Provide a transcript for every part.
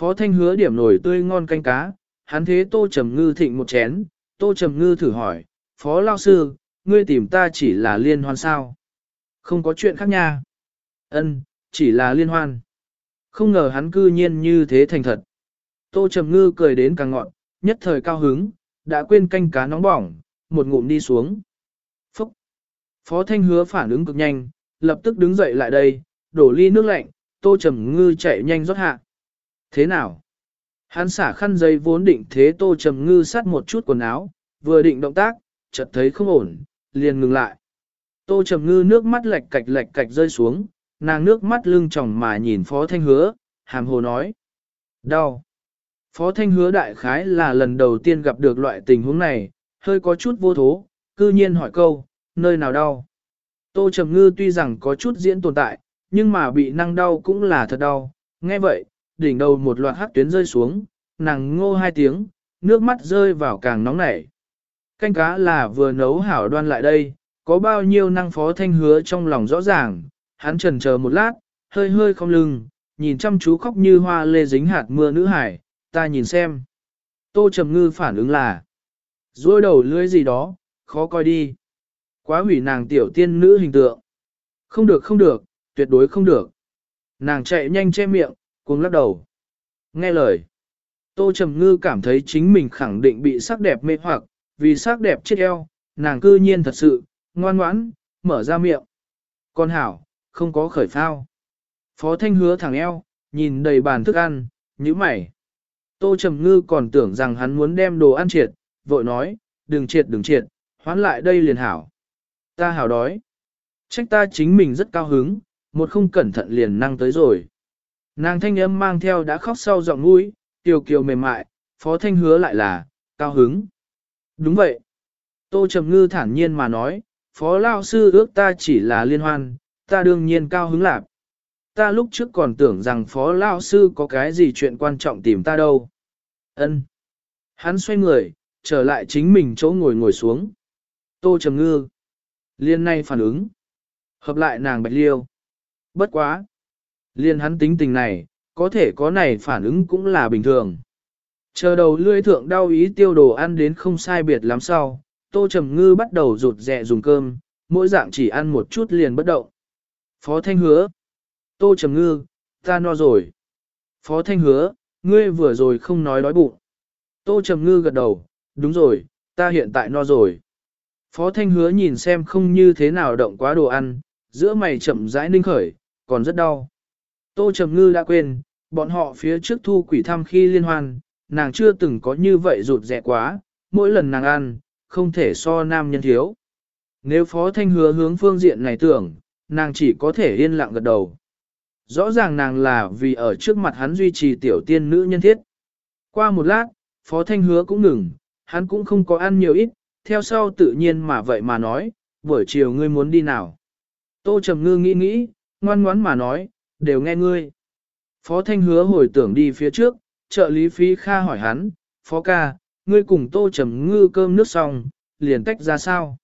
Phó Thanh hứa điểm nổi tươi ngon canh cá, hắn thế Tô Trầm Ngư thịnh một chén, Tô Trầm Ngư thử hỏi, Phó Lao Sư, ngươi tìm ta chỉ là liên hoan sao? Không có chuyện khác nha. Ân, chỉ là liên hoan. Không ngờ hắn cư nhiên như thế thành thật. Tô Trầm Ngư cười đến càng ngọn, nhất thời cao hứng, đã quên canh cá nóng bỏng, một ngụm đi xuống. Phúc! Phó Thanh hứa phản ứng cực nhanh, lập tức đứng dậy lại đây, đổ ly nước lạnh, Tô Trầm Ngư chạy nhanh rót hạ. Thế nào? Hắn xả khăn giấy vốn định thế Tô Trầm Ngư sát một chút quần áo, vừa định động tác, chợt thấy không ổn, liền ngừng lại. Tô Trầm Ngư nước mắt lệch cạch lệch cạch rơi xuống, nàng nước mắt lưng tròng mà nhìn Phó Thanh Hứa, hàm hồ nói. Đau. Phó Thanh Hứa đại khái là lần đầu tiên gặp được loại tình huống này, hơi có chút vô thố, cư nhiên hỏi câu, nơi nào đau. Tô Trầm Ngư tuy rằng có chút diễn tồn tại, nhưng mà bị năng đau cũng là thật đau. Nghe vậy, đỉnh đầu một loạt hắc tuyến rơi xuống, nàng ngô hai tiếng, nước mắt rơi vào càng nóng nảy. Canh cá là vừa nấu hảo đoan lại đây, có bao nhiêu năng phó thanh hứa trong lòng rõ ràng, hắn trần chờ một lát, hơi hơi không lưng, nhìn chăm chú khóc như hoa lê dính hạt mưa nữ hải, ta nhìn xem. Tô Trầm Ngư phản ứng là, dối đầu lưỡi gì đó, khó coi đi. Quá hủy nàng tiểu tiên nữ hình tượng. Không được không được, tuyệt đối không được. Nàng chạy nhanh che miệng, cuống lắc đầu. Nghe lời. Tô Trầm Ngư cảm thấy chính mình khẳng định bị sắc đẹp mê hoặc, vì sắc đẹp chết eo, nàng cư nhiên thật sự, ngoan ngoãn, mở ra miệng. Con hảo, không có khởi phao. Phó Thanh hứa thẳng eo, nhìn đầy bàn thức ăn, như mày. Tô Trầm Ngư còn tưởng rằng hắn muốn đem đồ ăn triệt, vội nói, đừng triệt đừng triệt, hoán lại đây liền hảo. Ta hảo đói. Trách ta chính mình rất cao hứng, một không cẩn thận liền năng tới rồi. Nàng thanh âm mang theo đã khóc sau giọng mũi, tiều kiều mềm mại, phó thanh hứa lại là, cao hứng. Đúng vậy. Tô Trầm Ngư thản nhiên mà nói, phó lao sư ước ta chỉ là liên hoan, ta đương nhiên cao hứng lạc. Ta lúc trước còn tưởng rằng phó lao sư có cái gì chuyện quan trọng tìm ta đâu. Ân. Hắn xoay người, trở lại chính mình chỗ ngồi ngồi xuống. Tô Trầm Ngư. Liên nay phản ứng. Hợp lại nàng bạch liêu. Bất quá. Liên hắn tính tình này, có thể có này phản ứng cũng là bình thường. Chờ đầu lươi thượng đau ý tiêu đồ ăn đến không sai biệt lắm sau, Tô Trầm Ngư bắt đầu rụt rẹ dùng cơm, mỗi dạng chỉ ăn một chút liền bất động. Phó Thanh hứa. Tô Trầm Ngư, ta no rồi. Phó Thanh hứa, ngươi vừa rồi không nói đói bụng. Tô Trầm Ngư gật đầu, đúng rồi, ta hiện tại no rồi. Phó Thanh hứa nhìn xem không như thế nào động quá đồ ăn, giữa mày chậm rãi ninh khởi, còn rất đau. Tô Trầm Ngư đã quên, bọn họ phía trước thu quỷ thăm khi liên hoan, nàng chưa từng có như vậy rụt rẻ quá, mỗi lần nàng ăn, không thể so nam nhân thiếu. Nếu Phó Thanh hứa hướng phương diện này tưởng, nàng chỉ có thể yên lặng gật đầu. Rõ ràng nàng là vì ở trước mặt hắn duy trì tiểu tiên nữ nhân thiết. Qua một lát, Phó Thanh hứa cũng ngừng, hắn cũng không có ăn nhiều ít, theo sau tự nhiên mà vậy mà nói, buổi chiều ngươi muốn đi nào. Tô Trầm Ngư nghĩ nghĩ, ngoan ngoãn mà nói, đều nghe ngươi. Phó Thanh hứa hồi tưởng đi phía trước, trợ lý phí kha hỏi hắn, Phó ca, ngươi cùng Tô Trầm Ngư cơm nước xong, liền tách ra sao?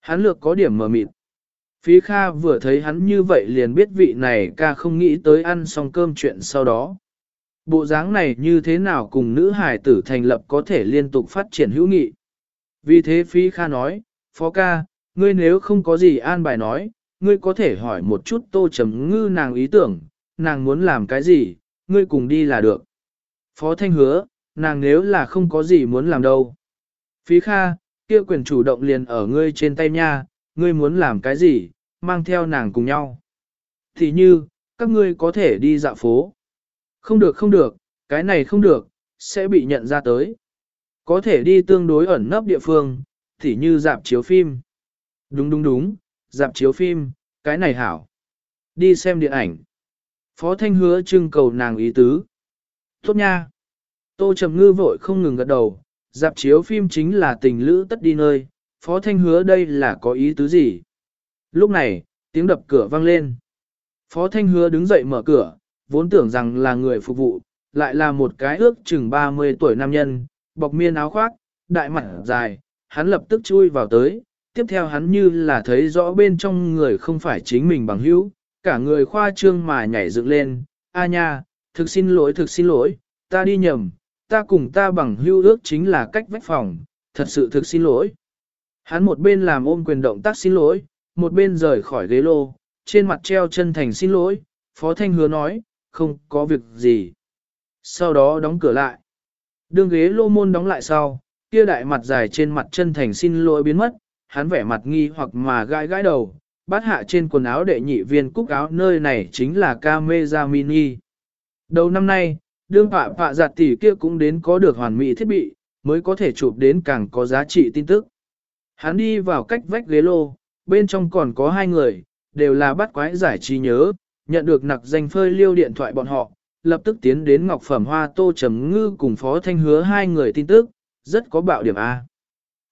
Hắn lược có điểm mờ mịt. Phí Kha vừa thấy hắn như vậy liền biết vị này ca không nghĩ tới ăn xong cơm chuyện sau đó. Bộ dáng này như thế nào cùng nữ hải tử thành lập có thể liên tục phát triển hữu nghị. Vì thế Phí Kha nói, Phó ca, ngươi nếu không có gì an bài nói, ngươi có thể hỏi một chút tô trầm ngư nàng ý tưởng, nàng muốn làm cái gì, ngươi cùng đi là được. Phó Thanh hứa, nàng nếu là không có gì muốn làm đâu. Phí Kha, kia quyền chủ động liền ở ngươi trên tay nha, ngươi muốn làm cái gì, mang theo nàng cùng nhau. Thì như, các ngươi có thể đi dạo phố. Không được không được, cái này không được, sẽ bị nhận ra tới. Có thể đi tương đối ẩn nấp địa phương, thì như dạp chiếu phim. Đúng đúng đúng, dạp chiếu phim, cái này hảo. Đi xem điện ảnh. Phó Thanh hứa trưng cầu nàng ý tứ. Tốt nha. Tô Trầm Ngư vội không ngừng gật đầu, dạp chiếu phim chính là tình lữ tất đi nơi, Phó Thanh hứa đây là có ý tứ gì? Lúc này, tiếng đập cửa vang lên. Phó Thanh hứa đứng dậy mở cửa, vốn tưởng rằng là người phục vụ, lại là một cái ước chừng 30 tuổi nam nhân, bọc miên áo khoác, đại mặt dài, hắn lập tức chui vào tới, tiếp theo hắn như là thấy rõ bên trong người không phải chính mình bằng hữu, cả người khoa trương mà nhảy dựng lên, a nha, thực xin lỗi thực xin lỗi, ta đi nhầm, ta cùng ta bằng hữu ước chính là cách vách phòng, thật sự thực xin lỗi. Hắn một bên làm ôm quyền động tác xin lỗi, một bên rời khỏi ghế lô, trên mặt treo chân thành xin lỗi, Phó Thanh hứa nói, không có việc gì. Sau đó đóng cửa lại. Đường ghế lô môn đóng lại sau, kia đại mặt dài trên mặt chân thành xin lỗi biến mất, hắn vẻ mặt nghi hoặc mà gãi gãi đầu, bắt hạ trên quần áo đệ nhị viên cúc áo nơi này chính là camera mini. Đầu năm nay, đương họa họa giặt tỷ kia cũng đến có được hoàn mỹ thiết bị, mới có thể chụp đến càng có giá trị tin tức. Hắn đi vào cách vách ghế lô, bên trong còn có hai người, đều là bắt quái giải trí nhớ, nhận được nặc danh phơi liêu điện thoại bọn họ, lập tức tiến đến Ngọc Phẩm Hoa Tô Trầm Ngư cùng Phó Thanh hứa hai người tin tức, rất có bạo điểm A.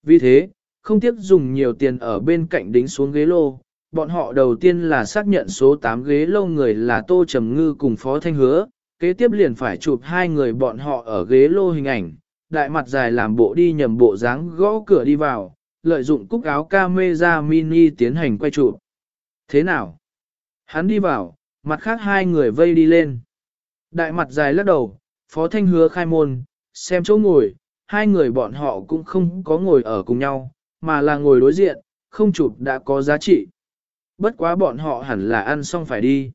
Vì thế, không tiếc dùng nhiều tiền ở bên cạnh đính xuống ghế lô, bọn họ đầu tiên là xác nhận số 8 ghế lô người là Tô Trầm Ngư cùng Phó Thanh hứa, kế tiếp liền phải chụp hai người bọn họ ở ghế lô hình ảnh, đại mặt dài làm bộ đi nhầm bộ dáng gõ cửa đi vào, lợi dụng cúc áo camera mini tiến hành quay chụp. Thế nào? Hắn đi vào, mặt khác hai người vây đi lên. Đại mặt dài lắc đầu, Phó Thanh hứa khai môn, xem chỗ ngồi, hai người bọn họ cũng không có ngồi ở cùng nhau, mà là ngồi đối diện, không chụp đã có giá trị. Bất quá bọn họ hẳn là ăn xong phải đi.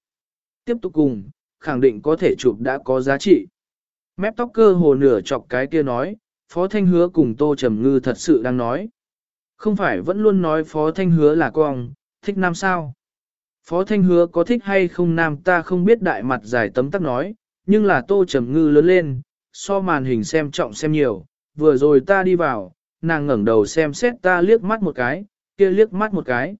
Tiếp tục cùng, khẳng định có thể chụp đã có giá trị. Mép tóc cơ hồ nửa chọc cái kia nói, Phó Thanh hứa cùng Tô Trầm Ngư thật sự đang nói. Không phải vẫn luôn nói Phó Thanh hứa là con, thích nam sao. Phó Thanh hứa có thích hay không nam ta không biết đại mặt dài tấm tắc nói, nhưng là Tô Trầm Ngư lớn lên, so màn hình xem trọng xem nhiều, vừa rồi ta đi vào, nàng ngẩng đầu xem xét ta liếc mắt một cái, kia liếc mắt một cái.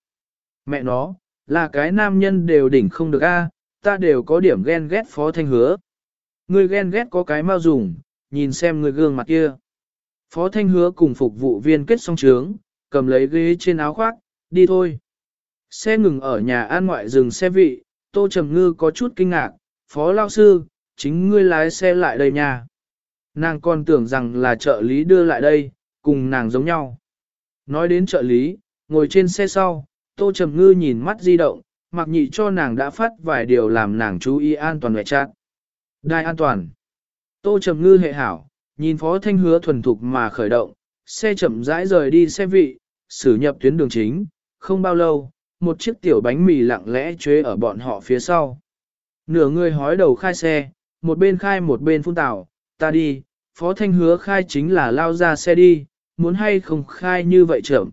Mẹ nó, là cái nam nhân đều đỉnh không được a, ta đều có điểm ghen ghét Phó Thanh hứa. Người ghen ghét có cái mau dùng, nhìn xem người gương mặt kia. Phó Thanh hứa cùng phục vụ viên kết xong trướng, cầm lấy ghế trên áo khoác, đi thôi. Xe ngừng ở nhà an ngoại dừng xe vị, Tô Trầm Ngư có chút kinh ngạc, Phó Lao Sư, chính ngươi lái xe lại đây nha. Nàng còn tưởng rằng là trợ lý đưa lại đây, cùng nàng giống nhau. Nói đến trợ lý, ngồi trên xe sau, Tô Trầm Ngư nhìn mắt di động, mặc nhị cho nàng đã phát vài điều làm nàng chú ý an toàn vệ trạng. Đai an toàn. Tô Trầm Ngư hệ hảo, nhìn Phó Thanh Hứa thuần thục mà khởi động, xe chậm rãi rời đi xe vị, xử nhập tuyến đường chính, không bao lâu, một chiếc tiểu bánh mì lặng lẽ chế ở bọn họ phía sau. Nửa người hói đầu khai xe, một bên khai một bên phun tảo, ta đi, Phó Thanh Hứa khai chính là lao ra xe đi, muốn hay không khai như vậy chậm.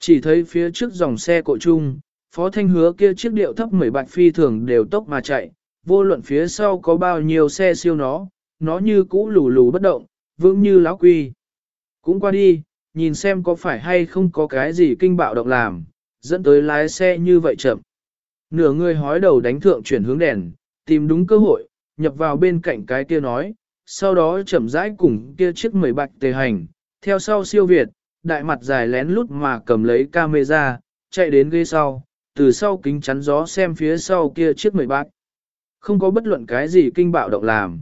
Chỉ thấy phía trước dòng xe cộ chung, Phó Thanh Hứa kia chiếc điệu thấp mười bạch phi thường đều tốc mà chạy, vô luận phía sau có bao nhiêu xe siêu nó, nó như cũ lù lù bất động, vững như lão quy. Cũng qua đi, nhìn xem có phải hay không có cái gì kinh bạo động làm, dẫn tới lái xe như vậy chậm. Nửa người hói đầu đánh thượng chuyển hướng đèn, tìm đúng cơ hội, nhập vào bên cạnh cái kia nói, sau đó chậm rãi cùng kia chiếc mười bạch tề hành, theo sau siêu Việt, đại mặt dài lén lút mà cầm lấy camera, chạy đến ghế sau, từ sau kính chắn gió xem phía sau kia chiếc mười bác. Không có bất luận cái gì kinh bạo động làm.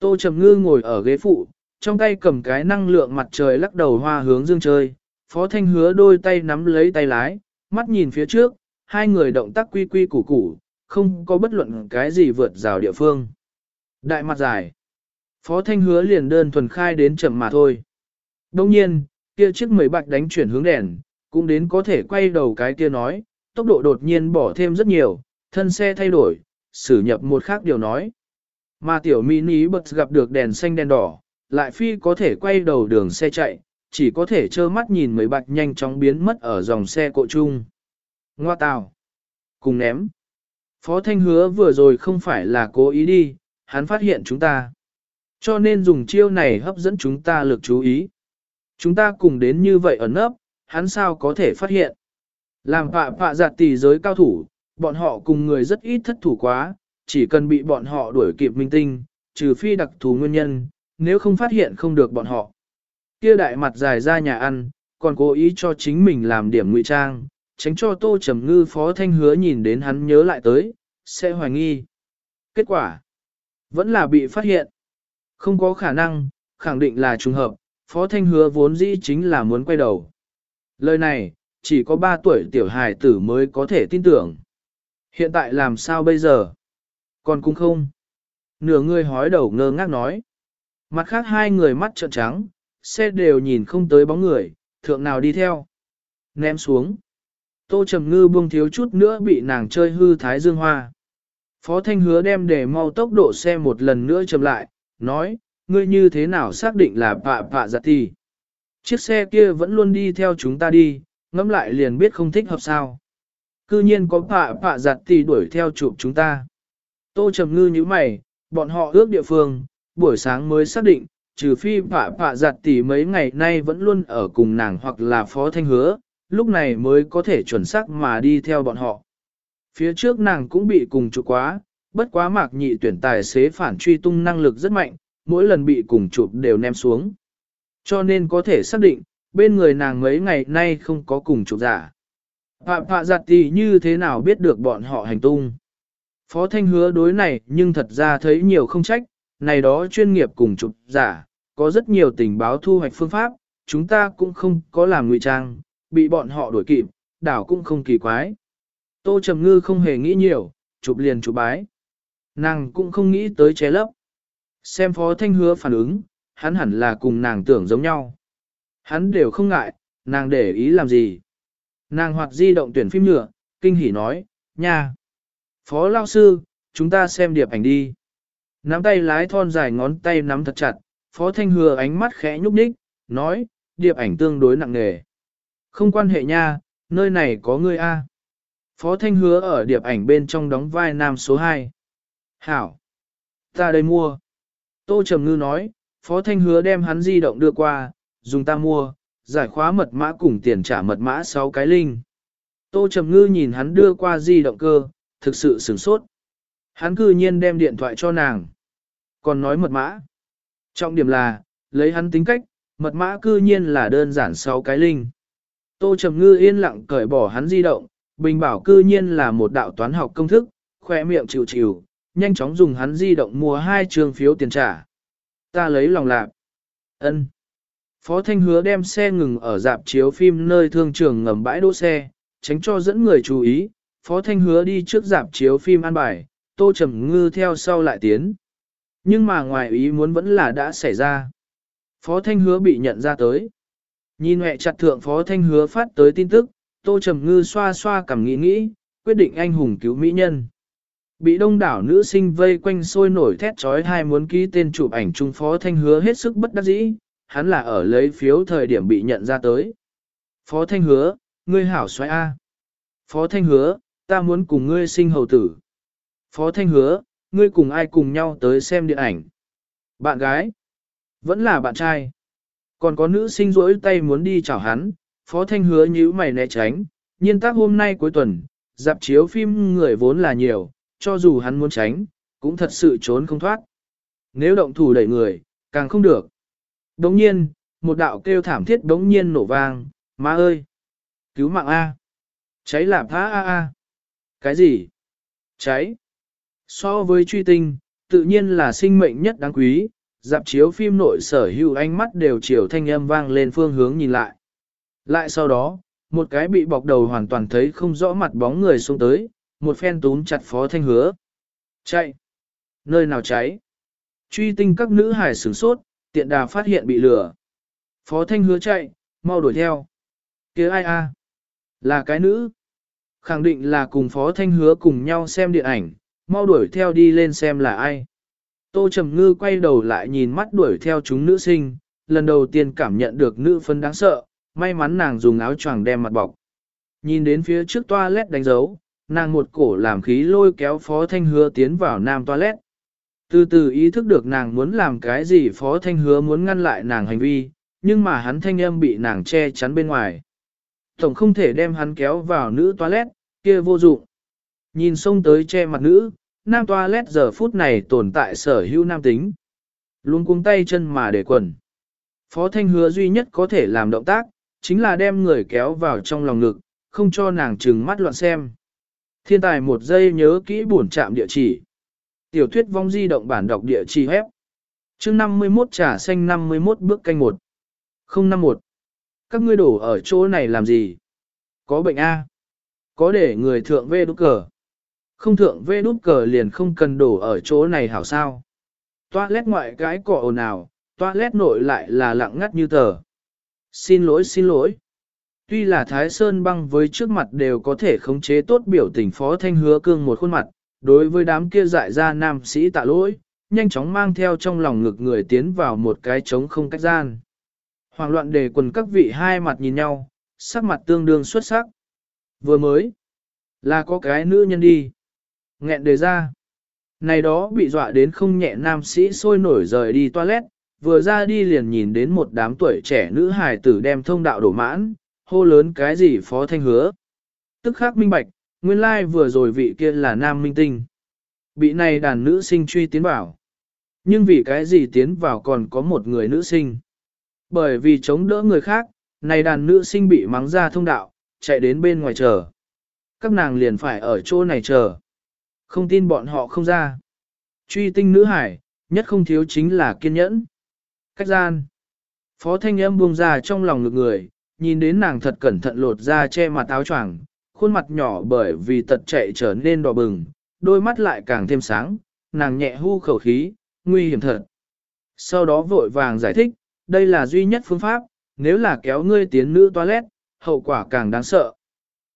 Tô Trầm Ngư ngồi ở ghế phụ, trong tay cầm cái năng lượng mặt trời lắc đầu hoa hướng dương chơi, Phó Thanh hứa đôi tay nắm lấy tay lái, mắt nhìn phía trước, hai người động tác quy quy củ củ, không có bất luận cái gì vượt rào địa phương. Đại mặt dài. Phó Thanh hứa liền đơn thuần khai đến chậm mà thôi. Đông nhiên, kia chiếc mười bạch đánh chuyển hướng đèn, cũng đến có thể quay đầu cái kia nói, tốc độ đột nhiên bỏ thêm rất nhiều, thân xe thay đổi, xử nhập một khác điều nói. Mà tiểu mini bật gặp được đèn xanh đèn đỏ, lại phi có thể quay đầu đường xe chạy, chỉ có thể trơ mắt nhìn mấy bạch nhanh chóng biến mất ở dòng xe cộ chung. Ngoa tào. Cùng ném. Phó Thanh hứa vừa rồi không phải là cố ý đi, hắn phát hiện chúng ta. Cho nên dùng chiêu này hấp dẫn chúng ta lực chú ý. Chúng ta cùng đến như vậy ẩn ấp, hắn sao có thể phát hiện. Làm phạ phạ giặt tỷ giới cao thủ, bọn họ cùng người rất ít thất thủ quá, chỉ cần bị bọn họ đuổi kịp minh tinh, trừ phi đặc thù nguyên nhân, nếu không phát hiện không được bọn họ. Kia đại mặt dài ra nhà ăn, còn cố ý cho chính mình làm điểm ngụy trang, tránh cho tô trầm ngư phó thanh hứa nhìn đến hắn nhớ lại tới, sẽ hoài nghi. Kết quả, vẫn là bị phát hiện. Không có khả năng, khẳng định là trùng hợp, phó thanh hứa vốn dĩ chính là muốn quay đầu. Lời này, chỉ có 3 tuổi tiểu hài tử mới có thể tin tưởng. Hiện tại làm sao bây giờ? Còn cũng không. Nửa người hói đầu ngơ ngác nói. Mặt khác hai người mắt trợn trắng, xe đều nhìn không tới bóng người, thượng nào đi theo. Ném xuống. Tô Trầm Ngư buông thiếu chút nữa bị nàng chơi hư thái dương hoa. Phó Thanh hứa đem để mau tốc độ xe một lần nữa chậm lại, nói, ngươi như thế nào xác định là pạ pạ dạ giặt thì. Chiếc xe kia vẫn luôn đi theo chúng ta đi, ngẫm lại liền biết không thích hợp sao. Cư nhiên có pạ pạ dạ giặt thì đuổi theo chụp chúng ta. Tô Trầm Ngư như mày, bọn họ ước địa phương, buổi sáng mới xác định, trừ phi pạ pạ dạ giặt tỷ mấy ngày nay vẫn luôn ở cùng nàng hoặc là phó thanh hứa, lúc này mới có thể chuẩn xác mà đi theo bọn họ. Phía trước nàng cũng bị cùng chụp quá, bất quá mạc nhị tuyển tài xế phản truy tung năng lực rất mạnh, mỗi lần bị cùng chụp đều ném xuống. Cho nên có thể xác định, bên người nàng mấy ngày nay không có cùng chụp giả. Phạm phạ giặt tỷ như thế nào biết được bọn họ hành tung. Phó Thanh hứa đối này nhưng thật ra thấy nhiều không trách, này đó chuyên nghiệp cùng chụp giả, có rất nhiều tình báo thu hoạch phương pháp, chúng ta cũng không có làm ngụy trang, bị bọn họ đuổi kịp, đảo cũng không kỳ quái. Tô Trầm Ngư không hề nghĩ nhiều, chụp liền chụp bái. Nàng cũng không nghĩ tới ché lấp. Xem Phó Thanh hứa phản ứng, hắn hẳn là cùng nàng tưởng giống nhau. Hắn đều không ngại, nàng để ý làm gì. Nàng hoặc di động tuyển phim nhựa, kinh hỉ nói, nha. Phó lao sư, chúng ta xem điệp ảnh đi. Nắm tay lái thon dài ngón tay nắm thật chặt, Phó Thanh hứa ánh mắt khẽ nhúc nhích, nói, điệp ảnh tương đối nặng nề. Không quan hệ nha, nơi này có ngươi A. Phó Thanh Hứa ở điệp ảnh bên trong đóng vai nam số 2. Hảo! Ta đây mua. Tô Trầm Ngư nói, Phó Thanh Hứa đem hắn di động đưa qua, dùng ta mua, giải khóa mật mã cùng tiền trả mật mã 6 cái linh. Tô Trầm Ngư nhìn hắn đưa qua di động cơ, thực sự sửng sốt. Hắn cư nhiên đem điện thoại cho nàng. Còn nói mật mã. Trọng điểm là, lấy hắn tính cách, mật mã cư nhiên là đơn giản 6 cái linh. Tô Trầm Ngư yên lặng cởi bỏ hắn di động, bình bảo cư nhiên là một đạo toán học công thức, khoe miệng chịu chịu, nhanh chóng dùng hắn di động mua hai trường phiếu tiền trả. Ta lấy lòng lạc. ân Phó Thanh Hứa đem xe ngừng ở dạp chiếu phim nơi thương trường ngầm bãi đỗ xe, tránh cho dẫn người chú ý. Phó Thanh Hứa đi trước dạp chiếu phim an bài, Tô Trầm Ngư theo sau lại tiến. Nhưng mà ngoài ý muốn vẫn là đã xảy ra. Phó Thanh Hứa bị nhận ra tới. Nhìn mẹ chặt thượng Phó Thanh Hứa phát tới tin tức, Tô Trầm Ngư xoa xoa cảm nghĩ nghĩ, quyết định anh hùng cứu mỹ nhân. Bị đông đảo nữ sinh vây quanh sôi nổi thét trói hai muốn ký tên chụp ảnh chung Phó Thanh Hứa hết sức bất đắc dĩ, hắn là ở lấy phiếu thời điểm bị nhận ra tới. Phó Thanh Hứa, ngươi hảo xoay A. Phó Thanh Hứa, ta muốn cùng ngươi sinh hầu tử. Phó Thanh Hứa, ngươi cùng ai cùng nhau tới xem điện ảnh? Bạn gái? Vẫn là bạn trai? Còn có nữ sinh rỗi tay muốn đi chào hắn, Phó Thanh hứa nhíu mày né tránh, nhiên tác hôm nay cuối tuần, dạp chiếu phim người vốn là nhiều, cho dù hắn muốn tránh, cũng thật sự trốn không thoát. Nếu động thủ đẩy người, càng không được. Đống nhiên, một đạo kêu thảm thiết đống nhiên nổ vang, má ơi! Cứu mạng A! Cháy lạp tha A A! Cái gì? Cháy! So với truy tinh, tự nhiên là sinh mệnh nhất đáng quý, dạp chiếu phim nội sở hữu ánh mắt đều chiều thanh âm vang lên phương hướng nhìn lại. Lại sau đó, một cái bị bọc đầu hoàn toàn thấy không rõ mặt bóng người xuống tới, một phen túm chặt phó thanh hứa. Chạy! Nơi nào cháy? Truy tinh các nữ hải sửng sốt, tiện đà phát hiện bị lửa. Phó thanh hứa chạy, mau đuổi theo. kia ai a? Là cái nữ. Khẳng định là cùng phó thanh hứa cùng nhau xem điện ảnh, mau đuổi theo đi lên xem là ai. Tô Trầm Ngư quay đầu lại nhìn mắt đuổi theo chúng nữ sinh, lần đầu tiên cảm nhận được nữ phân đáng sợ, may mắn nàng dùng áo choàng đem mặt bọc. Nhìn đến phía trước toilet đánh dấu, nàng một cổ làm khí lôi kéo Phó Thanh Hứa tiến vào nam toilet. Từ từ ý thức được nàng muốn làm cái gì Phó Thanh Hứa muốn ngăn lại nàng hành vi, nhưng mà hắn thanh âm bị nàng che chắn bên ngoài. Tổng không thể đem hắn kéo vào nữ toilet, kia vô dụng. Nhìn xông tới che mặt nữ, nam toilet giờ phút này tồn tại sở hữu nam tính. Luôn cuống tay chân mà để quần. Phó Thanh hứa duy nhất có thể làm động tác, chính là đem người kéo vào trong lòng ngực, không cho nàng trừng mắt loạn xem. Thiên tài một giây nhớ kỹ buồn chạm địa chỉ. Tiểu thuyết vong di động bản đọc địa chỉ hép. chương 51 trà xanh 51 bước canh 1. 051. Các ngươi đổ ở chỗ này làm gì? Có bệnh A. Có để người thượng vê đút cờ. Không thượng vê đút cờ liền không cần đổ ở chỗ này hảo sao. Toa lét ngoại cái cỏ ồn ào, toilet nội lại là lặng ngắt như tờ. Xin lỗi xin lỗi. Tuy là Thái Sơn băng với trước mặt đều có thể khống chế tốt biểu tình phó thanh hứa cương một khuôn mặt, đối với đám kia dại ra nam sĩ tạ lỗi, nhanh chóng mang theo trong lòng ngực người tiến vào một cái trống không cách gian. Hoàng loạn đề quần các vị hai mặt nhìn nhau, sắc mặt tương đương xuất sắc. Vừa mới, là có cái nữ nhân đi. Nghẹn đề ra. Này đó bị dọa đến không nhẹ nam sĩ sôi nổi rời đi toilet, vừa ra đi liền nhìn đến một đám tuổi trẻ nữ hài tử đem thông đạo đổ mãn, hô lớn cái gì phó thanh hứa. Tức khắc minh bạch, nguyên lai like vừa rồi vị kia là nam minh tinh. Bị này đàn nữ sinh truy tiến vào. Nhưng vì cái gì tiến vào còn có một người nữ sinh. Bởi vì chống đỡ người khác, này đàn nữ sinh bị mắng ra thông đạo, chạy đến bên ngoài chờ. Các nàng liền phải ở chỗ này chờ. Không tin bọn họ không ra. Truy tinh nữ hải, nhất không thiếu chính là kiên nhẫn. Cách gian. Phó thanh âm buông ra trong lòng ngực người, nhìn đến nàng thật cẩn thận lột ra che mặt áo choàng, khuôn mặt nhỏ bởi vì tật chạy trở nên đỏ bừng, đôi mắt lại càng thêm sáng, nàng nhẹ hu khẩu khí, nguy hiểm thật. Sau đó vội vàng giải thích, đây là duy nhất phương pháp, nếu là kéo ngươi tiến nữ toilet, hậu quả càng đáng sợ.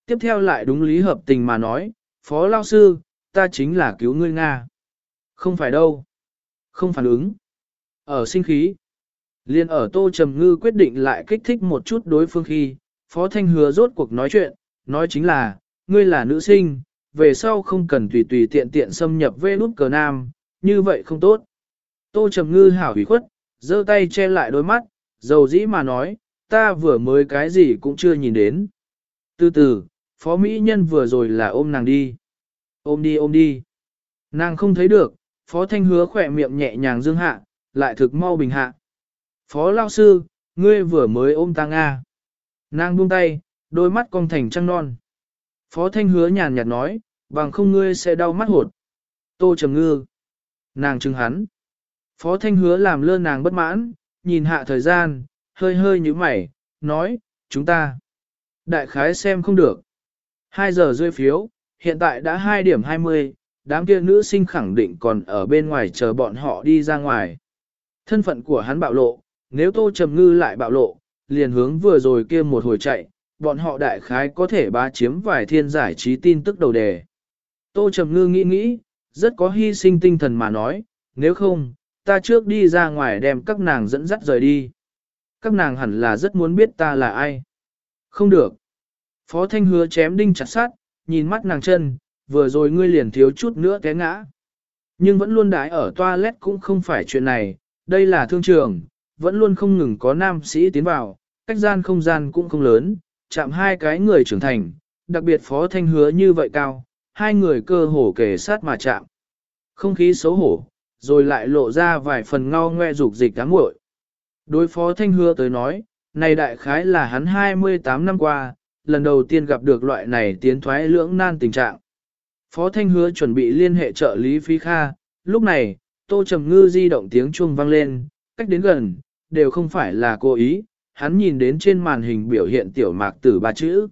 Tiếp theo lại đúng lý hợp tình mà nói, Phó Lao Sư, ta chính là cứu ngươi Nga. Không phải đâu. Không phản ứng. Ở sinh khí. Liên ở Tô Trầm Ngư quyết định lại kích thích một chút đối phương khi, Phó Thanh hứa rốt cuộc nói chuyện, nói chính là, ngươi là nữ sinh, về sau không cần tùy tùy tiện tiện xâm nhập vê nút cờ nam, như vậy không tốt. Tô Trầm Ngư hảo hủy khuất, giơ tay che lại đôi mắt, dầu dĩ mà nói, ta vừa mới cái gì cũng chưa nhìn đến. Từ từ, Phó Mỹ Nhân vừa rồi là ôm nàng đi. Ôm đi ôm đi. Nàng không thấy được, Phó Thanh hứa khỏe miệng nhẹ nhàng dương hạ, lại thực mau bình hạ. Phó Lao Sư, ngươi vừa mới ôm ta Nga. Nàng buông tay, đôi mắt cong thành trăng non. Phó Thanh hứa nhàn nhạt nói, bằng không ngươi sẽ đau mắt hột. Tô trầm ngư. Nàng chừng hắn. Phó Thanh hứa làm lơ nàng bất mãn, nhìn hạ thời gian, hơi hơi như mày, nói, chúng ta. Đại khái xem không được. 2 giờ rơi phiếu, hiện tại đã 2 điểm 20, đám kia nữ sinh khẳng định còn ở bên ngoài chờ bọn họ đi ra ngoài. Thân phận của hắn bạo lộ, nếu Tô Trầm Ngư lại bạo lộ, liền hướng vừa rồi kia một hồi chạy, bọn họ đại khái có thể bá chiếm vài thiên giải trí tin tức đầu đề. Tô Trầm Ngư nghĩ nghĩ, rất có hy sinh tinh thần mà nói, nếu không, ta trước đi ra ngoài đem các nàng dẫn dắt rời đi. Các nàng hẳn là rất muốn biết ta là ai. Không được. Phó Thanh hứa chém đinh chặt sát, nhìn mắt nàng chân, vừa rồi ngươi liền thiếu chút nữa té ngã. Nhưng vẫn luôn đái ở toilet cũng không phải chuyện này, đây là thương trường, vẫn luôn không ngừng có nam sĩ tiến vào, cách gian không gian cũng không lớn, chạm hai cái người trưởng thành, đặc biệt phó thanh hứa như vậy cao, hai người cơ hổ kề sát mà chạm. Không khí xấu hổ, rồi lại lộ ra vài phần ngao ngoe dục dịch đáng muội. Đối phó thanh hứa tới nói, này đại khái là hắn 28 năm qua, lần đầu tiên gặp được loại này tiến thoái lưỡng nan tình trạng. Phó Thanh hứa chuẩn bị liên hệ trợ lý Phi Kha, lúc này, Tô Trầm Ngư di động tiếng chuông vang lên, cách đến gần, đều không phải là cố ý, hắn nhìn đến trên màn hình biểu hiện tiểu mạc tử ba chữ.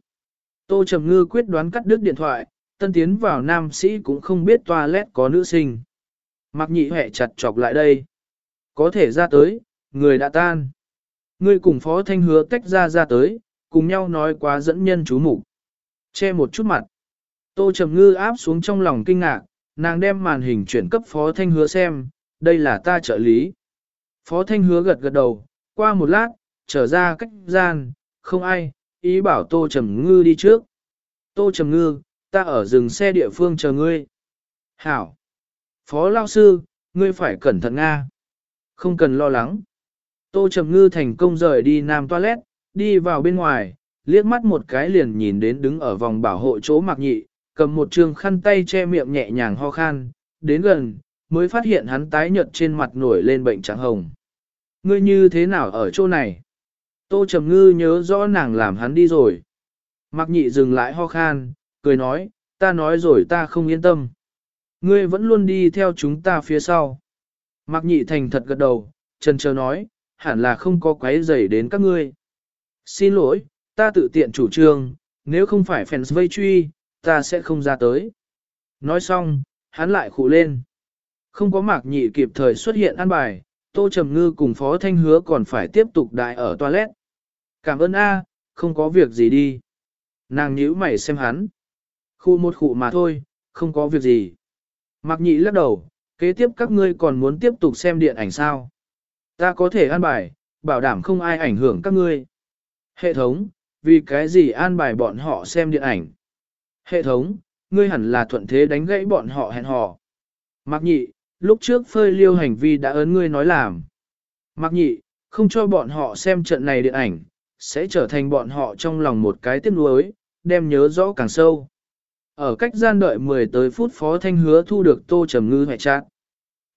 Tô Trầm Ngư quyết đoán cắt đứt điện thoại, tân tiến vào nam sĩ cũng không biết toilet có nữ sinh. Mạc nhị hẹ chặt chọc lại đây. Có thể ra tới, người đã tan. Người cùng Phó Thanh hứa tách ra ra tới, cùng nhau nói quá dẫn nhân chú mục Che một chút mặt. Tô Trầm Ngư áp xuống trong lòng kinh ngạc, nàng đem màn hình chuyển cấp Phó Thanh Hứa xem, đây là ta trợ lý. Phó Thanh Hứa gật gật đầu, qua một lát, trở ra cách gian, không ai, ý bảo Tô Trầm Ngư đi trước. Tô Trầm Ngư, ta ở rừng xe địa phương chờ ngươi. Hảo. Phó Lao Sư, ngươi phải cẩn thận Nga. Không cần lo lắng. Tô Trầm Ngư thành công rời đi Nam Toilet, đi vào bên ngoài, liếc mắt một cái liền nhìn đến đứng ở vòng bảo hộ chỗ mặc nhị, cầm một trường khăn tay che miệng nhẹ nhàng ho khan, đến gần, mới phát hiện hắn tái nhợt trên mặt nổi lên bệnh trắng hồng. Ngươi như thế nào ở chỗ này? Tô Trầm Ngư nhớ rõ nàng làm hắn đi rồi. Mặc nhị dừng lại ho khan, cười nói, ta nói rồi ta không yên tâm. Ngươi vẫn luôn đi theo chúng ta phía sau. Mặc nhị thành thật gật đầu, trần chờ nói, hẳn là không có quấy rầy đến các ngươi. Xin lỗi, ta tự tiện chủ trương, nếu không phải fans vây truy, ta sẽ không ra tới. Nói xong, hắn lại khụ lên. Không có mạc nhị kịp thời xuất hiện an bài, Tô Trầm Ngư cùng Phó Thanh Hứa còn phải tiếp tục đại ở toilet. Cảm ơn A, không có việc gì đi. Nàng nhíu mày xem hắn. Khu một khu mà thôi, không có việc gì. Mạc nhị lắc đầu, kế tiếp các ngươi còn muốn tiếp tục xem điện ảnh sao? Ta có thể an bài, bảo đảm không ai ảnh hưởng các ngươi. Hệ thống, vì cái gì an bài bọn họ xem điện ảnh? Hệ thống, ngươi hẳn là thuận thế đánh gãy bọn họ hẹn hò. Mạc nhị, lúc trước phơi liêu hành vi đã ấn ngươi nói làm. Mặc nhị, không cho bọn họ xem trận này điện ảnh, sẽ trở thành bọn họ trong lòng một cái tiếc nuối, đem nhớ rõ càng sâu. Ở cách gian đợi 10 tới phút Phó Thanh hứa thu được Tô Trầm Ngư hệ trạng.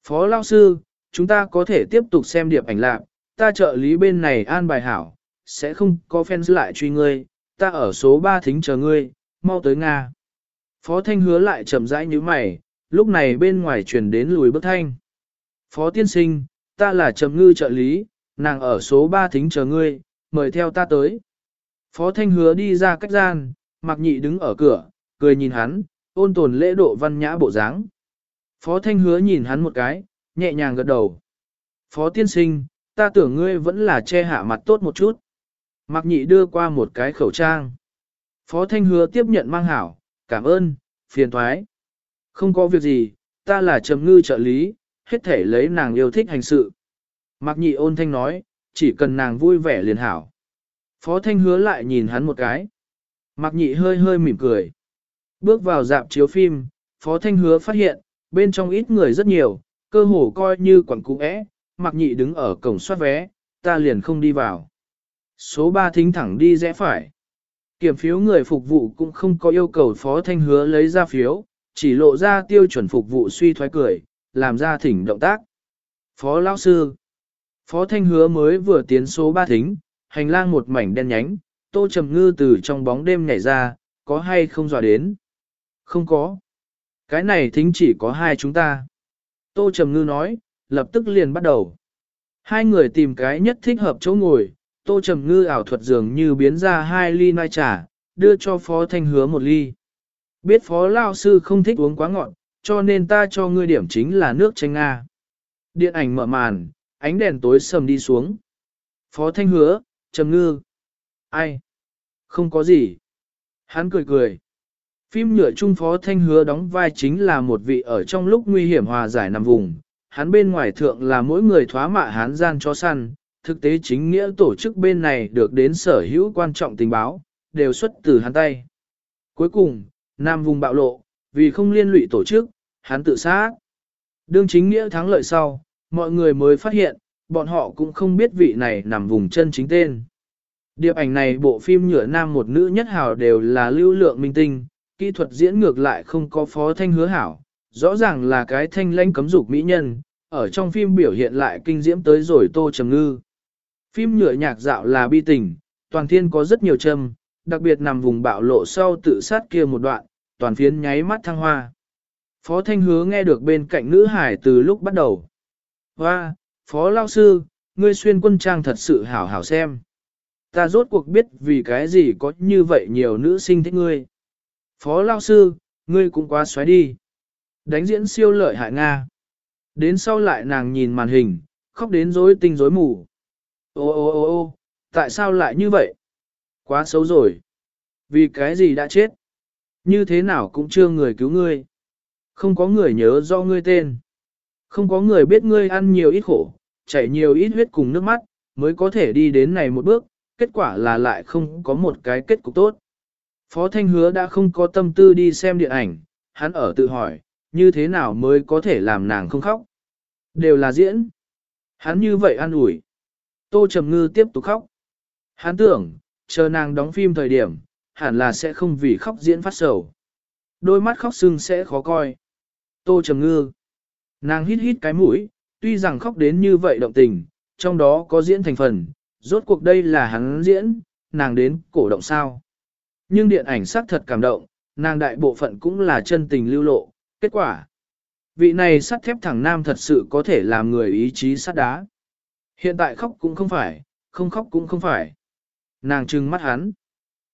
Phó Lao Sư, chúng ta có thể tiếp tục xem điệp ảnh lạc, ta trợ lý bên này an bài hảo, sẽ không có fans lại truy ngươi, ta ở số 3 thính chờ ngươi, mau tới Nga. Phó Thanh hứa lại chậm rãi như mày, lúc này bên ngoài truyền đến lùi bước thanh. Phó tiên sinh, ta là Trầm Ngư trợ lý, nàng ở số 3 thính chờ ngươi, mời theo ta tới. Phó Thanh hứa đi ra cách gian, Mạc Nhị đứng ở cửa, cười nhìn hắn, ôn tồn lễ độ văn nhã bộ dáng. Phó Thanh hứa nhìn hắn một cái, nhẹ nhàng gật đầu. Phó tiên sinh, ta tưởng ngươi vẫn là che hạ mặt tốt một chút. Mạc Nhị đưa qua một cái khẩu trang. Phó Thanh hứa tiếp nhận mang hảo, cảm ơn, phiền thoái. Không có việc gì, ta là trầm ngư trợ lý, hết thể lấy nàng yêu thích hành sự. Mạc Nhị ôn thanh nói, chỉ cần nàng vui vẻ liền hảo. Phó Thanh hứa lại nhìn hắn một cái. Mạc Nhị hơi hơi mỉm cười. Bước vào dạp chiếu phim, Phó Thanh hứa phát hiện, bên trong ít người rất nhiều, cơ hồ coi như quẳng cũ é, Mạc Nhị đứng ở cổng soát vé, ta liền không đi vào. Số 3 thính thẳng đi rẽ phải. Kiểm phiếu người phục vụ cũng không có yêu cầu Phó Thanh hứa lấy ra phiếu, chỉ lộ ra tiêu chuẩn phục vụ suy thoái cười, làm ra thỉnh động tác. Phó lão sư. Phó Thanh hứa mới vừa tiến số ba thính, hành lang một mảnh đen nhánh, Tô Trầm Ngư từ trong bóng đêm nhảy ra, có hay không dọa đến? Không có. Cái này thính chỉ có hai chúng ta. Tô Trầm Ngư nói, lập tức liền bắt đầu. Hai người tìm cái nhất thích hợp chỗ ngồi, Tô Trầm Ngư ảo thuật dường như biến ra hai ly nai trà, đưa cho Phó Thanh Hứa một ly. Biết Phó Lao Sư không thích uống quá ngọt, cho nên ta cho ngươi điểm chính là nước chanh Nga. Điện ảnh mở màn, ánh đèn tối sầm đi xuống. Phó Thanh Hứa, Trầm Ngư. Ai? Không có gì. Hắn cười cười. Phim nhựa trung phó thanh hứa đóng vai chính là một vị ở trong lúc nguy hiểm hòa giải nằm vùng. Hắn bên ngoài thượng là mỗi người thoá mạ hán gian cho săn, thực tế chính nghĩa tổ chức bên này được đến sở hữu quan trọng tình báo, đều xuất từ hắn tay. Cuối cùng, Nam vùng bạo lộ, vì không liên lụy tổ chức, hắn tự sát. Đương chính nghĩa thắng lợi sau, mọi người mới phát hiện, bọn họ cũng không biết vị này nằm vùng chân chính tên. Điệp ảnh này bộ phim nhựa nam một nữ nhất hào đều là lưu lượng minh tinh, kỹ thuật diễn ngược lại không có phó thanh hứa hảo, rõ ràng là cái thanh lãnh cấm dục mỹ nhân, ở trong phim biểu hiện lại kinh diễm tới rồi tô trầm ngư. Phim nhựa nhạc dạo là bi tình, toàn thiên có rất nhiều châm, đặc biệt nằm vùng bạo lộ sau tự sát kia một đoạn, toàn phiến nháy mắt thăng hoa. Phó Thanh Hứa nghe được bên cạnh nữ hải từ lúc bắt đầu. Hoa, Phó Lao Sư, ngươi xuyên quân trang thật sự hảo hảo xem. Ta rốt cuộc biết vì cái gì có như vậy nhiều nữ sinh thích ngươi. Phó Lao Sư, ngươi cũng quá xoáy đi. Đánh diễn siêu lợi hại Nga. Đến sau lại nàng nhìn màn hình, khóc đến rối tinh rối mù. Ô ô ô ô, tại sao lại như vậy? Quá xấu rồi. Vì cái gì đã chết? Như thế nào cũng chưa người cứu ngươi. Không có người nhớ do ngươi tên. Không có người biết ngươi ăn nhiều ít khổ, chảy nhiều ít huyết cùng nước mắt, mới có thể đi đến này một bước, kết quả là lại không có một cái kết cục tốt. Phó Thanh Hứa đã không có tâm tư đi xem điện ảnh, hắn ở tự hỏi, như thế nào mới có thể làm nàng không khóc. Đều là diễn. Hắn như vậy an ủi. Tô Trầm Ngư tiếp tục khóc. Hắn tưởng, chờ nàng đóng phim thời điểm, hẳn là sẽ không vì khóc diễn phát sầu. Đôi mắt khóc sưng sẽ khó coi. Tô Trầm Ngư. Nàng hít hít cái mũi, tuy rằng khóc đến như vậy động tình, trong đó có diễn thành phần, rốt cuộc đây là hắn diễn, nàng đến cổ động sao. Nhưng điện ảnh sắc thật cảm động, nàng đại bộ phận cũng là chân tình lưu lộ, kết quả. Vị này sắt thép thẳng nam thật sự có thể làm người ý chí sắt đá. Hiện tại khóc cũng không phải, không khóc cũng không phải. Nàng trừng mắt hắn.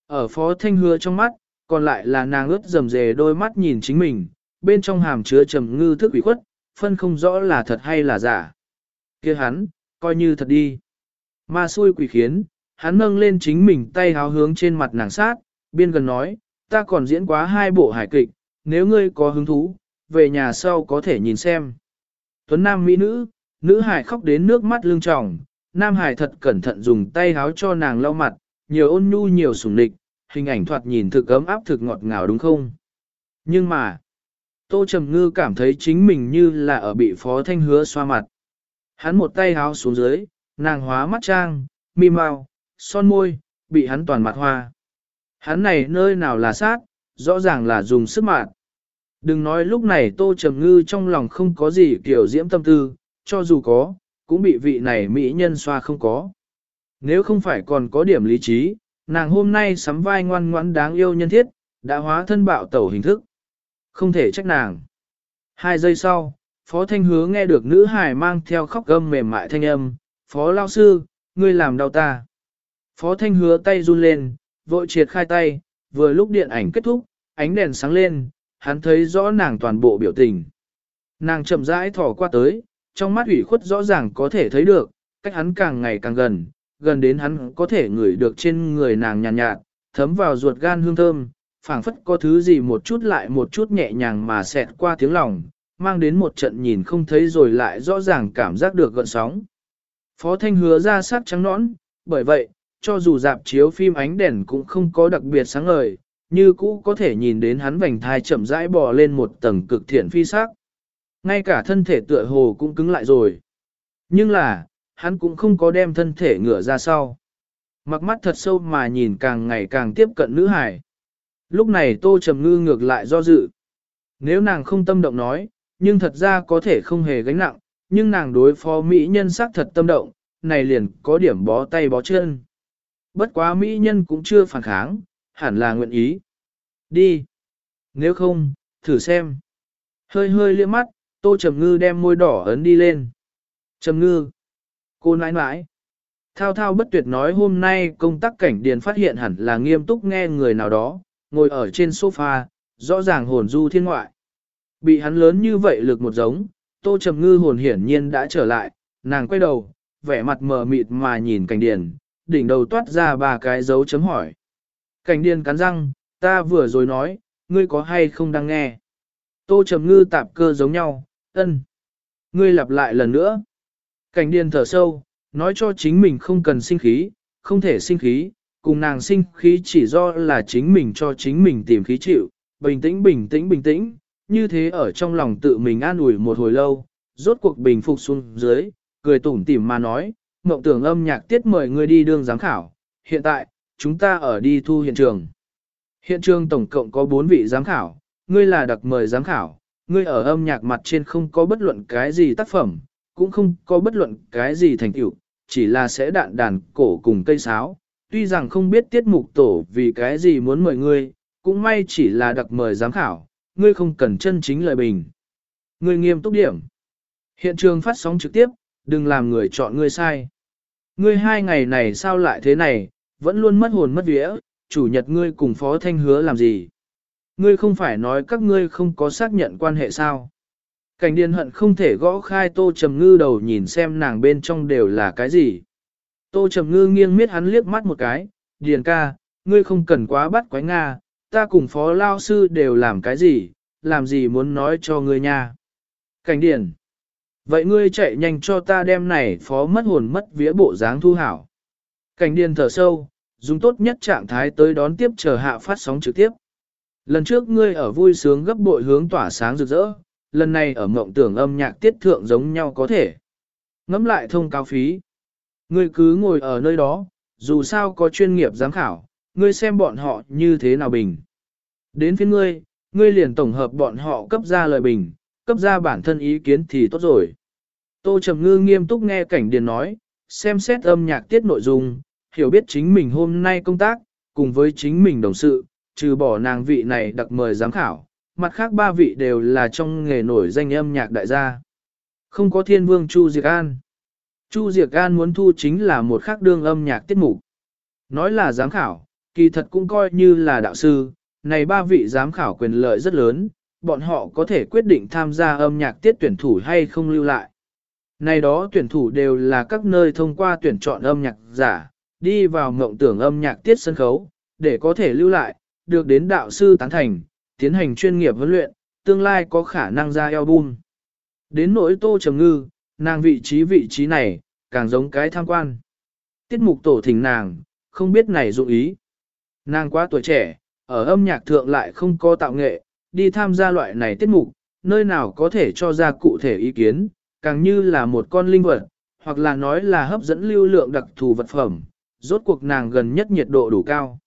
Ở phó thanh hứa trong mắt, còn lại là nàng ướt rầm rề đôi mắt nhìn chính mình, bên trong hàm chứa trầm ngư thức ủy khuất, phân không rõ là thật hay là giả. kia hắn, coi như thật đi. Ma xui quỷ khiến, hắn nâng lên chính mình tay háo hướng trên mặt nàng sát, biên gần nói, ta còn diễn quá hai bộ hải kịch, nếu ngươi có hứng thú, về nhà sau có thể nhìn xem. Tuấn Nam Mỹ nữ, nữ hải khóc đến nước mắt lưng tròng, Nam hải thật cẩn thận dùng tay háo cho nàng lau mặt, nhiều ôn nhu nhiều sủng lịch, hình ảnh thoạt nhìn thực ấm áp thực ngọt ngào đúng không? Nhưng mà, Tô Trầm Ngư cảm thấy chính mình như là ở bị Phó Thanh Hứa xoa mặt. Hắn một tay háo xuống dưới, nàng hóa mắt trang, mi mau, son môi, bị hắn toàn mặt hoa. Hắn này nơi nào là sát, rõ ràng là dùng sức mạng. Đừng nói lúc này Tô Trầm Ngư trong lòng không có gì kiểu diễm tâm tư, cho dù có, cũng bị vị này mỹ nhân xoa không có. Nếu không phải còn có điểm lý trí, nàng hôm nay sắm vai ngoan ngoãn đáng yêu nhân thiết, đã hóa thân bạo tẩu hình thức. Không thể trách nàng. Hai giây sau, Phó Thanh Hứa nghe được nữ hài mang theo khóc gâm mềm mại thanh âm, Phó Lao Sư, ngươi làm đau ta. Phó Thanh Hứa tay run lên, vội triệt khai tay, vừa lúc điện ảnh kết thúc, ánh đèn sáng lên, hắn thấy rõ nàng toàn bộ biểu tình. Nàng chậm rãi thỏ qua tới, trong mắt ủy khuất rõ ràng có thể thấy được, cách hắn càng ngày càng gần, gần đến hắn có thể ngửi được trên người nàng nhàn nhạt, nhạt, thấm vào ruột gan hương thơm, phảng phất có thứ gì một chút lại một chút nhẹ nhàng mà xẹt qua tiếng lòng, mang đến một trận nhìn không thấy rồi lại rõ ràng cảm giác được gợn sóng. Phó Thanh hứa ra sắc trắng nõn, bởi vậy, cho dù dạp chiếu phim ánh đèn cũng không có đặc biệt sáng ngời, như cũ có thể nhìn đến hắn vành thai chậm rãi bò lên một tầng cực thiện phi sắc. Ngay cả thân thể tựa hồ cũng cứng lại rồi. Nhưng là, hắn cũng không có đem thân thể ngửa ra sau. Mặc mắt thật sâu mà nhìn càng ngày càng tiếp cận nữ hải. Lúc này Tô Trầm Ngư ngược lại do dự. Nếu nàng không tâm động nói, nhưng thật ra có thể không hề gánh nặng, nhưng nàng đối phó Mỹ nhân sắc thật tâm động, này liền có điểm bó tay bó chân. Bất quá Mỹ nhân cũng chưa phản kháng, hẳn là nguyện ý. Đi. Nếu không, thử xem. Hơi hơi liếc mắt, Tô Trầm Ngư đem môi đỏ ấn đi lên. Trầm Ngư. Cô nãi nãi. Thao thao bất tuyệt nói hôm nay công tác cảnh điền phát hiện hẳn là nghiêm túc nghe người nào đó, ngồi ở trên sofa, rõ ràng hồn du thiên ngoại. Bị hắn lớn như vậy lực một giống, Tô Trầm Ngư hồn hiển nhiên đã trở lại, nàng quay đầu, vẻ mặt mờ mịt mà nhìn cảnh điền, đỉnh đầu toát ra ba cái dấu chấm hỏi. Cảnh điền cắn răng, ta vừa rồi nói, ngươi có hay không đang nghe. Tô Trầm Ngư tạp cơ giống nhau, ân. Ngươi lặp lại lần nữa. Cảnh điền thở sâu, nói cho chính mình không cần sinh khí, không thể sinh khí, cùng nàng sinh khí chỉ do là chính mình cho chính mình tìm khí chịu, bình tĩnh bình tĩnh bình tĩnh, như thế ở trong lòng tự mình an ủi một hồi lâu, rốt cuộc bình phục xuống dưới, cười tủm tỉm mà nói, mộng tưởng âm nhạc tiết mời ngươi đi đương giám khảo, hiện tại, chúng ta ở đi thu hiện trường. Hiện trường tổng cộng có 4 vị giám khảo, ngươi là đặc mời giám khảo, ngươi ở âm nhạc mặt trên không có bất luận cái gì tác phẩm, cũng không có bất luận cái gì thành tựu, chỉ là sẽ đạn đàn cổ cùng cây sáo. Tuy rằng không biết tiết mục tổ vì cái gì muốn mời ngươi, cũng may chỉ là đặc mời giám khảo, ngươi không cần chân chính lời bình. Ngươi nghiêm túc điểm. Hiện trường phát sóng trực tiếp, đừng làm người chọn ngươi sai. Ngươi hai ngày này sao lại thế này, vẫn luôn mất hồn mất vía, chủ nhật ngươi cùng phó thanh hứa làm gì. Ngươi không phải nói các ngươi không có xác nhận quan hệ sao. Cảnh điền hận không thể gõ khai tô trầm ngư đầu nhìn xem nàng bên trong đều là cái gì. Tô trầm ngư nghiêng miết hắn liếc mắt một cái, điền ca, ngươi không cần quá bắt quái Nga, ta cùng phó lao sư đều làm cái gì, làm gì muốn nói cho ngươi nha. Cảnh điền. Vậy ngươi chạy nhanh cho ta đem này phó mất hồn mất vía bộ dáng thu hảo. Cảnh điền thở sâu, dùng tốt nhất trạng thái tới đón tiếp chờ hạ phát sóng trực tiếp. Lần trước ngươi ở vui sướng gấp bội hướng tỏa sáng rực rỡ, lần này ở mộng tưởng âm nhạc tiết thượng giống nhau có thể. Ngắm lại thông cáo phí. Ngươi cứ ngồi ở nơi đó, dù sao có chuyên nghiệp giám khảo, ngươi xem bọn họ như thế nào bình. Đến phía ngươi, ngươi liền tổng hợp bọn họ cấp ra lời bình, cấp ra bản thân ý kiến thì tốt rồi. Tô Trầm Ngư nghiêm túc nghe cảnh điền nói, xem xét âm nhạc tiết nội dung, hiểu biết chính mình hôm nay công tác, cùng với chính mình đồng sự, trừ bỏ nàng vị này đặc mời giám khảo, mặt khác ba vị đều là trong nghề nổi danh âm nhạc đại gia. Không có thiên vương Chu Diệc An. Chu Diệc An muốn thu chính là một khác đương âm nhạc tiết mục. Nói là giám khảo, kỳ thật cũng coi như là đạo sư, này ba vị giám khảo quyền lợi rất lớn, bọn họ có thể quyết định tham gia âm nhạc tiết tuyển thủ hay không lưu lại. Này đó tuyển thủ đều là các nơi thông qua tuyển chọn âm nhạc giả, đi vào mộng tưởng âm nhạc tiết sân khấu, để có thể lưu lại, được đến đạo sư tán thành, tiến hành chuyên nghiệp huấn luyện, tương lai có khả năng ra album. Đến nỗi tô trầm ngư, nàng vị trí vị trí này, càng giống cái tham quan. Tiết mục tổ thỉnh nàng, không biết này dụng ý. Nàng quá tuổi trẻ, ở âm nhạc thượng lại không có tạo nghệ, đi tham gia loại này tiết mục, nơi nào có thể cho ra cụ thể ý kiến, càng như là một con linh vật, hoặc là nói là hấp dẫn lưu lượng đặc thù vật phẩm, rốt cuộc nàng gần nhất nhiệt độ đủ cao.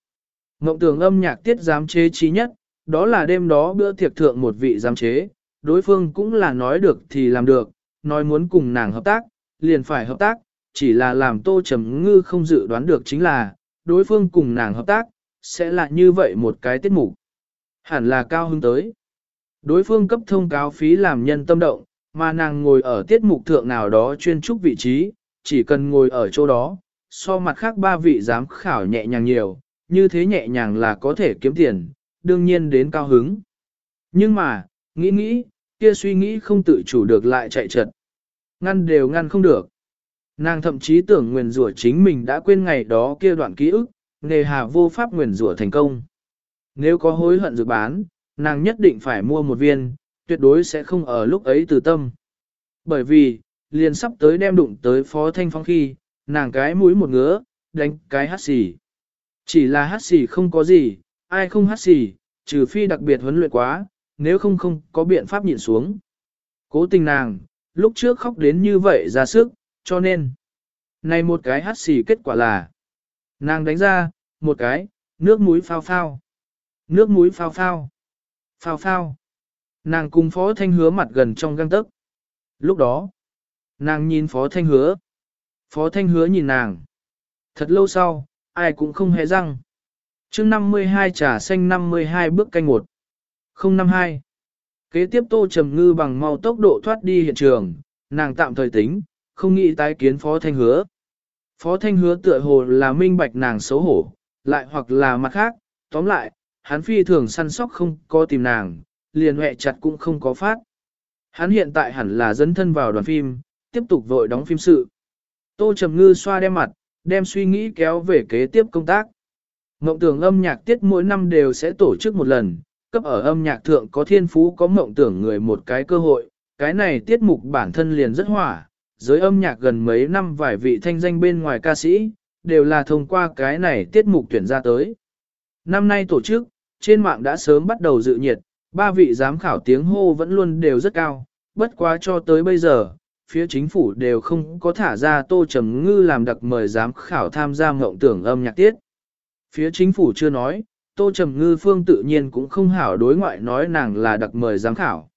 Ngộng tưởng âm nhạc tiết giám chế trí nhất, đó là đêm đó bữa tiệc thượng một vị giám chế, đối phương cũng là nói được thì làm được, nói muốn cùng nàng hợp tác, liền phải hợp tác, chỉ là làm tô trầm ngư không dự đoán được chính là, đối phương cùng nàng hợp tác, sẽ là như vậy một cái tiết mục. Hẳn là cao hứng tới. Đối phương cấp thông cáo phí làm nhân tâm động, mà nàng ngồi ở tiết mục thượng nào đó chuyên trúc vị trí, chỉ cần ngồi ở chỗ đó, so mặt khác ba vị giám khảo nhẹ nhàng nhiều, như thế nhẹ nhàng là có thể kiếm tiền, đương nhiên đến cao hứng. Nhưng mà, nghĩ nghĩ, kia suy nghĩ không tự chủ được lại chạy trật. Ngăn đều ngăn không được. Nàng thậm chí tưởng nguyền rủa chính mình đã quên ngày đó kia đoạn ký ức, nghề hà vô pháp nguyền rủa thành công. Nếu có hối hận dự bán, nàng nhất định phải mua một viên, tuyệt đối sẽ không ở lúc ấy từ tâm. Bởi vì, liền sắp tới đem đụng tới phó thanh phong khi, nàng cái mũi một ngứa, đánh cái hát xì. Chỉ là hát xì không có gì, ai không hát xì, trừ phi đặc biệt huấn luyện quá, nếu không không có biện pháp nhịn xuống. Cố tình nàng, lúc trước khóc đến như vậy ra sức, cho nên, này một cái hát xì kết quả là, nàng đánh ra, một cái, nước muối phao phao, nước muối phao phao, phao phao. Nàng cùng Phó Thanh hứa mặt gần trong găng tấc. Lúc đó, nàng nhìn Phó Thanh hứa. Phó Thanh hứa nhìn nàng. Thật lâu sau, ai cũng không hề răng chương 52 trà xanh 52 bước canh một 052. Kế tiếp Tô Trầm Ngư bằng mau tốc độ thoát đi hiện trường, nàng tạm thời tính, không nghĩ tái kiến Phó Thanh hứa. Phó Thanh hứa tựa hồ là minh bạch nàng xấu hổ, lại hoặc là mặt khác, tóm lại, hắn phi thường săn sóc không có tìm nàng, liền hẹ chặt cũng không có phát. Hắn hiện tại hẳn là dẫn thân vào đoàn phim, tiếp tục vội đóng phim sự. Tô Trầm Ngư xoa đem mặt, đem suy nghĩ kéo về kế tiếp công tác. Mộng tưởng âm nhạc tiết mỗi năm đều sẽ tổ chức một lần, cấp ở âm nhạc thượng có thiên phú có mộng tưởng người một cái cơ hội, cái này tiết mục bản thân liền rất hỏa, giới âm nhạc gần mấy năm vài vị thanh danh bên ngoài ca sĩ, đều là thông qua cái này tiết mục tuyển ra tới. Năm nay tổ chức, trên mạng đã sớm bắt đầu dự nhiệt, ba vị giám khảo tiếng hô vẫn luôn đều rất cao, bất quá cho tới bây giờ, phía chính phủ đều không có thả ra Tô Trầm Ngư làm đặc mời giám khảo tham gia mộng tưởng âm nhạc tiết. Phía chính phủ chưa nói, Tô Trầm Ngư phương tự nhiên cũng không hảo đối ngoại nói nàng là đặc mời giám khảo.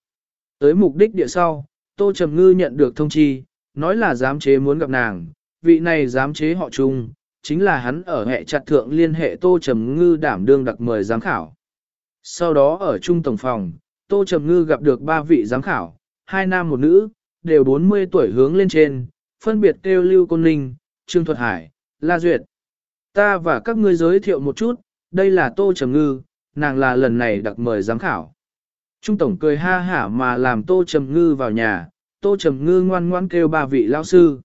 Tới mục đích địa sau, Tô Trầm Ngư nhận được thông chi, nói là giám chế muốn gặp nàng, vị này giám chế họ chung, chính là hắn ở hệ chặt thượng liên hệ Tô Trầm Ngư đảm đương đặc mời giám khảo. Sau đó ở trung tổng phòng, Tô Trầm Ngư gặp được ba vị giám khảo, hai nam một nữ, đều 40 tuổi hướng lên trên, phân biệt kêu Lưu Côn Ninh, Trương Thuật Hải, La Duyệt. Ta và các ngươi giới thiệu một chút, đây là Tô Trầm Ngư, nàng là lần này đặc mời giám khảo. Trung tổng cười ha hả mà làm Tô Trầm Ngư vào nhà, Tô Trầm Ngư ngoan ngoan kêu ba vị lao sư.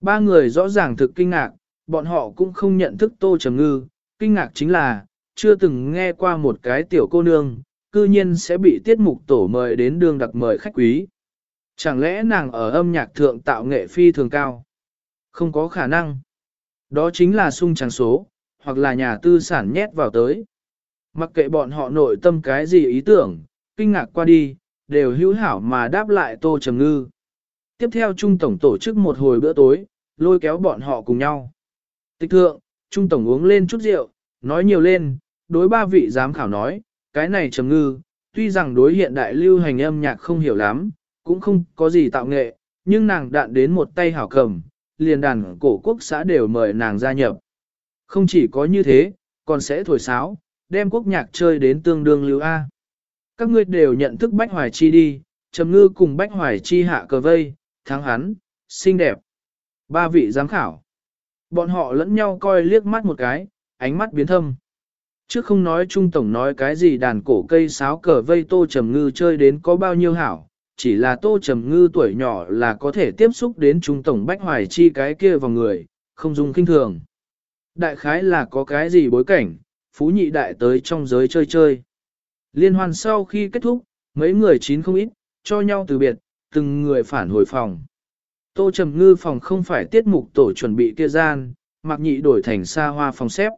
Ba người rõ ràng thực kinh ngạc, bọn họ cũng không nhận thức Tô Trầm Ngư, kinh ngạc chính là, chưa từng nghe qua một cái tiểu cô nương, cư nhiên sẽ bị tiết mục tổ mời đến đường đặc mời khách quý. Chẳng lẽ nàng ở âm nhạc thượng tạo nghệ phi thường cao? Không có khả năng. Đó chính là sung tràng số, hoặc là nhà tư sản nhét vào tới. Mặc kệ bọn họ nội tâm cái gì ý tưởng, kinh ngạc qua đi, đều hữu hảo mà đáp lại Tô Trầm Ngư. Tiếp theo Trung Tổng tổ chức một hồi bữa tối, lôi kéo bọn họ cùng nhau. Tịch thượng, Trung Tổng uống lên chút rượu, nói nhiều lên, đối ba vị giám khảo nói, cái này Trầm Ngư, tuy rằng đối hiện đại lưu hành âm nhạc không hiểu lắm, cũng không có gì tạo nghệ, nhưng nàng đạn đến một tay hảo cầm, liền đàn cổ quốc xã đều mời nàng gia nhập. Không chỉ có như thế, còn sẽ thổi sáo, đem quốc nhạc chơi đến tương đương lưu A. Các ngươi đều nhận thức Bách Hoài Chi đi, Trầm Ngư cùng Bách Hoài Chi hạ cờ vây, thắng hắn, xinh đẹp. Ba vị giám khảo. Bọn họ lẫn nhau coi liếc mắt một cái, ánh mắt biến thâm. Trước không nói Trung Tổng nói cái gì đàn cổ cây sáo cờ vây tô trầm ngư chơi đến có bao nhiêu hảo, chỉ là tô trầm ngư tuổi nhỏ là có thể tiếp xúc đến trung tổng bách hoài chi cái kia vào người, không dùng kinh thường. Đại khái là có cái gì bối cảnh, phú nhị đại tới trong giới chơi chơi. Liên hoan sau khi kết thúc, mấy người chín không ít, cho nhau từ biệt, từng người phản hồi phòng. Tô Trầm Ngư phòng không phải tiết mục tổ chuẩn bị kia gian, mặc nhị đổi thành xa hoa phòng xếp.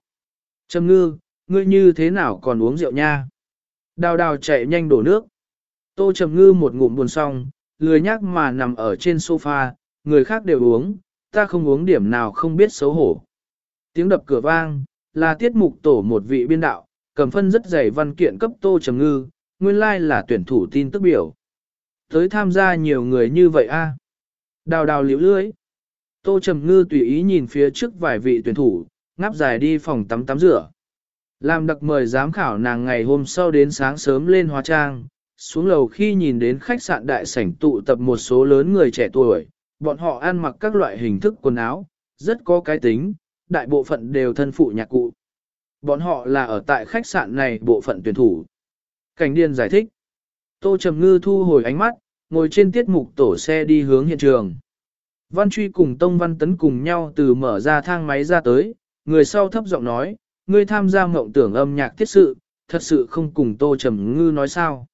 Trầm Ngư, ngươi như thế nào còn uống rượu nha? Đào đào chạy nhanh đổ nước. Tô Trầm Ngư một ngụm buồn xong, lười nhác mà nằm ở trên sofa, người khác đều uống, ta không uống điểm nào không biết xấu hổ. Tiếng đập cửa vang, là tiết mục tổ một vị biên đạo, cầm phân rất dày văn kiện cấp Tô Trầm Ngư, nguyên lai like là tuyển thủ tin tức biểu. Tới tham gia nhiều người như vậy a. Đào đào liễu lưới. Tô Trầm Ngư tùy ý nhìn phía trước vài vị tuyển thủ, ngáp dài đi phòng tắm tắm rửa. Làm đặc mời giám khảo nàng ngày hôm sau đến sáng sớm lên hóa trang, xuống lầu khi nhìn đến khách sạn đại sảnh tụ tập một số lớn người trẻ tuổi, bọn họ ăn mặc các loại hình thức quần áo, rất có cái tính, đại bộ phận đều thân phụ nhạc cụ. Bọn họ là ở tại khách sạn này bộ phận tuyển thủ. Cảnh điên giải thích. Tô Trầm Ngư thu hồi ánh mắt, ngồi trên tiết mục tổ xe đi hướng hiện trường. Văn Truy cùng Tông Văn Tấn cùng nhau từ mở ra thang máy ra tới, người sau thấp giọng nói, ngươi tham gia mộng tưởng âm nhạc tiết sự, thật sự không cùng Tô Trầm Ngư nói sao.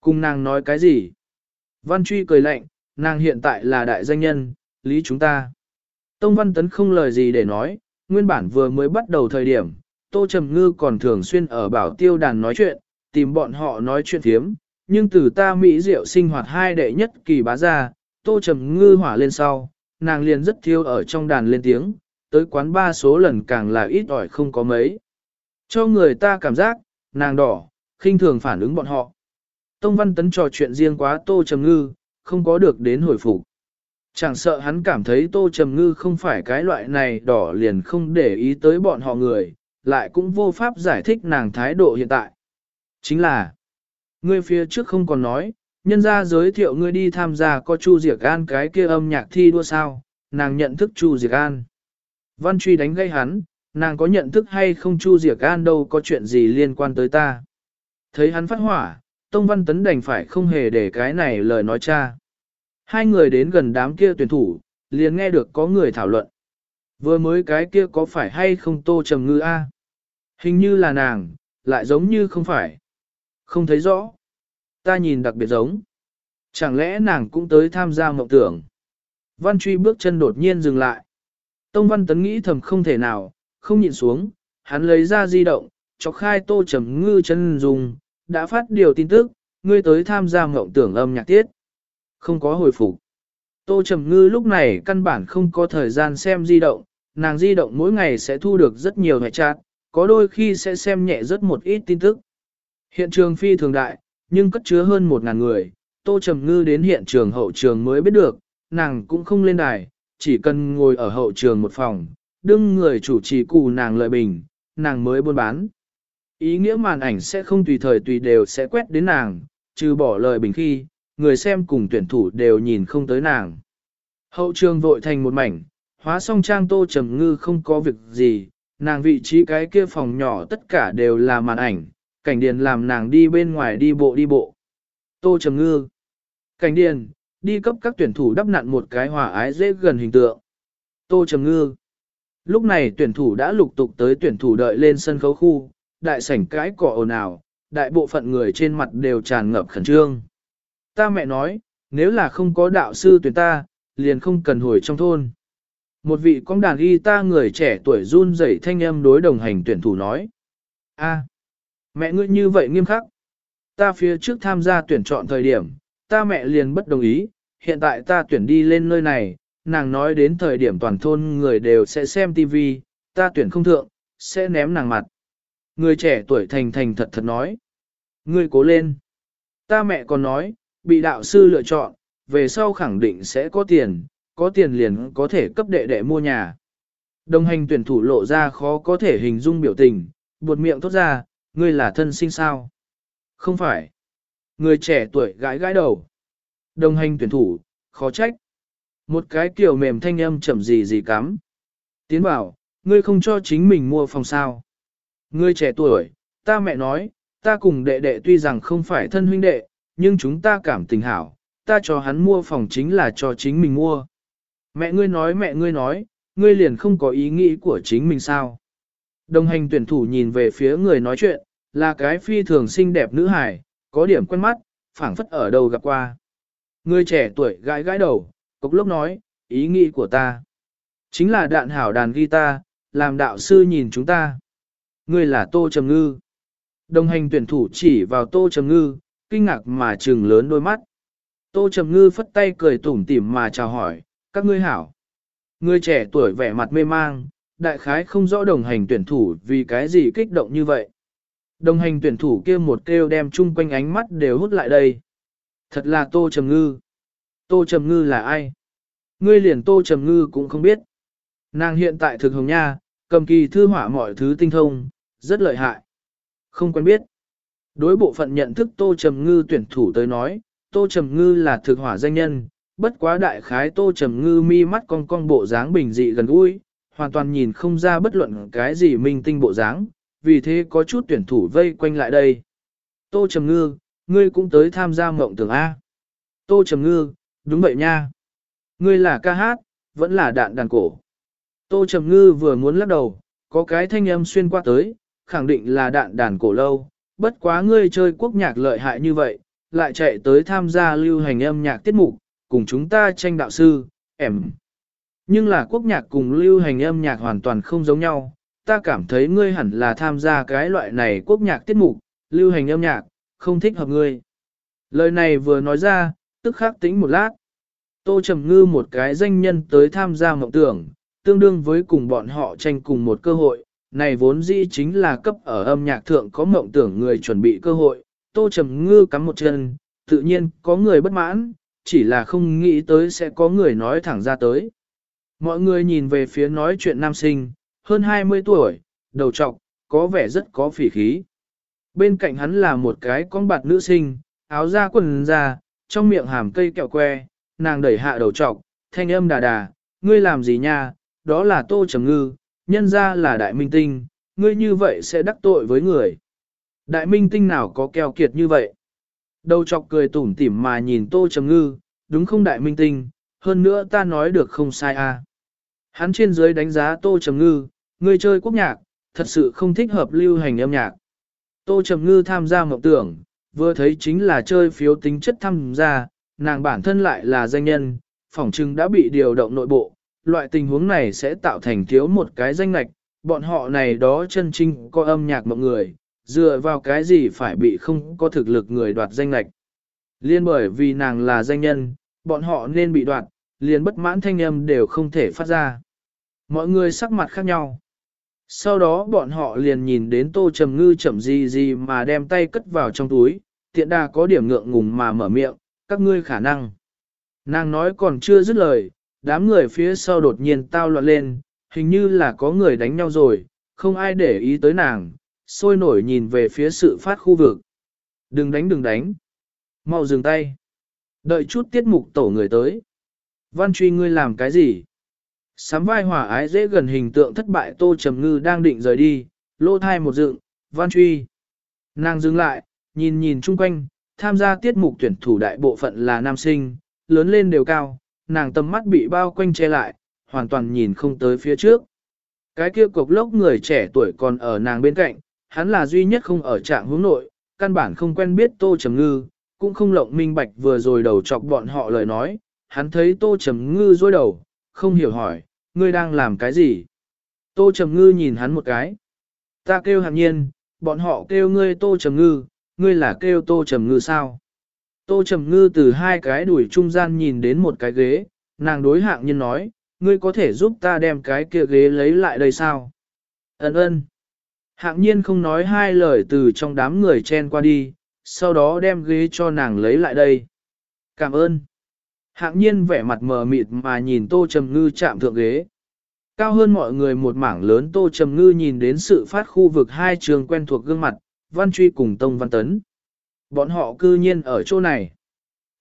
Cùng nàng nói cái gì? Văn Truy cười lạnh, nàng hiện tại là đại danh nhân, lý chúng ta. Tông Văn Tấn không lời gì để nói, nguyên bản vừa mới bắt đầu thời điểm, Tô Trầm Ngư còn thường xuyên ở bảo tiêu đàn nói chuyện, tìm bọn họ nói chuyện thiếm, nhưng từ ta Mỹ Diệu sinh hoạt hai đệ nhất kỳ bá ra, Tô Trầm Ngư hỏa lên sau, nàng liền rất thiêu ở trong đàn lên tiếng, tới quán ba số lần càng là ít ỏi không có mấy. Cho người ta cảm giác, nàng đỏ, khinh thường phản ứng bọn họ. Tông Văn Tấn trò chuyện riêng quá Tô Trầm Ngư, không có được đến hồi phục. Chẳng sợ hắn cảm thấy Tô Trầm Ngư không phải cái loại này đỏ liền không để ý tới bọn họ người, lại cũng vô pháp giải thích nàng thái độ hiện tại. Chính là, ngươi phía trước không còn nói, nhân ra giới thiệu ngươi đi tham gia có Chu Diệc An cái kia âm nhạc thi đua sao, nàng nhận thức Chu Diệc An. Văn truy đánh gây hắn, nàng có nhận thức hay không Chu Diệc An đâu có chuyện gì liên quan tới ta. Thấy hắn phát hỏa, Tông Văn Tấn đành phải không hề để cái này lời nói cha. Hai người đến gần đám kia tuyển thủ, liền nghe được có người thảo luận. Vừa mới cái kia có phải hay không tô trầm ngư a? Hình như là nàng, lại giống như không phải. Không thấy rõ. Ta nhìn đặc biệt giống. Chẳng lẽ nàng cũng tới tham gia mộng tưởng? Văn truy bước chân đột nhiên dừng lại. Tông Văn Tấn nghĩ thầm không thể nào, không nhìn xuống, hắn lấy ra di động, chọc khai tô trầm ngư chân dùng, đã phát điều tin tức, ngươi tới tham gia mộng tưởng âm nhạc tiết. Không có hồi phục. Tô Trầm Ngư lúc này căn bản không có thời gian xem di động, nàng di động mỗi ngày sẽ thu được rất nhiều hệ chat, có đôi khi sẽ xem nhẹ rất một ít tin tức. Hiện trường phi thường đại, nhưng cất chứa hơn một ngàn người, Tô Trầm Ngư đến hiện trường hậu trường mới biết được, nàng cũng không lên đài, chỉ cần ngồi ở hậu trường một phòng, đương người chủ trì cụ nàng lợi bình, nàng mới buôn bán. Ý nghĩa màn ảnh sẽ không tùy thời tùy đều sẽ quét đến nàng, trừ bỏ lời bình khi, người xem cùng tuyển thủ đều nhìn không tới nàng. Hậu trường vội thành một mảnh, hóa xong trang tô trầm ngư không có việc gì, nàng vị trí cái kia phòng nhỏ tất cả đều là màn ảnh, cảnh điền làm nàng đi bên ngoài đi bộ đi bộ. Tô trầm ngư. Cảnh điền, đi cấp các tuyển thủ đắp nặn một cái hòa ái dễ gần hình tượng. Tô trầm ngư. Lúc này tuyển thủ đã lục tục tới tuyển thủ đợi lên sân khấu khu, đại sảnh cái cỏ ồn ào, đại bộ phận người trên mặt đều tràn ngập khẩn trương. Ta mẹ nói, nếu là không có đạo sư tuyển ta, liền không cần hồi trong thôn. Một vị con đàn guitar người trẻ tuổi run rẩy thanh âm đối đồng hành tuyển thủ nói. a mẹ ngươi như vậy nghiêm khắc. Ta phía trước tham gia tuyển chọn thời điểm, ta mẹ liền bất đồng ý, hiện tại ta tuyển đi lên nơi này, nàng nói đến thời điểm toàn thôn người đều sẽ xem TV, ta tuyển không thượng, sẽ ném nàng mặt. Người trẻ tuổi thành thành thật thật nói. Ngươi cố lên. Ta mẹ còn nói, bị đạo sư lựa chọn, về sau khẳng định sẽ có tiền, có tiền liền có thể cấp đệ đệ mua nhà. Đồng hành tuyển thủ lộ ra khó có thể hình dung biểu tình, buột miệng thốt ra, ngươi là thân sinh sao? Không phải. Người trẻ tuổi gãi gãi đầu. Đồng hành tuyển thủ, khó trách. Một cái kiểu mềm thanh âm chậm gì gì cắm. Tiến bảo, ngươi không cho chính mình mua phòng sao. Ngươi trẻ tuổi, ta mẹ nói, ta cùng đệ đệ tuy rằng không phải thân huynh đệ, nhưng chúng ta cảm tình hảo, ta cho hắn mua phòng chính là cho chính mình mua. Mẹ ngươi nói mẹ ngươi nói, ngươi liền không có ý nghĩ của chính mình sao. Đồng hành tuyển thủ nhìn về phía người nói chuyện, là cái phi thường xinh đẹp nữ hài, có điểm quen mắt, phảng phất ở đầu gặp qua. Người trẻ tuổi gãi gãi đầu, cốc lốc nói, ý nghĩ của ta. Chính là đạn hảo đàn guitar, làm đạo sư nhìn chúng ta. Ngươi là Tô Trầm Ngư. Đồng hành tuyển thủ chỉ vào Tô Trầm Ngư, kinh ngạc mà trừng lớn đôi mắt. Tô Trầm Ngư phất tay cười tủm tỉm mà chào hỏi, các ngươi hảo. Người trẻ tuổi vẻ mặt mê mang, đại khái không rõ đồng hành tuyển thủ vì cái gì kích động như vậy. Đồng hành tuyển thủ kia một kêu đem chung quanh ánh mắt đều hút lại đây. Thật là Tô Trầm Ngư. Tô Trầm Ngư là ai? Ngươi liền Tô Trầm Ngư cũng không biết. Nàng hiện tại thực hồng nha, cầm kỳ thư họa mọi thứ tinh thông, rất lợi hại. Không quen biết. Đối bộ phận nhận thức Tô Trầm Ngư tuyển thủ tới nói, Tô Trầm Ngư là thực hỏa danh nhân, bất quá đại khái Tô Trầm Ngư mi mắt cong cong bộ dáng bình dị gần gũi, hoàn toàn nhìn không ra bất luận cái gì minh tinh bộ dáng, vì thế có chút tuyển thủ vây quanh lại đây. Tô Trầm Ngư, ngươi cũng tới tham gia mộng tưởng A. Tô Trầm Ngư, đúng vậy nha. Ngươi là ca hát, vẫn là đạn đàn cổ. Tô Trầm Ngư vừa muốn lắc đầu, có cái thanh âm xuyên qua tới, khẳng định là đạn đàn cổ lâu, bất quá ngươi chơi quốc nhạc lợi hại như vậy, lại chạy tới tham gia lưu hành âm nhạc tiết mục, cùng chúng ta tranh đạo sư, em. Nhưng là quốc nhạc cùng lưu hành âm nhạc hoàn toàn không giống nhau, ta cảm thấy ngươi hẳn là tham gia cái loại này quốc nhạc tiết mục, lưu hành âm nhạc, không thích hợp ngươi. Lời này vừa nói ra, tức khắc tính một lát. Tô Trầm Ngư một cái danh nhân tới tham gia mộng tưởng, tương đương với cùng bọn họ tranh cùng một cơ hội, này vốn dĩ chính là cấp ở âm nhạc thượng có mộng tưởng người chuẩn bị cơ hội, Tô Trầm Ngư cắm một chân, tự nhiên có người bất mãn, chỉ là không nghĩ tới sẽ có người nói thẳng ra tới. Mọi người nhìn về phía nói chuyện nam sinh, hơn 20 tuổi, đầu trọc, có vẻ rất có phỉ khí. Bên cạnh hắn là một cái con bạt nữ sinh, áo da quần da, trong miệng hàm cây kẹo que, nàng đẩy hạ đầu trọc, thanh âm đà đà, ngươi làm gì nha, đó là tô trầm ngư, nhân ra là đại minh tinh, ngươi như vậy sẽ đắc tội với người. Đại minh tinh nào có keo kiệt như vậy? Đầu chọc cười tủm tỉm mà nhìn tô trầm ngư, đúng không đại minh tinh, hơn nữa ta nói được không sai à. Hắn trên dưới đánh giá tô trầm ngư, ngươi chơi quốc nhạc, thật sự không thích hợp lưu hành âm nhạc. Tô trầm ngư tham gia mộng tưởng, vừa thấy chính là chơi phiếu tính chất tham gia, nàng bản thân lại là danh nhân, phỏng chừng đã bị điều động nội bộ, loại tình huống này sẽ tạo thành thiếu một cái danh lạch, bọn họ này đó chân trinh có âm nhạc mọi người, dựa vào cái gì phải bị không có thực lực người đoạt danh lạch. Liên bởi vì nàng là danh nhân, bọn họ nên bị đoạt, liền bất mãn thanh âm đều không thể phát ra. Mọi người sắc mặt khác nhau. Sau đó bọn họ liền nhìn đến tô trầm ngư chậm gì gì mà đem tay cất vào trong túi, tiện đà có điểm ngượng ngùng mà mở miệng, các ngươi khả năng. Nàng nói còn chưa dứt lời, đám người phía sau đột nhiên tao loạn lên, hình như là có người đánh nhau rồi, không ai để ý tới nàng, sôi nổi nhìn về phía sự phát khu vực. Đừng đánh đừng đánh. mau dừng tay. Đợi chút tiết mục tổ người tới. Văn truy ngươi làm cái gì? Sám vai hỏa ái dễ gần hình tượng thất bại tô trầm ngư đang định rời đi, lô thai một dựng, văn truy. Nàng dừng lại, nhìn nhìn chung quanh, tham gia tiết mục tuyển thủ đại bộ phận là nam sinh, lớn lên đều cao, nàng tầm mắt bị bao quanh che lại, hoàn toàn nhìn không tới phía trước. Cái kia cục lốc người trẻ tuổi còn ở nàng bên cạnh, hắn là duy nhất không ở trạng hướng nội, căn bản không quen biết Tô Trầm Ngư, cũng không lộng minh bạch vừa rồi đầu chọc bọn họ lời nói, hắn thấy Tô Trầm Ngư dối đầu, không hiểu hỏi, ngươi đang làm cái gì? Tô Trầm Ngư nhìn hắn một cái. Ta kêu hạm nhiên, bọn họ kêu ngươi Tô Trầm Ngư, ngươi là kêu Tô Trầm Ngư sao? Tô Trầm Ngư từ hai cái đuổi trung gian nhìn đến một cái ghế, nàng đối hạng nhiên nói, ngươi có thể giúp ta đem cái kia ghế lấy lại đây sao? Ấn ơn. Hạng nhiên không nói hai lời từ trong đám người chen qua đi, sau đó đem ghế cho nàng lấy lại đây. Cảm ơn. Hạng nhiên vẻ mặt mờ mịt mà nhìn Tô Trầm Ngư chạm thượng ghế. Cao hơn mọi người một mảng lớn Tô Trầm Ngư nhìn đến sự phát khu vực hai trường quen thuộc gương mặt, Văn Truy cùng Tông Văn Tấn. Bọn họ cư nhiên ở chỗ này.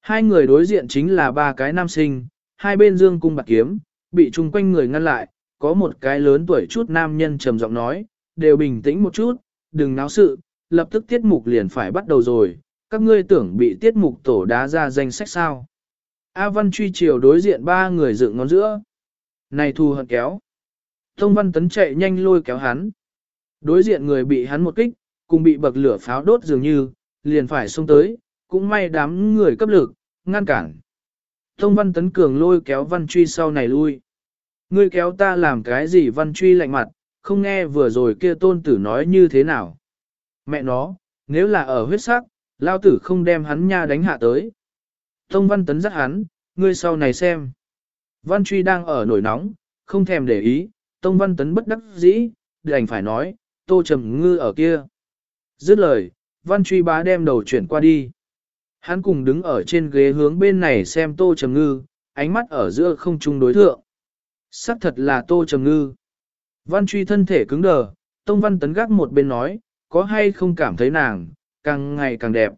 Hai người đối diện chính là ba cái nam sinh, hai bên dương cung bạc kiếm, bị chung quanh người ngăn lại, có một cái lớn tuổi chút nam nhân trầm giọng nói, đều bình tĩnh một chút, đừng náo sự, lập tức tiết mục liền phải bắt đầu rồi, các ngươi tưởng bị tiết mục tổ đá ra danh sách sao. A Văn truy chiều đối diện ba người dựng ngón giữa. Này thù hận kéo. Tông Văn Tấn chạy nhanh lôi kéo hắn. Đối diện người bị hắn một kích, cùng bị bậc lửa pháo đốt dường như, liền phải xông tới, cũng may đám người cấp lực, ngăn cản. Tông Văn Tấn Cường lôi kéo Văn Truy sau này lui. Ngươi kéo ta làm cái gì Văn Truy lạnh mặt, không nghe vừa rồi kia tôn tử nói như thế nào. Mẹ nó, nếu là ở huyết sắc, lao tử không đem hắn nha đánh hạ tới. Tông Văn Tấn dắt hắn, ngươi sau này xem. Văn Truy đang ở nổi nóng, không thèm để ý, Tông Văn Tấn bất đắc dĩ, đành phải nói, Tô Trầm Ngư ở kia. Dứt lời, Văn Truy bá đem đầu chuyển qua đi. Hắn cùng đứng ở trên ghế hướng bên này xem Tô Trầm Ngư, ánh mắt ở giữa không chung đối thượng. Sắc thật là Tô Trầm Ngư. Văn Truy thân thể cứng đờ, Tông Văn Tấn gác một bên nói, có hay không cảm thấy nàng, càng ngày càng đẹp.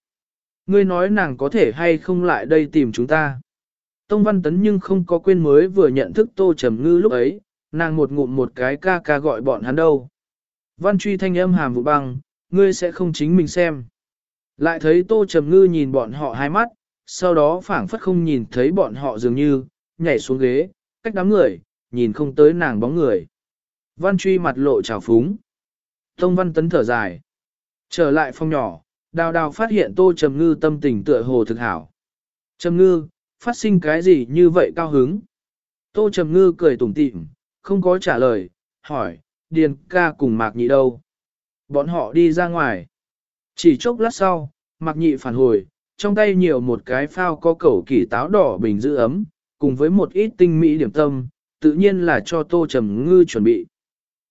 Ngươi nói nàng có thể hay không lại đây tìm chúng ta. Tông Văn Tấn nhưng không có quên mới vừa nhận thức Tô Trầm Ngư lúc ấy, nàng một ngụm một cái ca ca gọi bọn hắn đâu. Văn truy thanh âm hàm vụ băng, ngươi sẽ không chính mình xem. Lại thấy Tô Trầm Ngư nhìn bọn họ hai mắt, sau đó phảng phất không nhìn thấy bọn họ dường như, nhảy xuống ghế, cách đám người, nhìn không tới nàng bóng người. Văn truy mặt lộ trào phúng. Tông Văn Tấn thở dài. Trở lại phòng nhỏ, đào đào phát hiện Tô Trầm Ngư tâm tình tựa hồ thực hảo. Trầm Ngư, phát sinh cái gì như vậy cao hứng? Tô Trầm Ngư cười tủm tỉm, không có trả lời, hỏi, Điền ca cùng Mạc Nhị đâu? Bọn họ đi ra ngoài. Chỉ chốc lát sau, Mạc Nhị phản hồi, trong tay nhiều một cái phao có cẩu kỷ táo đỏ bình giữ ấm, cùng với một ít tinh mỹ điểm tâm, tự nhiên là cho Tô Trầm Ngư chuẩn bị.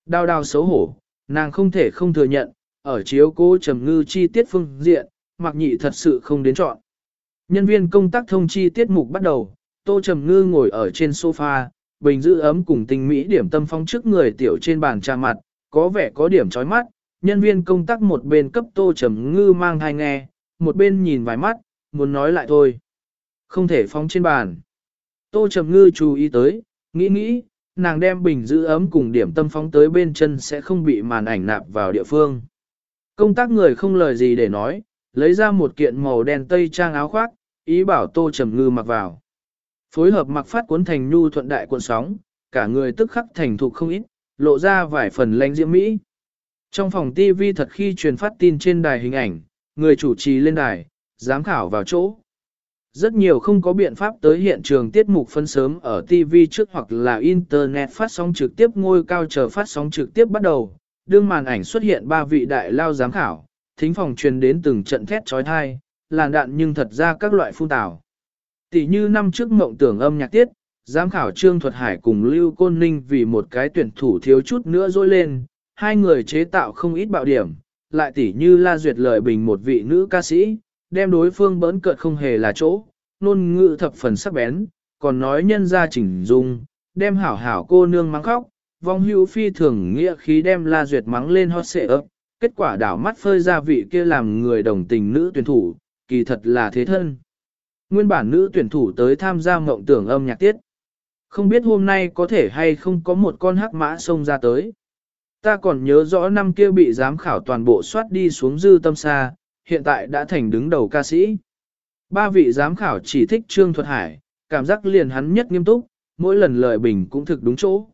Đao đao xấu hổ, nàng không thể không thừa nhận, ở chiếu cô Trầm Ngư chi tiết phương diện, Mạc Nhị thật sự không đến chọn. Nhân viên công tác thông chi tiết mục bắt đầu, Tô Trầm Ngư ngồi ở trên sofa, bình giữ ấm cùng tinh mỹ điểm tâm phong trước người tiểu trên bàn trà mặt, có vẻ có điểm chói mắt, nhân viên công tác một bên cấp Tô Trầm Ngư mang thai nghe, một bên nhìn vài mắt, muốn nói lại thôi. Không thể phóng trên bàn. Tô Trầm Ngư chú ý tới, nghĩ nghĩ, nàng đem bình giữ ấm cùng điểm tâm phóng tới bên chân sẽ không bị màn ảnh nạp vào địa phương. Công tác người không lời gì để nói, lấy ra một kiện màu đen tây trang áo khoác, ý bảo Tô Trầm Ngư mặc vào. Phối hợp mặc phát cuốn thành nhu thuận đại cuộn sóng, cả người tức khắc thành thục không ít, lộ ra vài phần lãnh diễm mỹ. Trong phòng TV thật khi truyền phát tin trên đài hình ảnh, người chủ trì lên đài, giám khảo vào chỗ. Rất nhiều không có biện pháp tới hiện trường tiết mục phân sớm ở TV trước hoặc là Internet phát sóng trực tiếp ngôi cao chờ phát sóng trực tiếp bắt đầu. Đương màn ảnh xuất hiện ba vị đại lao giám khảo, thính phòng truyền đến từng trận thét trói thai, làn đạn nhưng thật ra các loại phun tảo. Tỷ như năm trước mộng tưởng âm nhạc tiết, giám khảo Trương Thuật Hải cùng Lưu Côn Ninh vì một cái tuyển thủ thiếu chút nữa dối lên, hai người chế tạo không ít bạo điểm, lại tỷ như La Duyệt lời bình một vị nữ ca sĩ, đem đối phương bỡn cợt không hề là chỗ, nôn ngữ thập phần sắc bén, còn nói nhân ra chỉnh dung, đem hảo hảo cô nương mắng khóc, vong hữu phi thường nghĩa khí đem La Duyệt mắng lên hot xệ ấp, kết quả đảo mắt phơi ra vị kia làm người đồng tình nữ tuyển thủ, kỳ thật là thế thân. Nguyên bản nữ tuyển thủ tới tham gia mộng tưởng âm nhạc tiết. Không biết hôm nay có thể hay không có một con hắc mã xông ra tới. Ta còn nhớ rõ năm kia bị giám khảo toàn bộ soát đi xuống dư tâm xa, hiện tại đã thành đứng đầu ca sĩ. Ba vị giám khảo chỉ thích Trương Thuật Hải, cảm giác liền hắn nhất nghiêm túc, mỗi lần lời bình cũng thực đúng chỗ.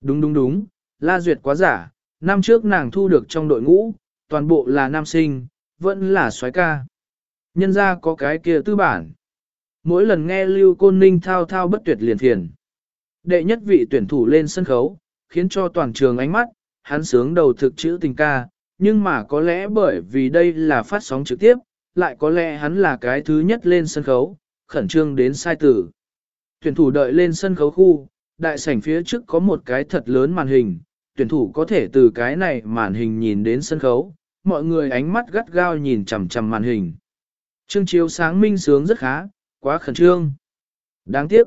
Đúng đúng đúng, La Duyệt quá giả, năm trước nàng thu được trong đội ngũ, toàn bộ là nam sinh, vẫn là soái ca. Nhân ra có cái kia tư bản. Mỗi lần nghe Lưu Côn Ninh thao thao bất tuyệt liền thiền. Đệ nhất vị tuyển thủ lên sân khấu, khiến cho toàn trường ánh mắt, hắn sướng đầu thực chữ tình ca, nhưng mà có lẽ bởi vì đây là phát sóng trực tiếp, lại có lẽ hắn là cái thứ nhất lên sân khấu, khẩn trương đến sai tử. Tuyển thủ đợi lên sân khấu khu, đại sảnh phía trước có một cái thật lớn màn hình, tuyển thủ có thể từ cái này màn hình nhìn đến sân khấu, mọi người ánh mắt gắt gao nhìn chằm chằm màn hình. Trương chiếu sáng minh sướng rất khá, quá khẩn trương. Đáng tiếc.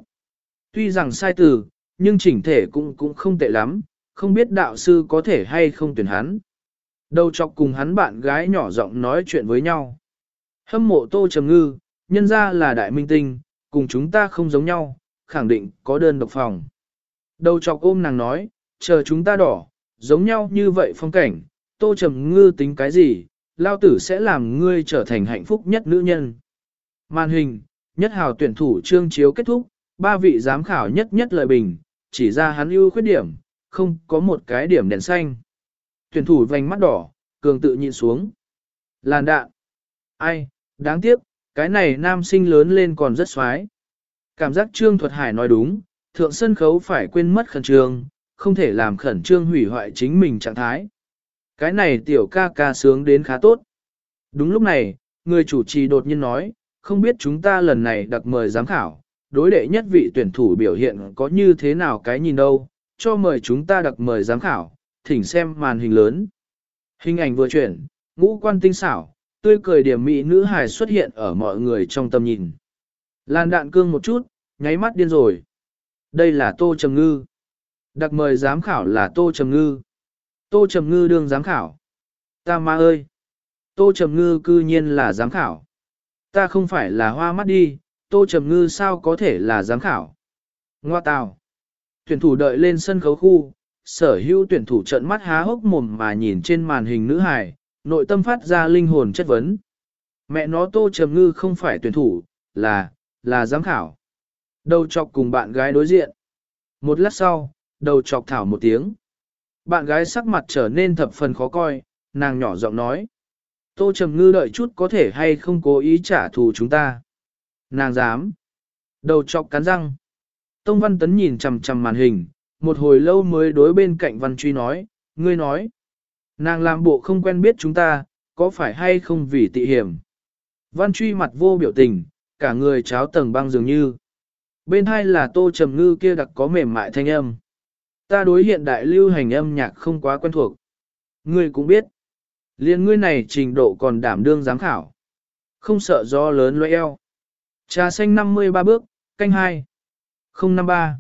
Tuy rằng sai từ, nhưng chỉnh thể cũng cũng không tệ lắm, không biết đạo sư có thể hay không tuyển hắn. Đầu chọc cùng hắn bạn gái nhỏ giọng nói chuyện với nhau. Hâm mộ tô trầm ngư, nhân ra là đại minh tinh, cùng chúng ta không giống nhau, khẳng định có đơn độc phòng. Đầu chọc ôm nàng nói, chờ chúng ta đỏ, giống nhau như vậy phong cảnh, tô trầm ngư tính cái gì, lao tử sẽ làm ngươi trở thành hạnh phúc nhất nữ nhân. Màn hình, nhất hào tuyển thủ trương chiếu kết thúc, ba vị giám khảo nhất nhất lời bình, chỉ ra hắn ưu khuyết điểm, không có một cái điểm đèn xanh. Tuyển thủ vành mắt đỏ, cường tự nhịn xuống. Làn đạn. Ai, đáng tiếc, cái này nam sinh lớn lên còn rất xoái. Cảm giác Trương Thuật Hải nói đúng, thượng sân khấu phải quên mất khẩn trương, không thể làm khẩn trương hủy hoại chính mình trạng thái. Cái này tiểu ca ca sướng đến khá tốt. Đúng lúc này, người chủ trì đột nhiên nói, không biết chúng ta lần này đặc mời giám khảo, đối đệ nhất vị tuyển thủ biểu hiện có như thế nào cái nhìn đâu, cho mời chúng ta đặc mời giám khảo, thỉnh xem màn hình lớn. Hình ảnh vừa chuyển, ngũ quan tinh xảo, tươi cười điểm mỹ nữ hài xuất hiện ở mọi người trong tầm nhìn. Lan đạn cương một chút, nháy mắt điên rồi. Đây là Tô Trầm Ngư. Đặc mời giám khảo là Tô Trầm Ngư. Tô Trầm Ngư đương giám khảo. Ta ma ơi! Tô Trầm Ngư cư nhiên là giám khảo. Ta không phải là hoa mắt đi, Tô Trầm Ngư sao có thể là giám khảo. Ngoa tào. Tuyển thủ đợi lên sân khấu khu, sở hữu tuyển thủ trận mắt há hốc mồm mà nhìn trên màn hình nữ hài, nội tâm phát ra linh hồn chất vấn. Mẹ nó Tô Trầm Ngư không phải tuyển thủ, là, là giám khảo. Đầu chọc cùng bạn gái đối diện. Một lát sau, đầu chọc thảo một tiếng. Bạn gái sắc mặt trở nên thập phần khó coi, nàng nhỏ giọng nói. Tô Trầm Ngư đợi chút có thể hay không cố ý trả thù chúng ta. Nàng dám. Đầu chọc cắn răng. Tông Văn Tấn nhìn chằm chằm màn hình, một hồi lâu mới đối bên cạnh Văn Truy nói, ngươi nói. Nàng làm bộ không quen biết chúng ta, có phải hay không vì tị hiểm. Văn Truy mặt vô biểu tình, cả người cháo tầng băng dường như. Bên hai là tô trầm ngư kia đặc có mềm mại thanh âm. Ta đối hiện đại lưu hành âm nhạc không quá quen thuộc. Ngươi cũng biết. Liên ngươi này trình độ còn đảm đương giám khảo. Không sợ do lớn lỗi eo. Trà xanh 53 bước, canh hai. 053.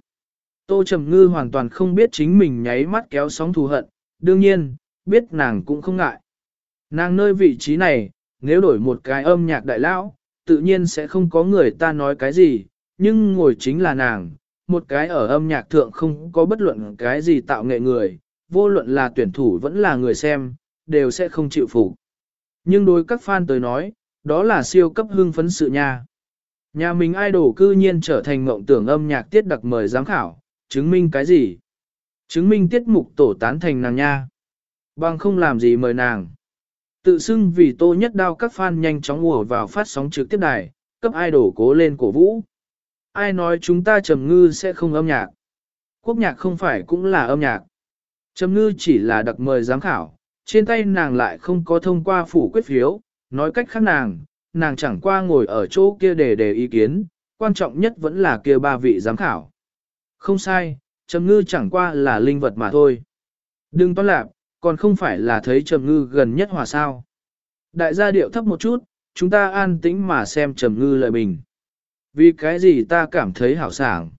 Tô Trầm Ngư hoàn toàn không biết chính mình nháy mắt kéo sóng thù hận, đương nhiên, biết nàng cũng không ngại. Nàng nơi vị trí này, nếu đổi một cái âm nhạc đại lão, tự nhiên sẽ không có người ta nói cái gì, nhưng ngồi chính là nàng, một cái ở âm nhạc thượng không có bất luận cái gì tạo nghệ người, vô luận là tuyển thủ vẫn là người xem, đều sẽ không chịu phục. Nhưng đối các fan tới nói, đó là siêu cấp hưng phấn sự nha. Nhà mình idol cư nhiên trở thành mộng tưởng âm nhạc tiết đặc mời giám khảo, chứng minh cái gì? Chứng minh tiết mục tổ tán thành nàng nha. Bằng không làm gì mời nàng. Tự xưng vì tô nhất đao các fan nhanh chóng ùa vào phát sóng trực tiếp đài, cấp idol cố lên cổ vũ. Ai nói chúng ta trầm ngư sẽ không âm nhạc? Quốc nhạc không phải cũng là âm nhạc. Trầm ngư chỉ là đặc mời giám khảo, trên tay nàng lại không có thông qua phủ quyết phiếu, nói cách khác nàng, nàng chẳng qua ngồi ở chỗ kia để đề ý kiến, quan trọng nhất vẫn là kia ba vị giám khảo. Không sai, Trầm Ngư chẳng qua là linh vật mà thôi. Đừng toán lạc, còn không phải là thấy Trầm Ngư gần nhất hòa sao. Đại gia điệu thấp một chút, chúng ta an tĩnh mà xem Trầm Ngư lợi bình. Vì cái gì ta cảm thấy hảo sảng.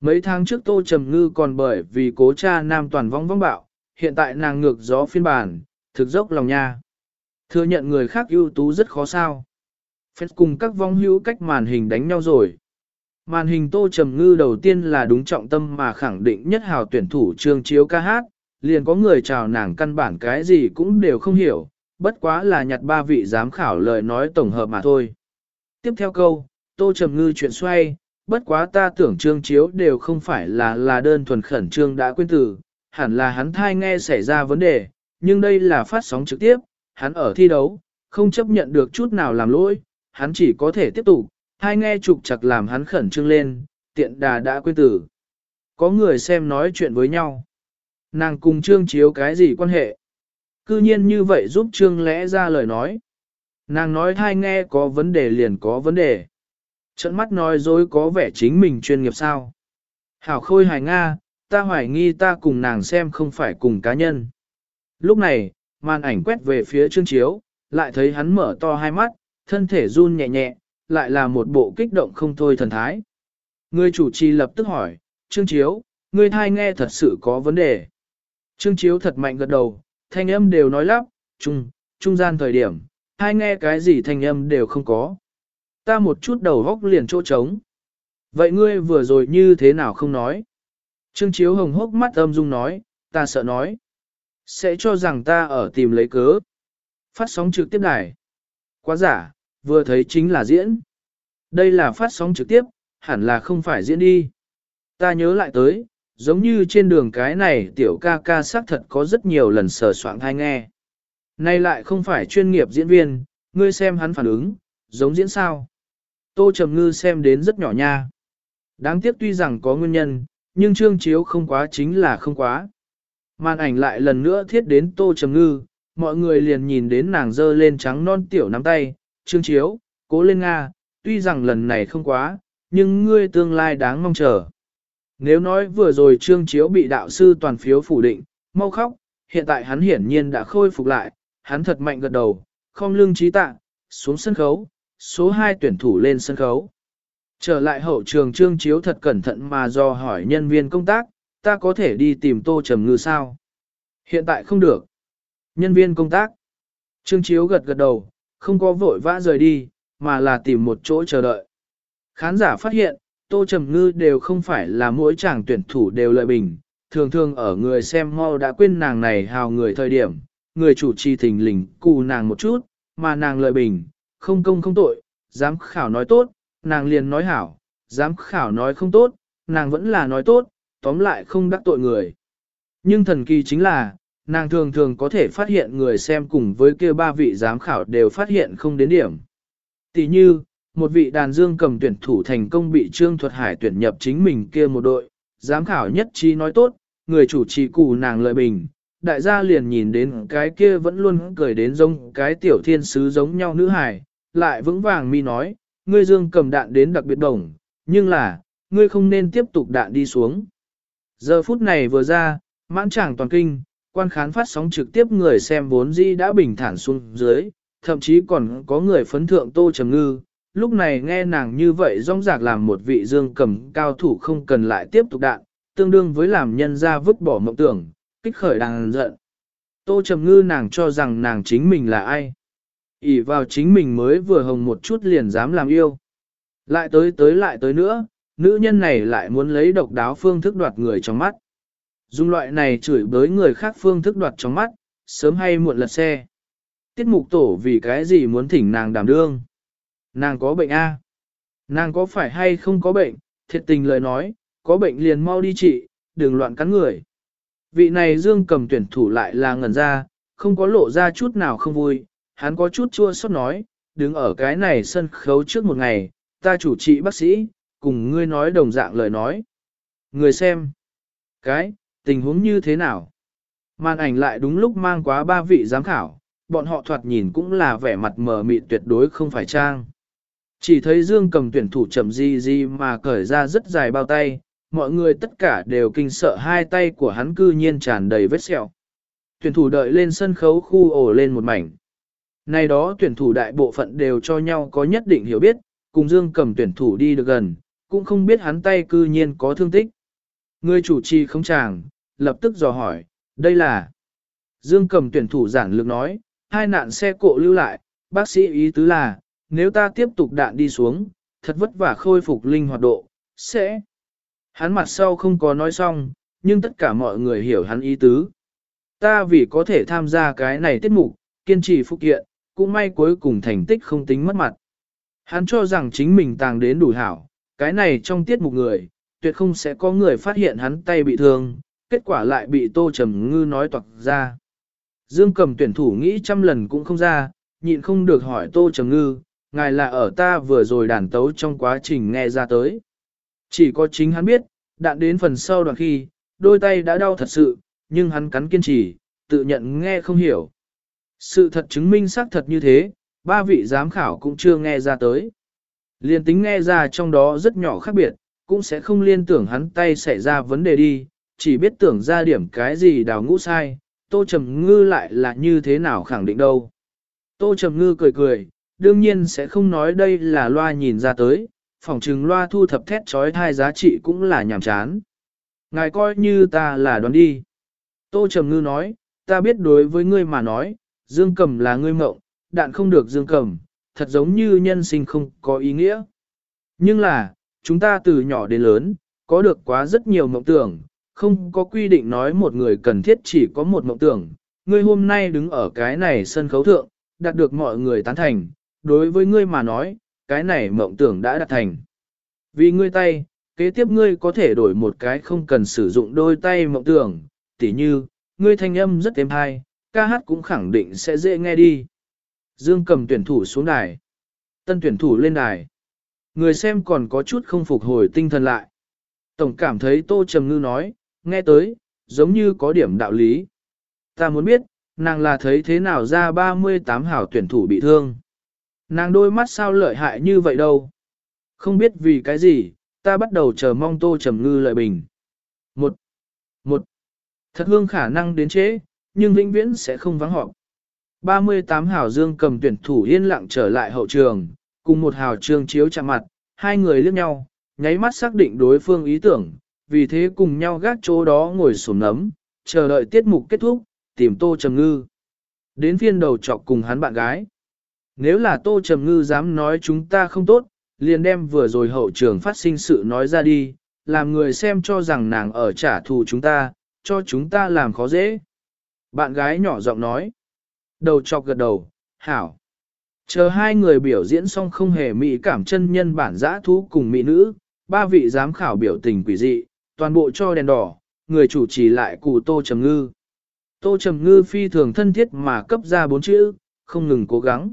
Mấy tháng trước Tô Trầm Ngư còn bởi vì cố cha nam toàn vong vong bạo, hiện tại nàng ngược gió phiên bản, thực dốc lòng nha. Thừa nhận người khác ưu tú rất khó sao. Phép cùng các vong hữu cách màn hình đánh nhau rồi. Màn hình Tô Trầm Ngư đầu tiên là đúng trọng tâm mà khẳng định nhất hào tuyển thủ trương chiếu ca hát, liền có người chào nàng căn bản cái gì cũng đều không hiểu, bất quá là nhặt ba vị giám khảo lời nói tổng hợp mà thôi. Tiếp theo câu, Tô Trầm Ngư chuyện xoay, bất quá ta tưởng trương chiếu đều không phải là là đơn thuần khẩn trương đã quên từ, hẳn là hắn thai nghe xảy ra vấn đề, nhưng đây là phát sóng trực tiếp, hắn ở thi đấu, không chấp nhận được chút nào làm lỗi, hắn chỉ có thể tiếp tục, hai nghe trục chặt làm hắn khẩn trương lên, tiện đà đã quên tử. Có người xem nói chuyện với nhau. Nàng cùng Trương Chiếu cái gì quan hệ? Cư nhiên như vậy giúp Trương lẽ ra lời nói. Nàng nói hai nghe có vấn đề liền có vấn đề. Trận mắt nói dối có vẻ chính mình chuyên nghiệp sao. Hảo khôi hài Nga, ta hoài nghi ta cùng nàng xem không phải cùng cá nhân. Lúc này, màn ảnh quét về phía Trương Chiếu, lại thấy hắn mở to hai mắt, thân thể run nhẹ nhẹ, lại là một bộ kích động không thôi thần thái. Người chủ trì lập tức hỏi, Trương Chiếu, người thai nghe thật sự có vấn đề. Trương Chiếu thật mạnh gật đầu, thanh âm đều nói lắp, trung, trung gian thời điểm, thai nghe cái gì thanh âm đều không có. Ta một chút đầu góc liền chỗ trống. Vậy ngươi vừa rồi như thế nào không nói? Trương Chiếu hồng hốc mắt âm dung nói, ta sợ nói. Sẽ cho rằng ta ở tìm lấy cớ. Phát sóng trực tiếp đài. Quá giả, vừa thấy chính là diễn. Đây là phát sóng trực tiếp, hẳn là không phải diễn đi. Ta nhớ lại tới, giống như trên đường cái này tiểu ca ca xác thật có rất nhiều lần sờ soạn hay nghe. Nay lại không phải chuyên nghiệp diễn viên, ngươi xem hắn phản ứng, giống diễn sao. Tô Trầm Ngư xem đến rất nhỏ nha. Đáng tiếc tuy rằng có nguyên nhân, nhưng trương chiếu không quá chính là không quá. Màn ảnh lại lần nữa thiết đến Tô Trầm Ngư, mọi người liền nhìn đến nàng dơ lên trắng non tiểu nắm tay, trương chiếu, cố lên Nga, tuy rằng lần này không quá, nhưng ngươi tương lai đáng mong chờ. Nếu nói vừa rồi trương chiếu bị đạo sư toàn phiếu phủ định, mau khóc, hiện tại hắn hiển nhiên đã khôi phục lại, hắn thật mạnh gật đầu, không lương trí tạ, xuống sân khấu, số 2 tuyển thủ lên sân khấu. Trở lại hậu trường trương chiếu thật cẩn thận mà do hỏi nhân viên công tác, ta có thể đi tìm tô trầm ngư sao? Hiện tại không được. Nhân viên công tác. Trương chiếu gật gật đầu, không có vội vã rời đi, mà là tìm một chỗ chờ đợi. Khán giả phát hiện, tô trầm ngư đều không phải là mỗi chàng tuyển thủ đều lợi bình, thường thường ở người xem mau đã quên nàng này hào người thời điểm, người chủ trì thình lình cù nàng một chút, mà nàng lợi bình, không công không tội, dám khảo nói tốt, nàng liền nói hảo, dám khảo nói không tốt, nàng vẫn là nói tốt, tóm lại không đắc tội người. Nhưng thần kỳ chính là, nàng thường thường có thể phát hiện người xem cùng với kia ba vị giám khảo đều phát hiện không đến điểm. Tỷ như, một vị đàn dương cầm tuyển thủ thành công bị Trương Thuật Hải tuyển nhập chính mình kia một đội, giám khảo nhất trí nói tốt, người chủ trì cụ nàng lợi bình, đại gia liền nhìn đến cái kia vẫn luôn cười đến giống cái tiểu thiên sứ giống nhau nữ hài, lại vững vàng mi nói, ngươi dương cầm đạn đến đặc biệt đồng, nhưng là, ngươi không nên tiếp tục đạn đi xuống. Giờ phút này vừa ra, mãn chàng toàn kinh, quan khán phát sóng trực tiếp người xem vốn dĩ đã bình thản xuống dưới, thậm chí còn có người phấn thượng tô trầm ngư. Lúc này nghe nàng như vậy rong rạc làm một vị dương cầm cao thủ không cần lại tiếp tục đạn, tương đương với làm nhân ra vứt bỏ mộng tưởng, kích khởi đang giận. Tô Trầm Ngư nàng cho rằng nàng chính mình là ai. ỉ vào chính mình mới vừa hồng một chút liền dám làm yêu. Lại tới tới lại tới nữa, nữ nhân này lại muốn lấy độc đáo phương thức đoạt người trong mắt. Dùng loại này chửi bới người khác phương thức đoạt trong mắt, sớm hay muộn lật xe. Tiết mục tổ vì cái gì muốn thỉnh nàng đảm đương? Nàng có bệnh A. Nàng có phải hay không có bệnh? Thiệt tình lời nói, có bệnh liền mau đi trị, đừng loạn cắn người. Vị này dương cầm tuyển thủ lại là ngẩn ra, không có lộ ra chút nào không vui, hắn có chút chua xót nói, đứng ở cái này sân khấu trước một ngày, ta chủ trị bác sĩ, cùng ngươi nói đồng dạng lời nói. Người xem, cái, tình huống như thế nào? Màn ảnh lại đúng lúc mang quá ba vị giám khảo, bọn họ thoạt nhìn cũng là vẻ mặt mờ mịt tuyệt đối không phải trang. Chỉ thấy Dương cầm tuyển thủ chậm gì gì mà cởi ra rất dài bao tay, mọi người tất cả đều kinh sợ hai tay của hắn cư nhiên tràn đầy vết sẹo. Tuyển thủ đợi lên sân khấu khu ổ lên một mảnh. Này đó tuyển thủ đại bộ phận đều cho nhau có nhất định hiểu biết, cùng Dương cầm tuyển thủ đi được gần, cũng không biết hắn tay cư nhiên có thương tích. Người chủ trì không chàng, lập tức dò hỏi, đây là... Dương cầm tuyển thủ giản lược nói, hai nạn xe cộ lưu lại, bác sĩ ý tứ là, nếu ta tiếp tục đạn đi xuống, thật vất vả khôi phục linh hoạt độ, sẽ... Hắn mặt sau không có nói xong, nhưng tất cả mọi người hiểu hắn ý tứ. Ta vì có thể tham gia cái này tiết mục, kiên trì phụ kiện, cũng may cuối cùng thành tích không tính mất mặt. Hắn cho rằng chính mình tàng đến đủ hảo, cái này trong tiết mục người, tuyệt không sẽ có người phát hiện hắn tay bị thương, kết quả lại bị Tô Trầm Ngư nói toạc ra. Dương cầm tuyển thủ nghĩ trăm lần cũng không ra, nhịn không được hỏi Tô Trầm Ngư, ngài là ở ta vừa rồi đàn tấu trong quá trình nghe ra tới. Chỉ có chính hắn biết, đạn đến phần sau đoạn khi, đôi tay đã đau thật sự, nhưng hắn cắn kiên trì, tự nhận nghe không hiểu. Sự thật chứng minh xác thật như thế, ba vị giám khảo cũng chưa nghe ra tới. Liên tính nghe ra trong đó rất nhỏ khác biệt, cũng sẽ không liên tưởng hắn tay xảy ra vấn đề đi, chỉ biết tưởng ra điểm cái gì đào ngũ sai, Tô Trầm Ngư lại là như thế nào khẳng định đâu. Tô Trầm Ngư cười cười, đương nhiên sẽ không nói đây là loa nhìn ra tới, phòng trừng loa thu thập thét trói thai giá trị cũng là nhàm chán. Ngài coi như ta là đoán đi. Tô Trầm Ngư nói, ta biết đối với ngươi mà nói, dương cầm là ngươi mộng, đạn không được dương cầm, thật giống như nhân sinh không có ý nghĩa. Nhưng là, chúng ta từ nhỏ đến lớn, có được quá rất nhiều mộng tưởng, không có quy định nói một người cần thiết chỉ có một mộng tưởng. Ngươi hôm nay đứng ở cái này sân khấu thượng, đạt được mọi người tán thành, đối với ngươi mà nói, cái này mộng tưởng đã đạt thành. Vì ngươi tay, kế tiếp ngươi có thể đổi một cái không cần sử dụng đôi tay mộng tưởng, tỉ như, ngươi thanh âm rất êm hay, ca hát cũng khẳng định sẽ dễ nghe đi. Dương cầm tuyển thủ xuống đài. Tân tuyển thủ lên đài. Người xem còn có chút không phục hồi tinh thần lại. Tổng cảm thấy Tô Trầm Ngư nói, nghe tới, giống như có điểm đạo lý. Ta muốn biết, nàng là thấy thế nào ra 38 hảo tuyển thủ bị thương. Nàng đôi mắt sao lợi hại như vậy đâu. Không biết vì cái gì, ta bắt đầu chờ mong Tô Trầm Ngư lợi bình. Một, một, thật hương khả năng đến chế, nhưng vĩnh viễn sẽ không vắng họp. 38 hảo dương cầm tuyển thủ yên lặng trở lại hậu trường, cùng một hào trương chiếu chạm mặt, hai người liếc nhau, nháy mắt xác định đối phương ý tưởng, vì thế cùng nhau gác chỗ đó ngồi sổm nấm, chờ đợi tiết mục kết thúc, tìm Tô Trầm Ngư. Đến phiên đầu chọc cùng hắn bạn gái. Nếu là Tô Trầm Ngư dám nói chúng ta không tốt, liền đem vừa rồi hậu trường phát sinh sự nói ra đi, làm người xem cho rằng nàng ở trả thù chúng ta, cho chúng ta làm khó dễ. Bạn gái nhỏ giọng nói. Đầu chọc gật đầu, hảo. Chờ hai người biểu diễn xong không hề mỹ cảm chân nhân bản giã thú cùng mỹ nữ, ba vị giám khảo biểu tình quỷ dị, toàn bộ cho đèn đỏ, người chủ trì lại cụ Tô Trầm Ngư. Tô Trầm Ngư phi thường thân thiết mà cấp ra bốn chữ, không ngừng cố gắng.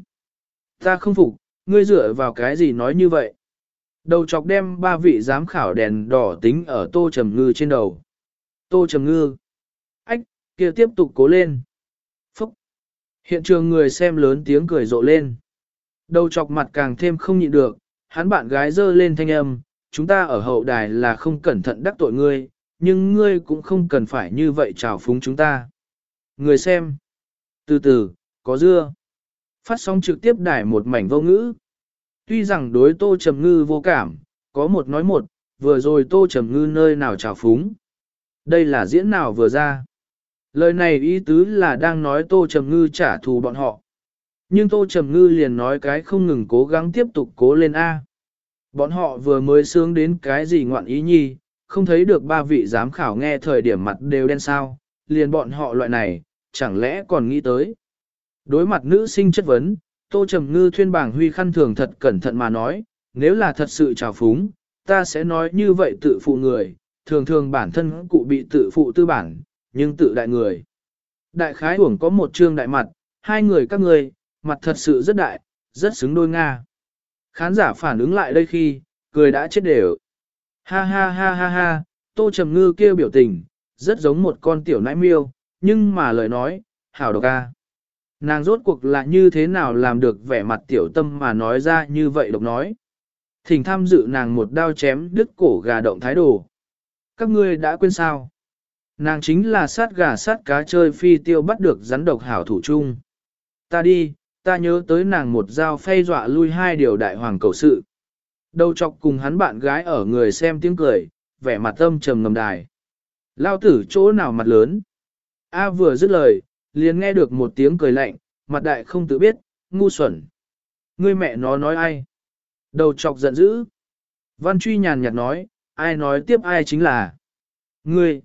Ta không phục, ngươi dựa vào cái gì nói như vậy? Đầu chọc đem ba vị giám khảo đèn đỏ tính ở Tô Trầm Ngư trên đầu. Tô Trầm Ngư. Ách, kia tiếp tục cố lên. Phúc. Hiện trường người xem lớn tiếng cười rộ lên. Đầu chọc mặt càng thêm không nhịn được, hắn bạn gái dơ lên thanh âm, chúng ta ở hậu đài là không cẩn thận đắc tội ngươi, nhưng ngươi cũng không cần phải như vậy trào phúng chúng ta. Người xem. Từ từ, có dưa. Phát sóng trực tiếp đài một mảnh vô ngữ. Tuy rằng đối tô trầm ngư vô cảm, có một nói một, vừa rồi tô trầm ngư nơi nào trào phúng. Đây là diễn nào vừa ra. Lời này ý tứ là đang nói tô trầm ngư trả thù bọn họ. Nhưng tô trầm ngư liền nói cái không ngừng cố gắng tiếp tục cố lên A. Bọn họ vừa mới sướng đến cái gì ngoạn ý nhi, không thấy được ba vị giám khảo nghe thời điểm mặt đều đen sao, liền bọn họ loại này, chẳng lẽ còn nghĩ tới. Đối mặt nữ sinh chất vấn, Tô Trầm Ngư thuyên bảng huy khăn thường thật cẩn thận mà nói, nếu là thật sự trào phúng, ta sẽ nói như vậy tự phụ người, thường thường bản thân cụ bị tự phụ tư bản, nhưng tự đại người. Đại khái uổng có một trương đại mặt, hai người các người, mặt thật sự rất đại, rất xứng đôi Nga. Khán giả phản ứng lại đây khi, cười đã chết đều. Ha ha ha ha ha, Tô Trầm Ngư kêu biểu tình, rất giống một con tiểu nãi miêu, nhưng mà lời nói, hảo độc ca. Nàng rốt cuộc là như thế nào làm được vẻ mặt tiểu tâm mà nói ra như vậy độc nói. Thỉnh tham dự nàng một đao chém đứt cổ gà động thái đồ. Các ngươi đã quên sao? Nàng chính là sát gà sát cá chơi phi tiêu bắt được rắn độc hảo thủ chung. Ta đi, ta nhớ tới nàng một dao phay dọa lui hai điều đại hoàng cầu sự. Đầu chọc cùng hắn bạn gái ở người xem tiếng cười, vẻ mặt tâm trầm ngầm đài. Lao tử chỗ nào mặt lớn. A vừa dứt lời, liền nghe được một tiếng cười lạnh, mặt đại không tự biết, ngu xuẩn. Ngươi mẹ nó nói ai? Đầu chọc giận dữ. Văn truy nhàn nhạt nói, ai nói tiếp ai chính là. Ngươi.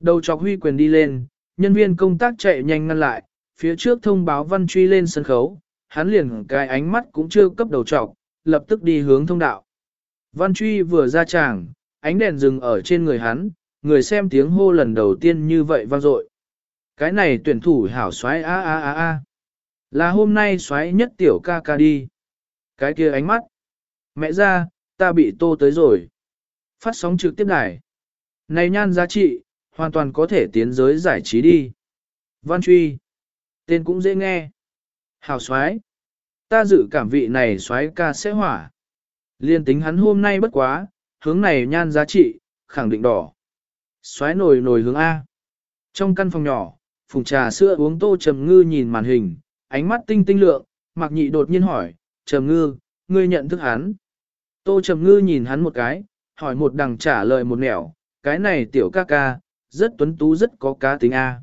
Đầu chọc huy quyền đi lên, nhân viên công tác chạy nhanh ngăn lại, phía trước thông báo văn truy lên sân khấu, hắn liền cái ánh mắt cũng chưa cấp đầu trọc, lập tức đi hướng thông đạo. Văn truy vừa ra tràng, ánh đèn dừng ở trên người hắn, người xem tiếng hô lần đầu tiên như vậy vang dội. Cái này tuyển thủ hảo xoáy a a a a. Là hôm nay xoáy nhất tiểu ca ca đi. Cái kia ánh mắt. Mẹ ra, ta bị tô tới rồi. Phát sóng trực tiếp đài. Này nhan giá trị, hoàn toàn có thể tiến giới giải trí đi. Văn truy. Tên cũng dễ nghe. Hào xoái. Ta dự cảm vị này xoái ca sẽ hỏa. Liên tính hắn hôm nay bất quá, hướng này nhan giá trị, khẳng định đỏ. Xoái nồi nồi hướng A. Trong căn phòng nhỏ, phùng trà sữa uống tô trầm ngư nhìn màn hình, ánh mắt tinh tinh lượng, mặc nhị đột nhiên hỏi, trầm ngư, ngươi nhận thức hắn. Tô trầm ngư nhìn hắn một cái, hỏi một đằng trả lời một nẻo, cái này tiểu ca ca, rất tuấn tú rất có cá tính A.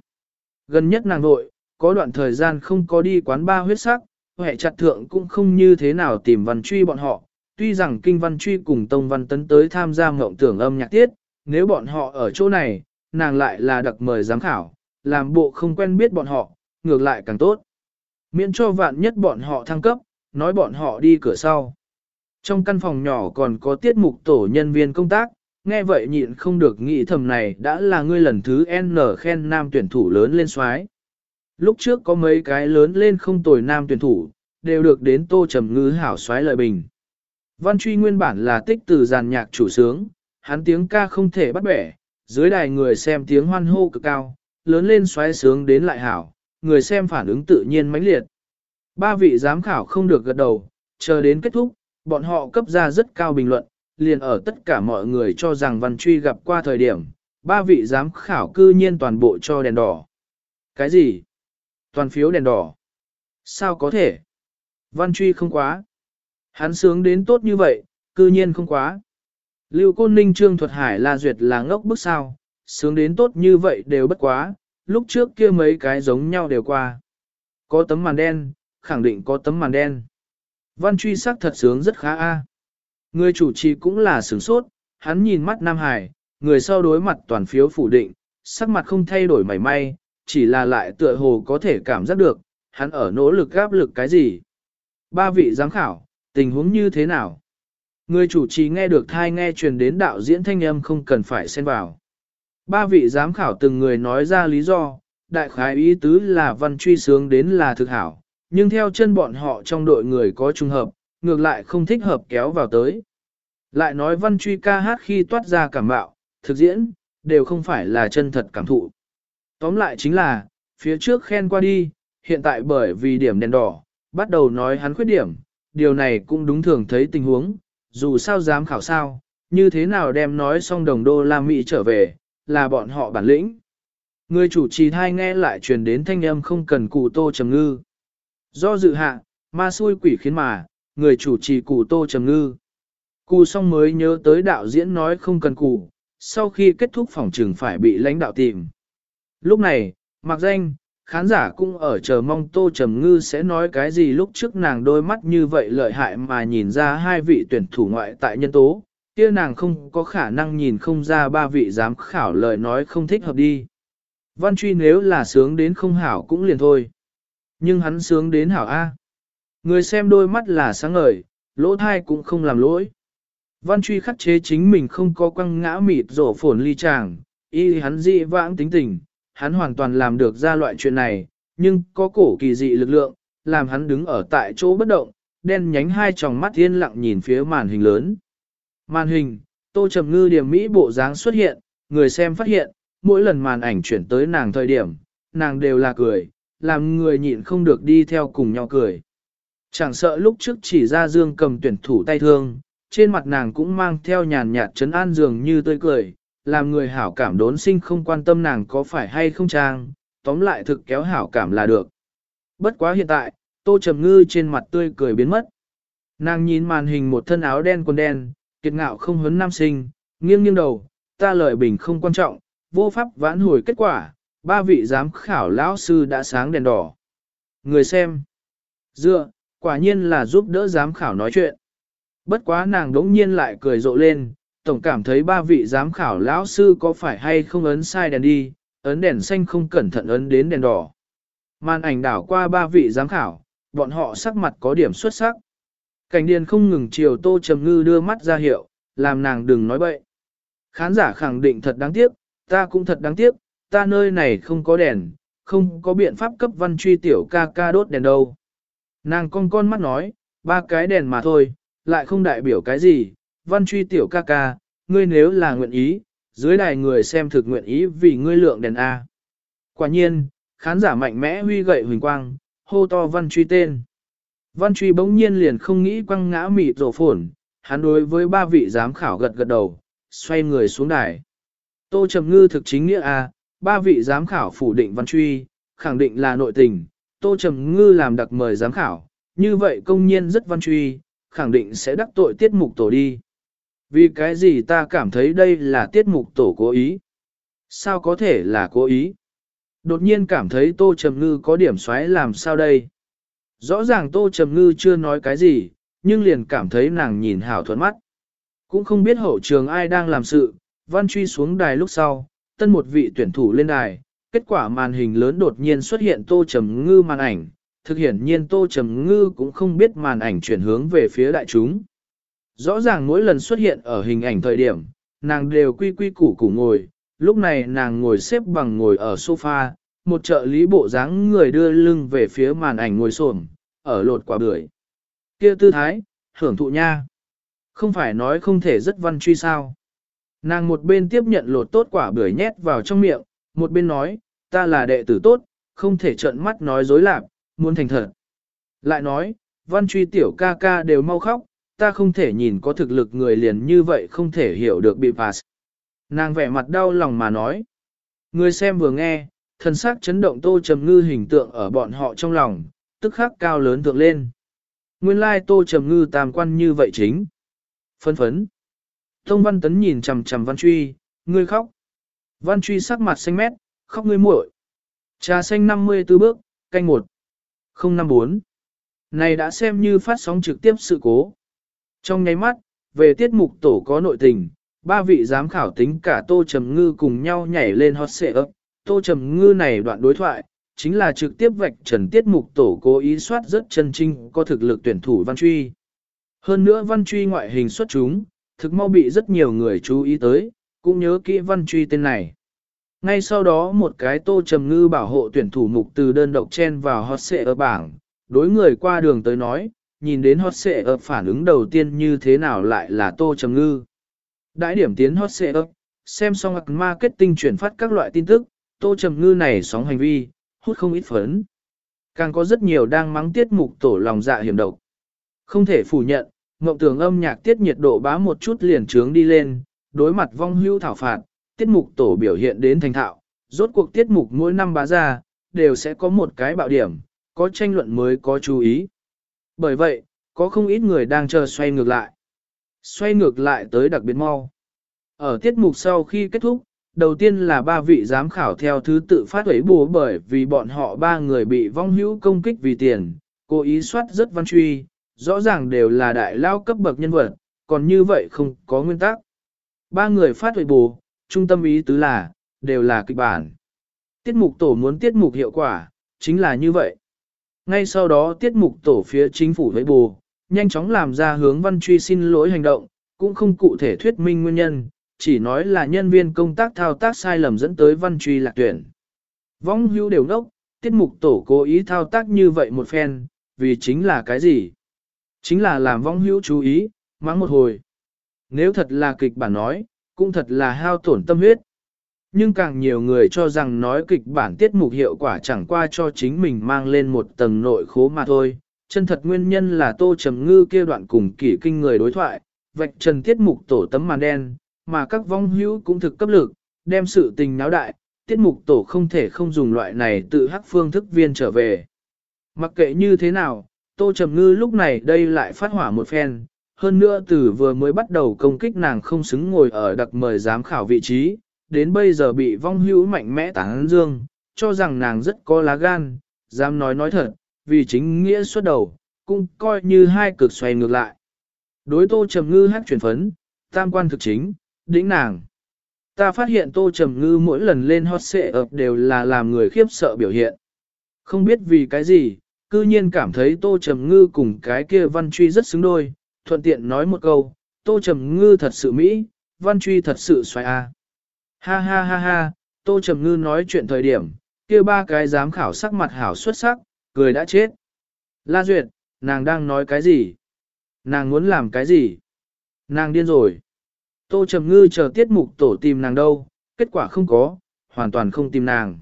Gần nhất nàng nội, có đoạn thời gian không có đi quán ba huyết sắc, hệ chặt thượng cũng không như thế nào tìm văn truy bọn họ, tuy rằng kinh văn truy cùng tông văn tấn tới tham gia mộng tưởng âm nhạc tiết, nếu bọn họ ở chỗ này, nàng lại là đặc mời giám khảo, làm bộ không quen biết bọn họ, ngược lại càng tốt. Miễn cho vạn nhất bọn họ thăng cấp, nói bọn họ đi cửa sau. Trong căn phòng nhỏ còn có tiết mục tổ nhân viên công tác, nghe vậy nhịn không được nghĩ thầm này đã là ngươi lần thứ N khen nam tuyển thủ lớn lên xoái. Lúc trước có mấy cái lớn lên không tồi nam tuyển thủ, đều được đến tô trầm ngư hảo xoáy lợi bình. Văn truy nguyên bản là tích từ giàn nhạc chủ sướng, hắn tiếng ca không thể bắt bẻ, dưới đài người xem tiếng hoan hô cực cao, lớn lên xoáy sướng đến lại hảo, người xem phản ứng tự nhiên mãnh liệt. Ba vị giám khảo không được gật đầu, chờ đến kết thúc, bọn họ cấp ra rất cao bình luận, liền ở tất cả mọi người cho rằng Văn Truy gặp qua thời điểm, ba vị giám khảo cư nhiên toàn bộ cho đèn đỏ. Cái gì? Toàn phiếu đèn đỏ. Sao có thể? Văn Truy không quá. Hắn sướng đến tốt như vậy, cư nhiên không quá. Lưu Côn Ninh Trương Thuật Hải La Duyệt là ngốc bức sao, sướng đến tốt như vậy đều bất quá, lúc trước kia mấy cái giống nhau đều qua. Có tấm màn đen, khẳng định có tấm màn đen. Văn truy sắc thật sướng rất khá a. À. Người chủ trì cũng là sướng sốt, hắn nhìn mắt Nam Hải, người sau đối mặt toàn phiếu phủ định, sắc mặt không thay đổi mảy may, chỉ là lại tựa hồ có thể cảm giác được, hắn ở nỗ lực gáp lực cái gì. Ba vị giám khảo, tình huống như thế nào? Người chủ trì nghe được thai nghe truyền đến đạo diễn thanh âm không cần phải xen vào. Ba vị giám khảo từng người nói ra lý do, đại khái ý tứ là văn truy sướng đến là thực hảo, nhưng theo chân bọn họ trong đội người có trùng hợp, ngược lại không thích hợp kéo vào tới. Lại nói văn truy ca hát khi toát ra cảm bạo, thực diễn, đều không phải là chân thật cảm thụ. Tóm lại chính là, phía trước khen qua đi, hiện tại bởi vì điểm đèn đỏ, bắt đầu nói hắn khuyết điểm, điều này cũng đúng thường thấy tình huống, dù sao dám khảo sao, như thế nào đem nói xong đồng đô la Mỹ trở về, là bọn họ bản lĩnh. Người chủ trì thai nghe lại truyền đến thanh âm không cần cụ tô trầm ngư. Do dự hạ, ma xui quỷ khiến mà, người chủ trì cụ tô trầm ngư. Cụ xong mới nhớ tới đạo diễn nói không cần cụ, sau khi kết thúc phòng trường phải bị lãnh đạo tìm. Lúc này, mặc danh, khán giả cũng ở chờ mong tô trầm ngư sẽ nói cái gì lúc trước nàng đôi mắt như vậy lợi hại mà nhìn ra hai vị tuyển thủ ngoại tại nhân tố, kia nàng không có khả năng nhìn không ra ba vị giám khảo lời nói không thích hợp đi. Văn truy nếu là sướng đến không hảo cũng liền thôi. Nhưng hắn sướng đến hảo A. Người xem đôi mắt là sáng ngời, lỗ thai cũng không làm lỗi. Văn truy khắc chế chính mình không có quăng ngã mịt rổ phồn ly chàng, y hắn dị vãng tính tình, hắn hoàn toàn làm được ra loại chuyện này, nhưng có cổ kỳ dị lực lượng, làm hắn đứng ở tại chỗ bất động, đen nhánh hai tròng mắt yên lặng nhìn phía màn hình lớn. Màn hình, tô trầm ngư điểm Mỹ bộ dáng xuất hiện, người xem phát hiện, mỗi lần màn ảnh chuyển tới nàng thời điểm, nàng đều là cười, làm người nhịn không được đi theo cùng nhau cười. Chẳng sợ lúc trước chỉ ra dương cầm tuyển thủ tay thương, trên mặt nàng cũng mang theo nhàn nhạt trấn an dường như tươi cười, làm người hảo cảm đốn sinh không quan tâm nàng có phải hay không trang, tóm lại thực kéo hảo cảm là được. Bất quá hiện tại, tô trầm ngư trên mặt tươi cười biến mất. Nàng nhìn màn hình một thân áo đen quần đen, kiệt ngạo không hấn nam sinh, nghiêng nghiêng đầu, ta lợi bình không quan trọng, vô pháp vãn hồi kết quả, ba vị giám khảo lão sư đã sáng đèn đỏ. Người xem, dựa, quả nhiên là giúp đỡ giám khảo nói chuyện. Bất quá nàng đống nhiên lại cười rộ lên, tổng cảm thấy ba vị giám khảo lão sư có phải hay không ấn sai đèn đi, ấn đèn xanh không cẩn thận ấn đến đèn đỏ. Màn ảnh đảo qua ba vị giám khảo, bọn họ sắc mặt có điểm xuất sắc. Cảnh điền không ngừng chiều tô trầm ngư đưa mắt ra hiệu, làm nàng đừng nói bậy. Khán giả khẳng định thật đáng tiếc, ta cũng thật đáng tiếc, ta nơi này không có đèn, không có biện pháp cấp văn truy tiểu ca ca đốt đèn đâu. Nàng con con mắt nói, ba cái đèn mà thôi, lại không đại biểu cái gì, văn truy tiểu ca ca, ngươi nếu là nguyện ý, dưới đài người xem thực nguyện ý vì ngươi lượng đèn A. Quả nhiên, khán giả mạnh mẽ huy gậy huỳnh quang, hô to văn truy tên. Văn truy bỗng nhiên liền không nghĩ quăng ngã mịt rổ phổn, hắn đối với ba vị giám khảo gật gật đầu, xoay người xuống đài. Tô Trầm Ngư thực chính nghĩa A, ba vị giám khảo phủ định văn truy, khẳng định là nội tình, Tô Trầm Ngư làm đặc mời giám khảo, như vậy công nhiên rất văn truy, khẳng định sẽ đắc tội tiết mục tổ đi. Vì cái gì ta cảm thấy đây là tiết mục tổ cố ý? Sao có thể là cố ý? Đột nhiên cảm thấy Tô Trầm Ngư có điểm xoáy làm sao đây? Rõ ràng Tô Trầm Ngư chưa nói cái gì, nhưng liền cảm thấy nàng nhìn hảo thuận mắt. Cũng không biết hậu trường ai đang làm sự, văn truy xuống đài lúc sau, tân một vị tuyển thủ lên đài, kết quả màn hình lớn đột nhiên xuất hiện Tô Trầm Ngư màn ảnh, thực hiện nhiên Tô Trầm Ngư cũng không biết màn ảnh chuyển hướng về phía đại chúng. Rõ ràng mỗi lần xuất hiện ở hình ảnh thời điểm, nàng đều quy quy củ củ ngồi, lúc này nàng ngồi xếp bằng ngồi ở sofa, một trợ lý bộ dáng người đưa lưng về phía màn ảnh ngồi xổm ở lột quả bưởi. Kia tư thái, hưởng thụ nha. Không phải nói không thể rất văn truy sao. Nàng một bên tiếp nhận lột tốt quả bưởi nhét vào trong miệng, một bên nói, ta là đệ tử tốt, không thể trợn mắt nói dối lạc, muốn thành thật. Lại nói, văn truy tiểu ca ca đều mau khóc, ta không thể nhìn có thực lực người liền như vậy không thể hiểu được bị pass. Nàng vẻ mặt đau lòng mà nói. Người xem vừa nghe, thần sắc chấn động tô trầm ngư hình tượng ở bọn họ trong lòng, tức khắc cao lớn thượng lên. Nguyên lai tô trầm ngư tam quan như vậy chính. Phấn phấn. Tông văn tấn nhìn chằm chằm văn truy, ngươi khóc. Văn truy sắc mặt xanh mét, khóc ngươi muội. Trà xanh 54 bước, canh 1. 054. Này đã xem như phát sóng trực tiếp sự cố. Trong nháy mắt, về tiết mục tổ có nội tình, ba vị giám khảo tính cả Tô Trầm Ngư cùng nhau nhảy lên hot xệ ấp. Tô Trầm Ngư này đoạn đối thoại, chính là trực tiếp vạch trần tiết mục tổ cố ý soát rất chân trinh có thực lực tuyển thủ văn truy. Hơn nữa văn truy ngoại hình xuất chúng, thực mau bị rất nhiều người chú ý tới, cũng nhớ kỹ văn truy tên này. Ngay sau đó một cái tô trầm ngư bảo hộ tuyển thủ mục từ đơn độc chen vào hot xệ ở bảng, đối người qua đường tới nói, nhìn đến hot xệ ập phản ứng đầu tiên như thế nào lại là tô trầm ngư. Đãi điểm tiến hot xệ ập, xem xong marketing chuyển phát các loại tin tức, tô trầm ngư này sóng hành vi, hút không ít phấn. Càng có rất nhiều đang mắng tiết mục tổ lòng dạ hiểm độc. Không thể phủ nhận, ngộng tưởng âm nhạc tiết nhiệt độ bá một chút liền trướng đi lên, đối mặt vong hưu thảo phạt, tiết mục tổ biểu hiện đến thành thạo, rốt cuộc tiết mục mỗi năm bá ra, đều sẽ có một cái bạo điểm, có tranh luận mới có chú ý. Bởi vậy, có không ít người đang chờ xoay ngược lại. Xoay ngược lại tới đặc biệt mau. Ở tiết mục sau khi kết thúc, đầu tiên là ba vị giám khảo theo thứ tự phát huấy bù bởi vì bọn họ ba người bị vong hữu công kích vì tiền, cố ý soát rất văn truy, rõ ràng đều là đại lao cấp bậc nhân vật, còn như vậy không có nguyên tắc. Ba người phát huệ bù, trung tâm ý tứ là, đều là kịch bản. Tiết mục tổ muốn tiết mục hiệu quả, chính là như vậy. Ngay sau đó tiết mục tổ phía chính phủ với bù, nhanh chóng làm ra hướng văn truy xin lỗi hành động, cũng không cụ thể thuyết minh nguyên nhân, chỉ nói là nhân viên công tác thao tác sai lầm dẫn tới văn truy lạc tuyển. Vong hưu đều ngốc, tiết mục tổ cố ý thao tác như vậy một phen, vì chính là cái gì? Chính là làm vong hữu chú ý, mắng một hồi. Nếu thật là kịch bản nói, cũng thật là hao tổn tâm huyết. Nhưng càng nhiều người cho rằng nói kịch bản tiết mục hiệu quả chẳng qua cho chính mình mang lên một tầng nội khố mà thôi. Chân thật nguyên nhân là tô trầm ngư kia đoạn cùng kỷ kinh người đối thoại, vạch trần tiết mục tổ tấm màn đen, mà các vong hữu cũng thực cấp lực, đem sự tình náo đại, tiết mục tổ không thể không dùng loại này tự hắc phương thức viên trở về. Mặc kệ như thế nào, Tô Trầm Ngư lúc này đây lại phát hỏa một phen, hơn nữa từ vừa mới bắt đầu công kích nàng không xứng ngồi ở đặc mời giám khảo vị trí, đến bây giờ bị vong hữu mạnh mẽ tán dương, cho rằng nàng rất có lá gan, dám nói nói thật, vì chính nghĩa xuất đầu, cũng coi như hai cực xoay ngược lại. Đối Tô Trầm Ngư hát chuyển phấn, tam quan thực chính, đỉnh nàng. Ta phát hiện Tô Trầm Ngư mỗi lần lên hot xệ ập đều là làm người khiếp sợ biểu hiện. Không biết vì cái gì, cư nhiên cảm thấy Tô Trầm Ngư cùng cái kia Văn Truy rất xứng đôi, thuận tiện nói một câu, Tô Trầm Ngư thật sự Mỹ, Văn Truy thật sự xoay a. Ha ha ha ha, Tô Trầm Ngư nói chuyện thời điểm, kia ba cái giám khảo sắc mặt hảo xuất sắc, cười đã chết. La Duyệt, nàng đang nói cái gì? Nàng muốn làm cái gì? Nàng điên rồi. Tô Trầm Ngư chờ tiết mục tổ tìm nàng đâu, kết quả không có, hoàn toàn không tìm nàng.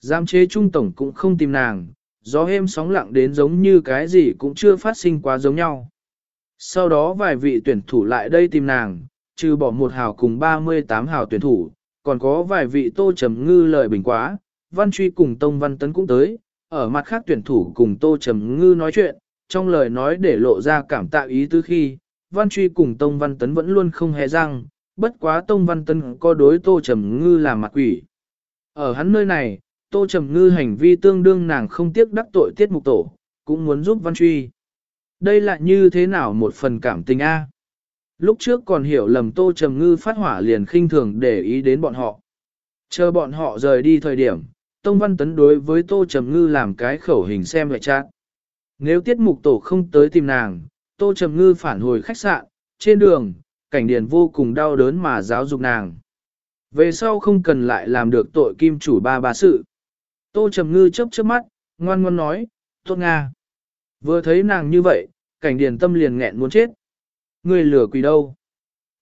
Giám chế trung tổng cũng không tìm nàng, gió êm sóng lặng đến giống như cái gì cũng chưa phát sinh quá giống nhau. Sau đó vài vị tuyển thủ lại đây tìm nàng, trừ bỏ một hào cùng 38 hào tuyển thủ, còn có vài vị tô trầm ngư lời bình quá, văn truy cùng tông văn tấn cũng tới, ở mặt khác tuyển thủ cùng tô trầm ngư nói chuyện, trong lời nói để lộ ra cảm tạ ý tứ khi, văn truy cùng tông văn tấn vẫn luôn không hề răng, bất quá tông văn tấn có đối tô trầm ngư là mặt quỷ. Ở hắn nơi này, Tô Trầm Ngư hành vi tương đương nàng không tiếc đắc tội tiết mục tổ, cũng muốn giúp Văn Truy. Đây là như thế nào một phần cảm tình A? Lúc trước còn hiểu lầm Tô Trầm Ngư phát hỏa liền khinh thường để ý đến bọn họ. Chờ bọn họ rời đi thời điểm, Tông Văn Tấn đối với Tô Trầm Ngư làm cái khẩu hình xem lại chát. Nếu tiết mục tổ không tới tìm nàng, Tô Trầm Ngư phản hồi khách sạn, trên đường, cảnh điền vô cùng đau đớn mà giáo dục nàng. Về sau không cần lại làm được tội kim chủ ba bà sự. Tô Trầm Ngư chớp chớp mắt, ngoan ngoan nói, tốt Nga. Vừa thấy nàng như vậy, cảnh điền tâm liền nghẹn muốn chết. Ngươi lừa quỷ đâu?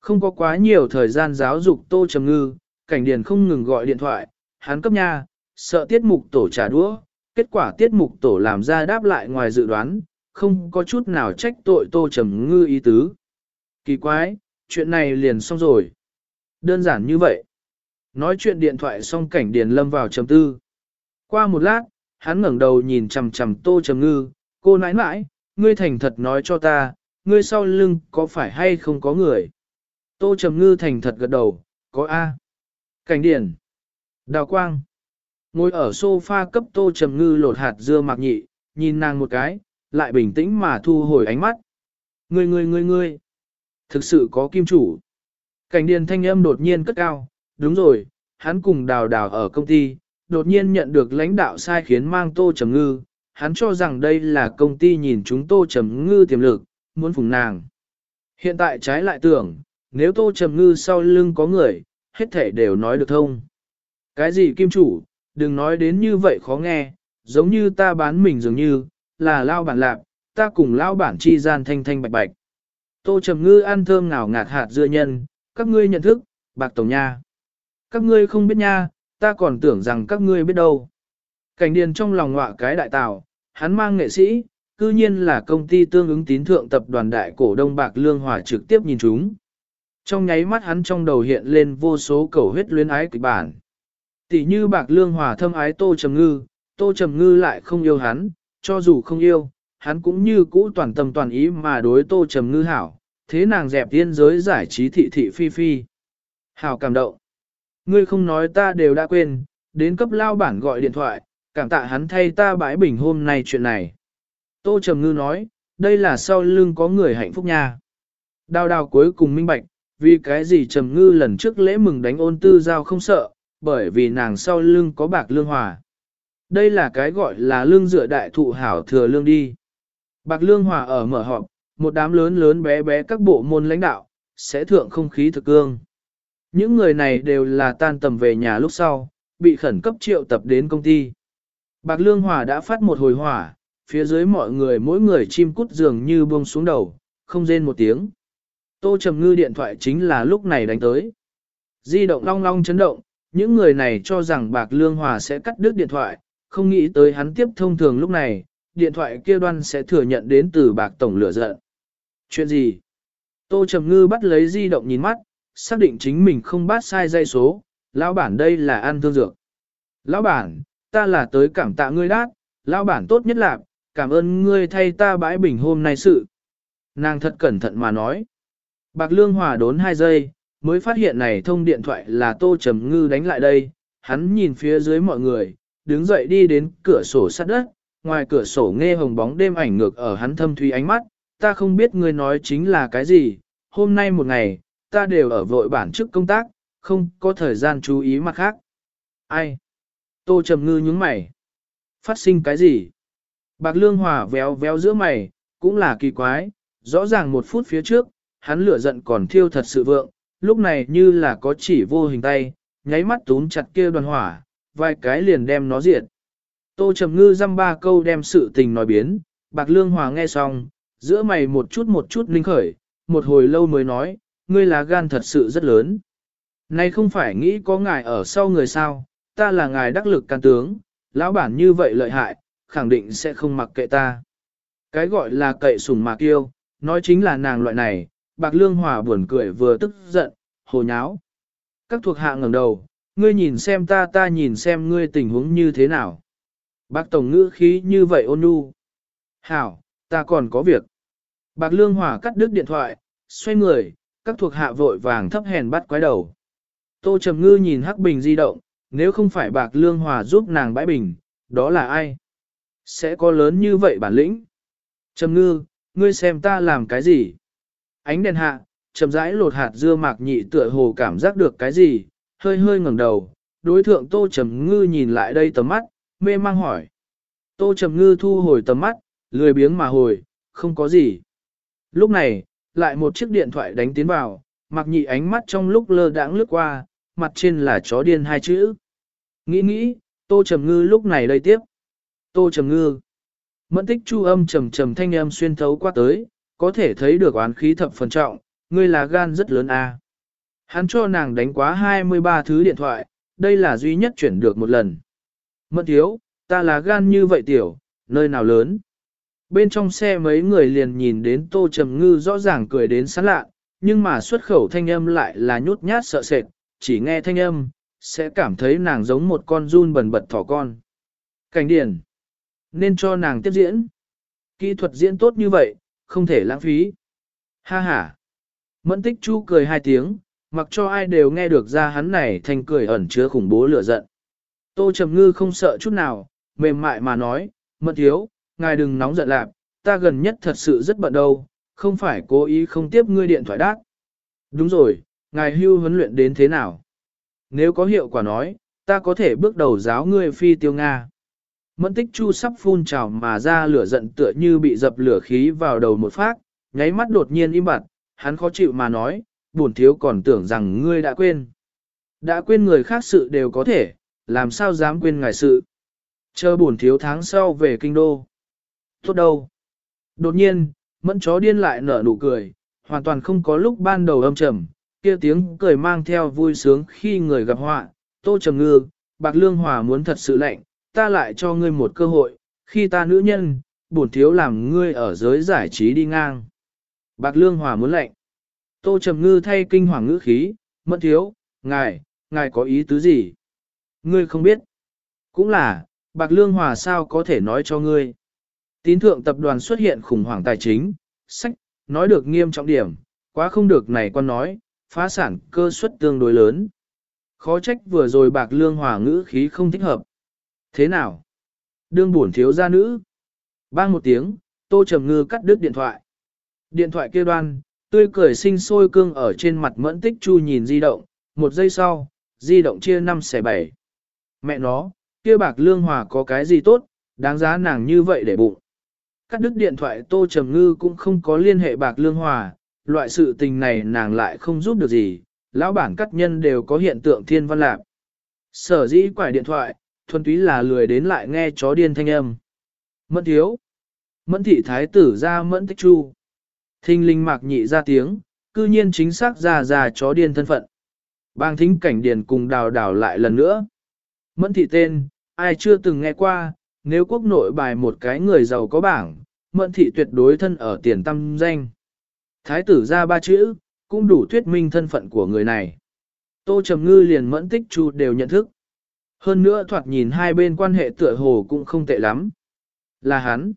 Không có quá nhiều thời gian giáo dục Tô Trầm Ngư, cảnh điền không ngừng gọi điện thoại, hắn cấp nha, sợ tiết mục tổ trả đũa, kết quả tiết mục tổ làm ra đáp lại ngoài dự đoán, không có chút nào trách tội Tô Trầm Ngư ý tứ. Kỳ quái, chuyện này liền xong rồi. Đơn giản như vậy. Nói chuyện điện thoại xong cảnh điền lâm vào trầm tư. Qua một lát, hắn ngẩng đầu nhìn chằm chằm Tô Trầm Ngư, cô nãi nãi, ngươi thành thật nói cho ta, ngươi sau lưng có phải hay không có người. Tô Trầm Ngư thành thật gật đầu, có A. Cảnh điển. Đào quang. Ngồi ở sofa cấp Tô Trầm Ngư lột hạt dưa mạc nhị, nhìn nàng một cái, lại bình tĩnh mà thu hồi ánh mắt. Ngươi ngươi ngươi ngươi. Thực sự có kim chủ. Cảnh điền thanh âm đột nhiên cất cao, đúng rồi, hắn cùng đào đào ở công ty, đột nhiên nhận được lãnh đạo sai khiến mang Tô Trầm Ngư, hắn cho rằng đây là công ty nhìn chúng Tô Trầm Ngư tiềm lực, muốn phùng nàng. Hiện tại trái lại tưởng, nếu Tô Trầm Ngư sau lưng có người, hết thể đều nói được thông. Cái gì kim chủ, đừng nói đến như vậy khó nghe, giống như ta bán mình dường như, là lao bản lạc, ta cùng lao bản chi gian thanh thanh bạch bạch. Tô Trầm Ngư ăn thơm ngào ngạt hạt dưa nhân, các ngươi nhận thức, bạc tổng nha. Các ngươi không biết nha, ta còn tưởng rằng các ngươi biết đâu. Cảnh điền trong lòng ngọa cái đại tào, hắn mang nghệ sĩ, cư nhiên là công ty tương ứng tín thượng tập đoàn đại cổ đông bạc lương hòa trực tiếp nhìn chúng. Trong nháy mắt hắn trong đầu hiện lên vô số cầu huyết luyến ái kịch bản. Tỷ như bạc lương hòa thâm ái tô trầm ngư, tô trầm ngư lại không yêu hắn, cho dù không yêu, hắn cũng như cũ toàn tâm toàn ý mà đối tô trầm ngư hảo, thế nàng dẹp tiên giới giải trí thị thị phi phi. Hảo cảm động. Ngươi không nói ta đều đã quên, đến cấp lao bản gọi điện thoại, cảm tạ hắn thay ta bãi bình hôm nay chuyện này. Tô Trầm Ngư nói, đây là sau lưng có người hạnh phúc nha. Đào đào cuối cùng minh bạch, vì cái gì Trầm Ngư lần trước lễ mừng đánh ôn tư giao không sợ, bởi vì nàng sau lưng có bạc lương hòa. Đây là cái gọi là lương dựa đại thụ hảo thừa lương đi. Bạc lương hòa ở mở họp, một đám lớn lớn bé bé các bộ môn lãnh đạo, sẽ thượng không khí thực cương. Những người này đều là tan tầm về nhà lúc sau, bị khẩn cấp triệu tập đến công ty. Bạc Lương Hòa đã phát một hồi hỏa, phía dưới mọi người mỗi người chim cút dường như buông xuống đầu, không rên một tiếng. Tô Trầm Ngư điện thoại chính là lúc này đánh tới. Di động long long chấn động, những người này cho rằng Bạc Lương Hòa sẽ cắt đứt điện thoại, không nghĩ tới hắn tiếp thông thường lúc này, điện thoại kia đoan sẽ thừa nhận đến từ Bạc Tổng lửa giận. Chuyện gì? Tô Trầm Ngư bắt lấy di động nhìn mắt, xác định chính mình không bắt sai dây số, lão bản đây là ăn thương dược. Lão bản, ta là tới cảm tạ ngươi đát, lão bản tốt nhất là, cảm ơn ngươi thay ta bãi bình hôm nay sự. Nàng thật cẩn thận mà nói. Bạc Lương Hòa đốn 2 giây, mới phát hiện này thông điện thoại là Tô Trầm Ngư đánh lại đây, hắn nhìn phía dưới mọi người, đứng dậy đi đến cửa sổ sắt đất, ngoài cửa sổ nghe hồng bóng đêm ảnh ngược ở hắn thâm thúy ánh mắt, ta không biết ngươi nói chính là cái gì, hôm nay một ngày, ta đều ở vội bản chức công tác, không có thời gian chú ý mặt khác. Ai? Tô Trầm Ngư nhướng mày. Phát sinh cái gì? Bạc Lương Hòa véo véo giữa mày, cũng là kỳ quái, rõ ràng một phút phía trước, hắn lửa giận còn thiêu thật sự vượng, lúc này như là có chỉ vô hình tay, nháy mắt túm chặt kia đoàn hỏa, vài cái liền đem nó diệt. Tô Trầm Ngư dăm ba câu đem sự tình nói biến, Bạc Lương Hòa nghe xong, giữa mày một chút một chút linh khởi, một hồi lâu mới nói, ngươi là gan thật sự rất lớn. Này không phải nghĩ có ngài ở sau người sao, ta là ngài đắc lực can tướng, lão bản như vậy lợi hại, khẳng định sẽ không mặc kệ ta. Cái gọi là cậy sùng mạc yêu, nói chính là nàng loại này, bạc lương hòa buồn cười vừa tức giận, hồ nháo. Các thuộc hạ ngẩng đầu, ngươi nhìn xem ta ta nhìn xem ngươi tình huống như thế nào. Bạc tổng ngữ khí như vậy ôn nhu. Hảo, ta còn có việc. Bạc lương hòa cắt đứt điện thoại, xoay người, các thuộc hạ vội vàng thấp hèn bắt quái đầu. Tô Trầm Ngư nhìn Hắc Bình di động, nếu không phải bạc lương hòa giúp nàng bãi bình, đó là ai? Sẽ có lớn như vậy bản lĩnh? Trầm Ngư, ngươi xem ta làm cái gì? Ánh đèn hạ, chậm rãi lột hạt dưa mạc nhị tựa hồ cảm giác được cái gì, hơi hơi ngẩng đầu, đối thượng Tô Trầm Ngư nhìn lại đây tầm mắt, mê mang hỏi. Tô Trầm Ngư thu hồi tầm mắt, lười biếng mà hồi, không có gì. Lúc này, lại một chiếc điện thoại đánh tiến vào, mặc nhị ánh mắt trong lúc lơ đãng lướt qua, mặt trên là chó điên hai chữ. Nghĩ nghĩ, tô trầm ngư lúc này đây tiếp. Tô trầm ngư. Mẫn tích chu âm trầm trầm thanh âm xuyên thấu qua tới, có thể thấy được oán khí thập phần trọng, ngươi là gan rất lớn a. Hắn cho nàng đánh quá 23 thứ điện thoại, đây là duy nhất chuyển được một lần. Mẫn thiếu, ta là gan như vậy tiểu, nơi nào lớn. Bên trong xe mấy người liền nhìn đến tô trầm ngư rõ ràng cười đến sán lạ, nhưng mà xuất khẩu thanh âm lại là nhút nhát sợ sệt, chỉ nghe thanh âm, sẽ cảm thấy nàng giống một con run bẩn bật thỏ con. Cảnh điển, nên cho nàng tiếp diễn. Kỹ thuật diễn tốt như vậy, không thể lãng phí. Ha ha. Mẫn tích chu cười hai tiếng, mặc cho ai đều nghe được ra hắn này thành cười ẩn chứa khủng bố lửa giận. Tô Trầm Ngư không sợ chút nào, mềm mại mà nói, mẫn thiếu, ngài đừng nóng giận lạp, ta gần nhất thật sự rất bận đâu, không phải cố ý không tiếp ngươi điện thoại đát. Đúng rồi, ngài hưu huấn luyện đến thế nào? Nếu có hiệu quả nói, ta có thể bước đầu giáo ngươi phi tiêu Nga. Mẫn tích chu sắp phun trào mà ra lửa giận tựa như bị dập lửa khí vào đầu một phát, nháy mắt đột nhiên im bặt, hắn khó chịu mà nói, buồn thiếu còn tưởng rằng ngươi đã quên. Đã quên người khác sự đều có thể, làm sao dám quên ngài sự. Chờ buồn thiếu tháng sau về kinh đô. Tốt đâu. Đột nhiên, mẫn chó điên lại nở nụ cười, hoàn toàn không có lúc ban đầu âm trầm, kia tiếng cười mang theo vui sướng khi người gặp họa. Tô trầm ngư, bạc lương hòa muốn thật sự lạnh, ta lại cho ngươi một cơ hội, khi ta nữ nhân, bổn thiếu làm ngươi ở giới giải trí đi ngang. Bạc lương hòa muốn lệnh, Tô trầm ngư thay kinh hoàng ngữ khí, mẫn thiếu, ngài, ngài có ý tứ gì? Ngươi không biết. Cũng là, bạc lương hòa sao có thể nói cho ngươi. Tín thượng tập đoàn xuất hiện khủng hoảng tài chính, sách, nói được nghiêm trọng điểm, quá không được này quan nói, phá sản cơ suất tương đối lớn. Khó trách vừa rồi bạc lương hòa ngữ khí không thích hợp. Thế nào? Đương buồn thiếu gia nữ. Bang một tiếng, tô trầm ngư cắt đứt điện thoại. Điện thoại kia đoan, tươi cười sinh sôi cương ở trên mặt mẫn tích chu nhìn di động, một giây sau, di động chia 5 xẻ 7. Mẹ nó, kia bạc lương hòa có cái gì tốt, đáng giá nàng như vậy để bụng. Cắt đứt điện thoại Tô Trầm Ngư cũng không có liên hệ bạc lương hòa, loại sự tình này nàng lại không giúp được gì, lão bản cắt nhân đều có hiện tượng thiên văn lạc. Sở dĩ quải điện thoại, thuần túy là lười đến lại nghe chó điên thanh âm. Mẫn thiếu. Mẫn thị thái tử ra mẫn tích chu. Thinh linh mạc nhị ra tiếng, cư nhiên chính xác ra ra chó điên thân phận. Bang thính cảnh điền cùng đào đào lại lần nữa. Mẫn thị tên, ai chưa từng nghe qua, nếu quốc nội bài một cái người giàu có bảng, mẫn thị tuyệt đối thân ở tiền tâm danh. Thái tử ra ba chữ, cũng đủ thuyết minh thân phận của người này. Tô Trầm Ngư liền mẫn tích chu đều nhận thức. Hơn nữa thoạt nhìn hai bên quan hệ tựa hồ cũng không tệ lắm. Là hắn.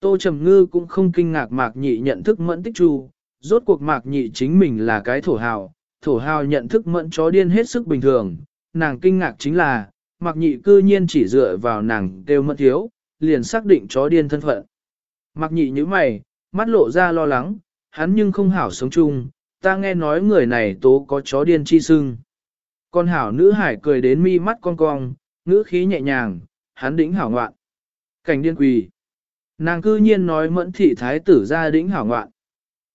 Tô Trầm Ngư cũng không kinh ngạc Mạc Nhị nhận thức mẫn tích chu, rốt cuộc Mạc Nhị chính mình là cái thổ hào, thổ hào nhận thức mẫn chó điên hết sức bình thường, nàng kinh ngạc chính là, Mạc Nhị cư nhiên chỉ dựa vào nàng kêu mẫn thiếu, liền xác định chó điên thân phận. Mạc Nhị như mày, mắt lộ ra lo lắng, hắn nhưng không hảo sống chung, ta nghe nói người này tố có chó điên chi sưng. Con hảo nữ hải cười đến mi mắt con cong, ngữ khí nhẹ nhàng, hắn đỉnh hảo ngoạn. Cảnh điên quỳ. Nàng cư nhiên nói mẫn thị thái tử ra đỉnh hảo ngoạn.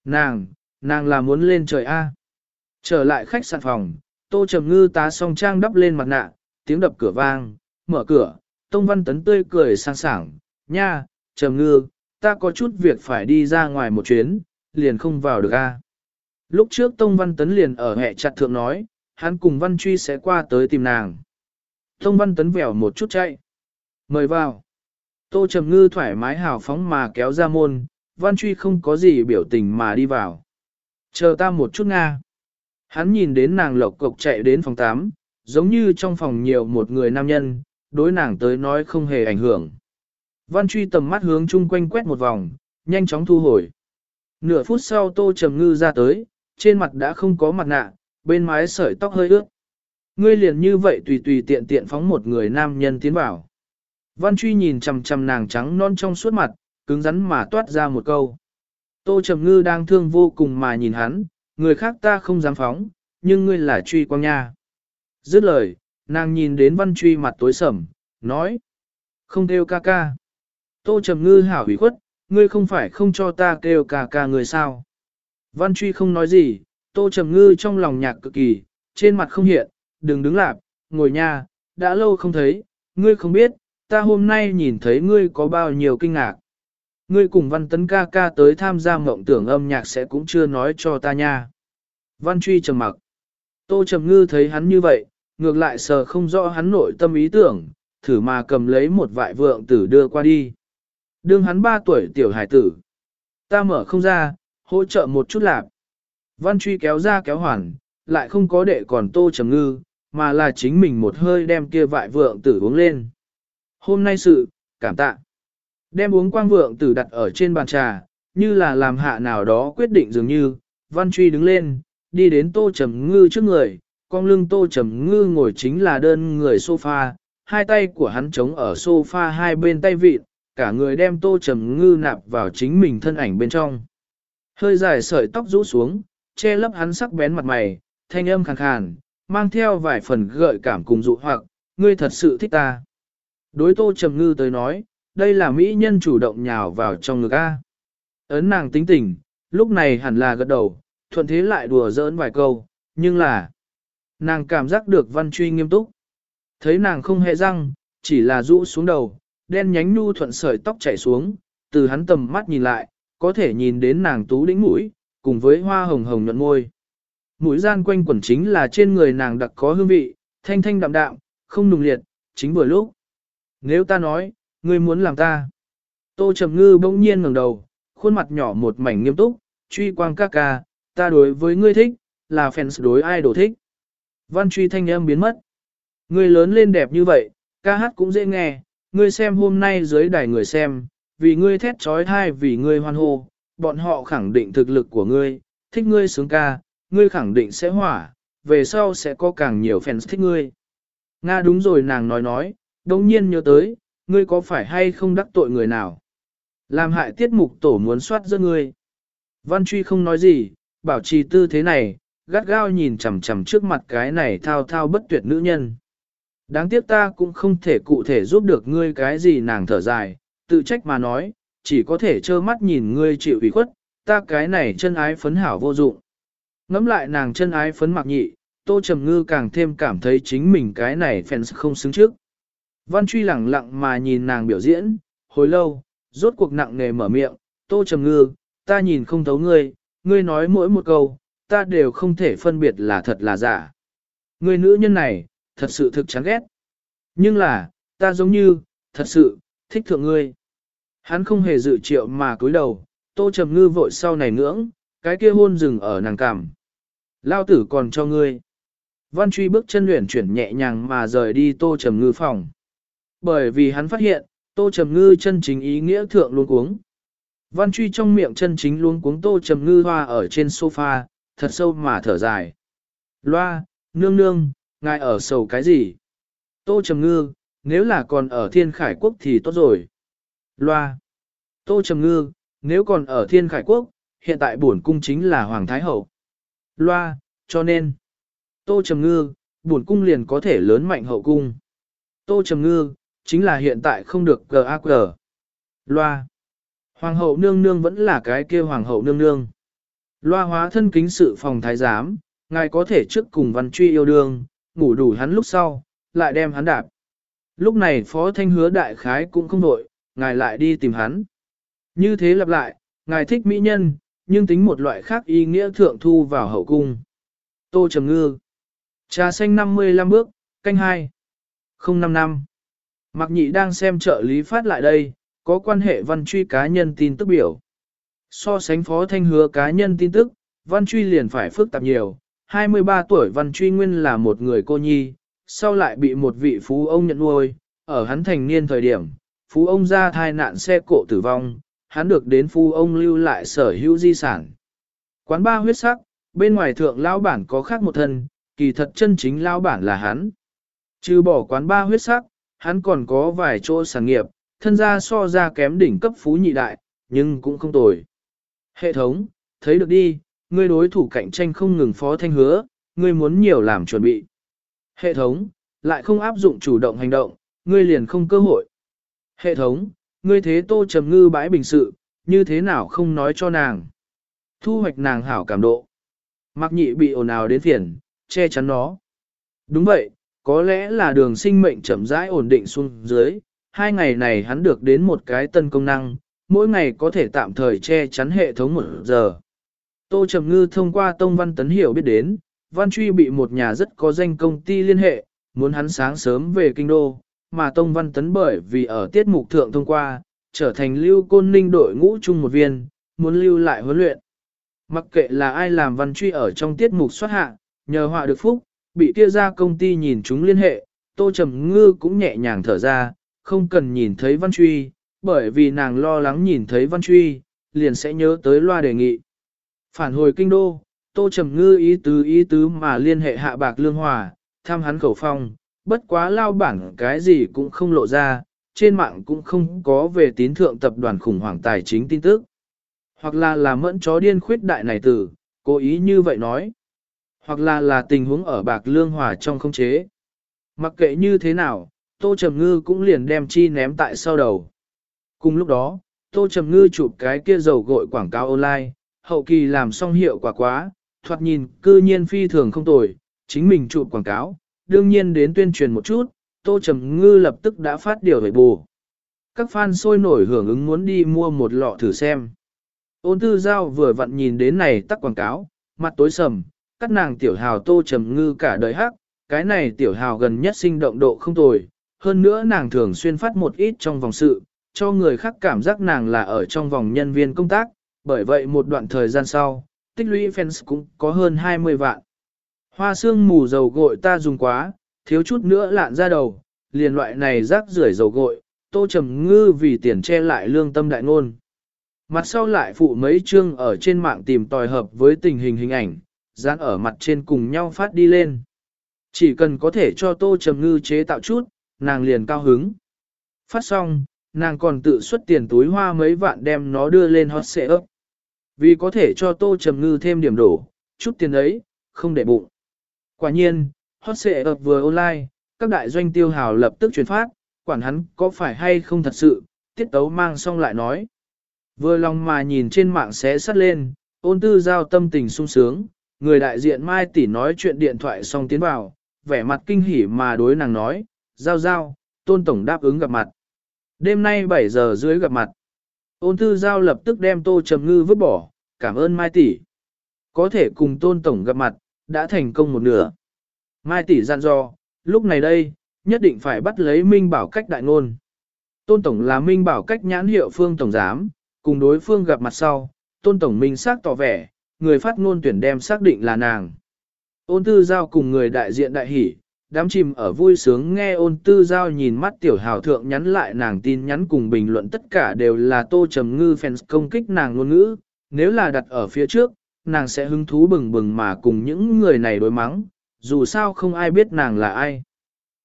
Nàng, nàng là muốn lên trời A. Trở lại khách sạn phòng, tô trầm ngư tá song trang đắp lên mặt nạ, tiếng đập cửa vang, mở cửa, tông văn tấn tươi cười sang sảng, nha, trầm ngư, ta có chút việc phải đi ra ngoài một chuyến, liền không vào được A. Lúc trước Tông Văn Tấn liền ở hẹ chặt thượng nói, hắn cùng Văn Truy sẽ qua tới tìm nàng. Tông Văn Tấn vèo một chút chạy. Mời vào. Tô Trầm Ngư thoải mái hào phóng mà kéo ra môn, Văn Truy không có gì biểu tình mà đi vào. Chờ ta một chút Nga. Hắn nhìn đến nàng lộc cộc chạy đến phòng 8, giống như trong phòng nhiều một người nam nhân, đối nàng tới nói không hề ảnh hưởng. Văn Truy tầm mắt hướng chung quanh quét một vòng, nhanh chóng thu hồi. Nửa phút sau Tô Trầm Ngư ra tới, trên mặt đã không có mặt nạ, bên mái sợi tóc hơi ướt. Ngươi liền như vậy tùy tùy tiện tiện phóng một người nam nhân tiến vào. Văn truy nhìn chằm chằm nàng trắng non trong suốt mặt, cứng rắn mà toát ra một câu. Tô Trầm Ngư đang thương vô cùng mà nhìn hắn, người khác ta không dám phóng, nhưng ngươi là truy quang nha. Dứt lời, nàng nhìn đến văn truy mặt tối sầm, nói. Không kêu ca ca. Tô Trầm Ngư hảo hủy khuất, ngươi không phải không cho ta kêu ca ca người sao. Văn truy không nói gì, tô trầm ngư trong lòng nhạc cực kỳ, trên mặt không hiện, đừng đứng lạp, ngồi nha, đã lâu không thấy, ngươi không biết, ta hôm nay nhìn thấy ngươi có bao nhiêu kinh ngạc. Ngươi cùng văn tấn ca ca tới tham gia mộng tưởng âm nhạc sẽ cũng chưa nói cho ta nha. Văn truy trầm mặc. Tô trầm ngư thấy hắn như vậy, ngược lại sờ không rõ hắn nội tâm ý tưởng, thử mà cầm lấy một vại vượng tử đưa qua đi. Đương hắn ba tuổi tiểu hải tử. Ta mở không ra, hỗ trợ một chút lạp. Văn truy kéo ra kéo hoàn, lại không có đệ còn tô trầm ngư, mà là chính mình một hơi đem kia vại vượng tử uống lên. Hôm nay sự, cảm tạ. Đem uống quang vượng tử đặt ở trên bàn trà, như là làm hạ nào đó quyết định dường như, văn truy đứng lên, đi đến tô trầm ngư trước người, con lưng tô trầm ngư ngồi chính là đơn người sofa, hai tay của hắn chống ở sofa hai bên tay vịt, cả người đem tô trầm ngư nạp vào chính mình thân ảnh bên trong. Hơi dài sợi tóc rũ xuống, che lấp hắn sắc bén mặt mày, thanh âm khàn khàn, mang theo vài phần gợi cảm cùng dụ hoặc, ngươi thật sự thích ta. Đối tô trầm ngư tới nói, đây là mỹ nhân chủ động nhào vào trong ngực A. Ấn nàng tính tình, lúc này hẳn là gật đầu, thuận thế lại đùa giỡn vài câu, nhưng là, nàng cảm giác được văn truy nghiêm túc. Thấy nàng không hề răng, chỉ là rũ xuống đầu, đen nhánh nu thuận sợi tóc chảy xuống, từ hắn tầm mắt nhìn lại, có thể nhìn đến nàng tú đĩnh mũi, cùng với hoa hồng hồng nhuận môi. Mũi gian quanh quẩn chính là trên người nàng đặc có hương vị, thanh thanh đạm đạm, không nùng liệt, chính vừa lúc. Nếu ta nói, ngươi muốn làm ta. Tô Trầm Ngư bỗng nhiên ngẩng đầu, khuôn mặt nhỏ một mảnh nghiêm túc, truy quang ca ca, ta đối với ngươi thích, là fans đối ai đổ thích. Văn truy thanh âm biến mất. Ngươi lớn lên đẹp như vậy, ca hát cũng dễ nghe, ngươi xem hôm nay dưới đài người xem, vì ngươi thét trói thai vì ngươi hoan hô, bọn họ khẳng định thực lực của ngươi, thích ngươi sướng ca, ngươi khẳng định sẽ hỏa, về sau sẽ có càng nhiều fans thích ngươi. Nga đúng rồi nàng nói nói, đồng nhiên nhớ tới, ngươi có phải hay không đắc tội người nào? Làm hại tiết mục tổ muốn soát giữa ngươi. Văn truy không nói gì, bảo trì tư thế này, gắt gao nhìn chằm chằm trước mặt cái này thao thao bất tuyệt nữ nhân. Đáng tiếc ta cũng không thể cụ thể giúp được ngươi cái gì nàng thở dài, tự trách mà nói, chỉ có thể trơ mắt nhìn ngươi chịu ủy khuất, ta cái này chân ái phấn hảo vô dụng. Ngắm lại nàng chân ái phấn mặc nhị, tô trầm ngư càng thêm cảm thấy chính mình cái này fans không xứng trước. Văn truy lẳng lặng mà nhìn nàng biểu diễn, hồi lâu, rốt cuộc nặng nề mở miệng, tô trầm ngư, ta nhìn không thấu ngươi, ngươi nói mỗi một câu, ta đều không thể phân biệt là thật là giả. Ngươi nữ nhân này, thật sự thực chán ghét. Nhưng là, ta giống như, thật sự, thích thượng ngươi. Hắn không hề dự triệu mà cúi đầu, tô trầm ngư vội sau này ngưỡng, cái kia hôn dừng ở nàng cảm. Lao tử còn cho ngươi. Văn truy bước chân luyện chuyển nhẹ nhàng mà rời đi tô trầm ngư phòng. Bởi vì hắn phát hiện, tô trầm ngư chân chính ý nghĩa thượng luôn cuống. Văn truy trong miệng chân chính luôn cuống tô trầm ngư hoa ở trên sofa, thật sâu mà thở dài. Loa, nương nương, ngài ở sầu cái gì? Tô trầm ngư, nếu là còn ở thiên khải quốc thì tốt rồi. Loa. Tô trầm ngư, nếu còn ở thiên khải quốc, hiện tại bổn cung chính là Hoàng Thái Hậu. Loa, cho nên. Tô trầm ngư, bổn cung liền có thể lớn mạnh hậu cung. Tô trầm ngư, chính là hiện tại không được GAG. Loa. Hoàng hậu nương nương vẫn là cái kia hoàng hậu nương nương. Loa hóa thân kính sự phòng thái giám, ngài có thể trước cùng văn truy yêu đương, ngủ đủ hắn lúc sau, lại đem hắn đạp. Lúc này phó thanh hứa đại khái cũng không đội, ngài lại đi tìm hắn. Như thế lặp lại, ngài thích mỹ nhân, nhưng tính một loại khác ý nghĩa thượng thu vào hậu cung. Tô Trầm Ngư Trà xanh 55 bước, canh 2 05 năm Mạc Nhị đang xem trợ lý phát lại đây, có quan hệ văn truy cá nhân tin tức biểu. So sánh phó thanh hứa cá nhân tin tức, văn truy liền phải phức tạp nhiều. 23 tuổi văn truy nguyên là một người cô nhi, sau lại bị một vị phú ông nhận nuôi, ở hắn thành niên thời điểm, phú ông ra thai nạn xe cộ tử vong, hắn được đến phú ông lưu lại sở hữu di sản. Quán ba huyết sắc, bên ngoài thượng lão bản có khác một thân, kỳ thật chân chính lão bản là hắn. Trừ bỏ quán ba huyết sắc, hắn còn có vài chỗ sản nghiệp, thân gia so ra kém đỉnh cấp phú nhị đại, nhưng cũng không tồi. Hệ thống, thấy được đi, ngươi đối thủ cạnh tranh không ngừng phó thanh hứa, ngươi muốn nhiều làm chuẩn bị. Hệ thống, lại không áp dụng chủ động hành động, ngươi liền không cơ hội. Hệ thống, ngươi thế tô trầm ngư bãi bình sự, như thế nào không nói cho nàng. Thu hoạch nàng hảo cảm độ. Mặc nhị bị ồn ào đến phiền, che chắn nó. Đúng vậy, có lẽ là đường sinh mệnh chậm rãi ổn định xuống dưới, hai ngày này hắn được đến một cái tân công năng, mỗi ngày có thể tạm thời che chắn hệ thống một giờ. Tô Trầm Ngư thông qua Tông Văn Tấn Hiểu biết đến, Văn Truy bị một nhà rất có danh công ty liên hệ, muốn hắn sáng sớm về kinh đô, mà Tông Văn Tấn bởi vì ở tiết mục thượng thông qua, trở thành lưu côn ninh đội ngũ chung một viên, muốn lưu lại huấn luyện. Mặc kệ là ai làm Văn Truy ở trong tiết mục xuất hạ, nhờ họa được phúc, bị kia ra công ty nhìn chúng liên hệ, Tô Trầm Ngư cũng nhẹ nhàng thở ra, không cần nhìn thấy Văn Truy, bởi vì nàng lo lắng nhìn thấy Văn Truy, liền sẽ nhớ tới loa đề nghị. Phản hồi kinh đô, Tô Trầm Ngư ý tứ ý tứ mà liên hệ hạ bạc lương hòa, thăm hắn khẩu phong, bất quá lao bản cái gì cũng không lộ ra, trên mạng cũng không có về tín thượng tập đoàn khủng hoảng tài chính tin tức. Hoặc là là mẫn chó điên khuyết đại này tử, cố ý như vậy nói. Hoặc là là tình huống ở bạc lương hòa trong không chế. Mặc kệ như thế nào, Tô Trầm Ngư cũng liền đem chi ném tại sau đầu. Cùng lúc đó, Tô Trầm Ngư chụp cái kia dầu gội quảng cáo online, hậu kỳ làm xong hiệu quả quá, thoạt nhìn cư nhiên phi thường không tồi, chính mình chụp quảng cáo, đương nhiên đến tuyên truyền một chút, Tô Trầm Ngư lập tức đã phát điều về bù. Các fan sôi nổi hưởng ứng muốn đi mua một lọ thử xem. Ôn tư giao vừa vặn nhìn đến này tắt quảng cáo, mặt tối sầm, các nàng tiểu hào Tô Trầm Ngư cả đời hắc, cái này tiểu hào gần nhất sinh động độ không tồi, hơn nữa nàng thường xuyên phát một ít trong vòng sự, cho người khác cảm giác nàng là ở trong vòng nhân viên công tác, bởi vậy một đoạn thời gian sau, tích lũy fans cũng có hơn 20 vạn. Hoa xương mù dầu gội ta dùng quá, thiếu chút nữa lạn ra đầu, liền loại này rác rưởi dầu gội, tô trầm ngư vì tiền che lại lương tâm đại ngôn. Mặt sau lại phụ mấy chương ở trên mạng tìm tòi hợp với tình hình hình ảnh, dán ở mặt trên cùng nhau phát đi lên. Chỉ cần có thể cho tô trầm ngư chế tạo chút, nàng liền cao hứng. Phát xong, nàng còn tự xuất tiền túi hoa mấy vạn đem nó đưa lên hot xệ ấp. Vì có thể cho tô trầm ngư thêm điểm đổ, chút tiền ấy, không để bụng. Quả nhiên, hot xệ ập vừa online, các đại doanh tiêu hào lập tức truyền phát, quản hắn có phải hay không thật sự, tiết tấu mang xong lại nói. Vừa lòng mà nhìn trên mạng xé sắt lên, ôn tư giao tâm tình sung sướng, người đại diện Mai tỷ nói chuyện điện thoại xong tiến vào, vẻ mặt kinh hỉ mà đối nàng nói, giao giao, tôn tổng đáp ứng gặp mặt. Đêm nay 7 giờ dưới gặp mặt. Ôn tư giao lập tức đem tô trầm ngư vứt bỏ, cảm ơn Mai tỷ. Có thể cùng tôn tổng gặp mặt, đã thành công một nửa. Mai tỷ gian do, lúc này đây, nhất định phải bắt lấy Minh Bảo cách đại ngôn. Tôn Tổng là Minh Bảo cách nhãn hiệu phương Tổng Giám, cùng đối phương gặp mặt sau, Tôn Tổng Minh xác tỏ vẻ, người phát ngôn tuyển đem xác định là nàng. Ôn tư giao cùng người đại diện đại hỷ, đám chìm ở vui sướng nghe ôn tư giao nhìn mắt tiểu hào thượng nhắn lại nàng tin nhắn cùng bình luận tất cả đều là tô trầm ngư fans công kích nàng ngôn ngữ, nếu là đặt ở phía trước, nàng sẽ hứng thú bừng bừng mà cùng những người này đối mắng, dù sao không ai biết nàng là ai.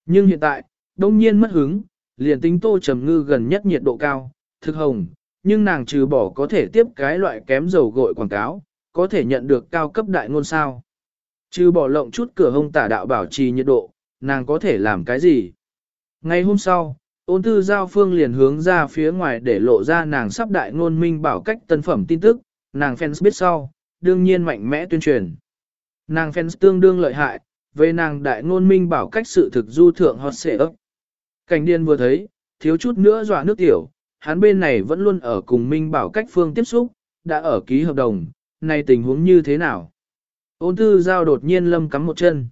Nhưng hiện tại, đông nhiên mất hứng, liền tính tô trầm ngư gần nhất nhiệt độ cao, thực hồng, nhưng nàng trừ bỏ có thể tiếp cái loại kém dầu gội quảng cáo, có thể nhận được cao cấp đại ngôn sao. Trừ bỏ lộng chút cửa hông tả đạo bảo trì nhiệt độ, nàng có thể làm cái gì? Ngày hôm sau, ôn thư giao phương liền hướng ra phía ngoài để lộ ra nàng sắp đại ngôn minh bảo cách tân phẩm tin tức, nàng fans biết sau, đương nhiên mạnh mẽ tuyên truyền. Nàng fans tương đương lợi hại, về nàng đại ngôn minh bảo cách sự thực du thượng hot xệ ấp. Cảnh điên vừa thấy, thiếu chút nữa dọa nước tiểu, hắn bên này vẫn luôn ở cùng minh bảo cách phương tiếp xúc, đã ở ký hợp đồng, này tình huống như thế nào? Ôn tư giao đột nhiên lâm cắm một chân.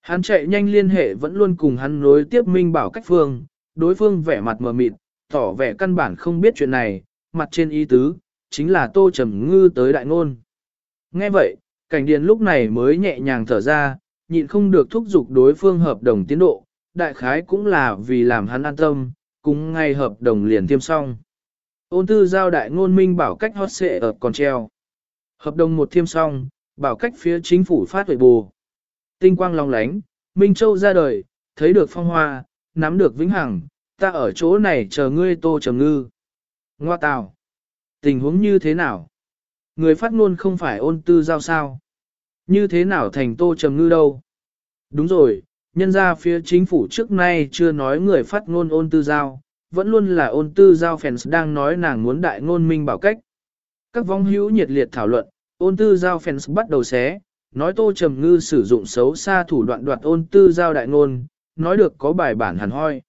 Hắn chạy nhanh liên hệ vẫn luôn cùng hắn nối tiếp minh bảo cách phương, đối phương vẻ mặt mờ mịt, tỏ vẻ căn bản không biết chuyện này, mặt trên ý tứ, chính là tô trầm ngư tới đại ngôn. Nghe vậy, cảnh điền lúc này mới nhẹ nhàng thở ra, nhịn không được thúc giục đối phương hợp đồng tiến độ, đại khái cũng là vì làm hắn an tâm, cũng ngay hợp đồng liền tiêm xong. Ôn tư giao đại ngôn minh bảo cách hot xệ ở còn treo. Hợp đồng một thiêm xong, bảo cách phía chính phủ phát huệ bù. Tinh quang long lánh, Minh Châu ra đời, thấy được phong hoa, nắm được vĩnh hằng, ta ở chỗ này chờ ngươi tô trầm ngư. Ngoa tào. Tình huống như thế nào? Người phát ngôn không phải ôn tư giao sao? Như thế nào thành tô trầm ngư đâu? Đúng rồi, nhân ra phía chính phủ trước nay chưa nói người phát ngôn ôn tư giao, vẫn luôn là ôn tư giao fans đang nói nàng muốn đại ngôn minh bảo cách. Các vong hữu nhiệt liệt thảo luận, Ôn tư giao fans bắt đầu xé, nói tô trầm ngư sử dụng xấu xa thủ đoạn đoạt ôn tư giao đại ngôn, nói được có bài bản hẳn hoi.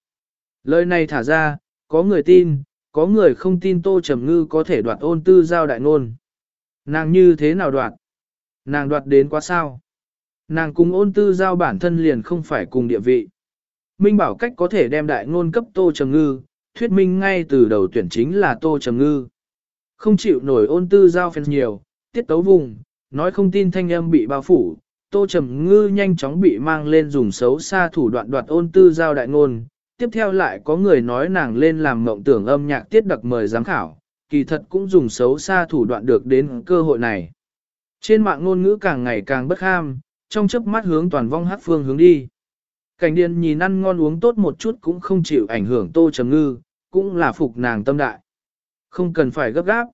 Lời này thả ra, có người tin, có người không tin tô trầm ngư có thể đoạt ôn tư giao đại ngôn. Nàng như thế nào đoạt? Nàng đoạt đến quá sao? Nàng cùng ôn tư giao bản thân liền không phải cùng địa vị. Minh bảo cách có thể đem đại ngôn cấp tô trầm ngư, thuyết minh ngay từ đầu tuyển chính là tô trầm ngư. Không chịu nổi ôn tư giao phèn nhiều, tiết tấu vùng, nói không tin thanh âm bị bao phủ, tô trầm ngư nhanh chóng bị mang lên dùng xấu xa thủ đoạn đoạt ôn tư giao đại ngôn. Tiếp theo lại có người nói nàng lên làm mộng tưởng âm nhạc tiết đặc mời giám khảo, kỳ thật cũng dùng xấu xa thủ đoạn được đến cơ hội này. Trên mạng ngôn ngữ càng ngày càng bất ham, trong chớp mắt hướng toàn vong hát phương hướng đi. Cảnh điền nhìn ăn ngon uống tốt một chút cũng không chịu ảnh hưởng tô trầm ngư, cũng là phục nàng tâm đại. Không cần phải gấp gáp.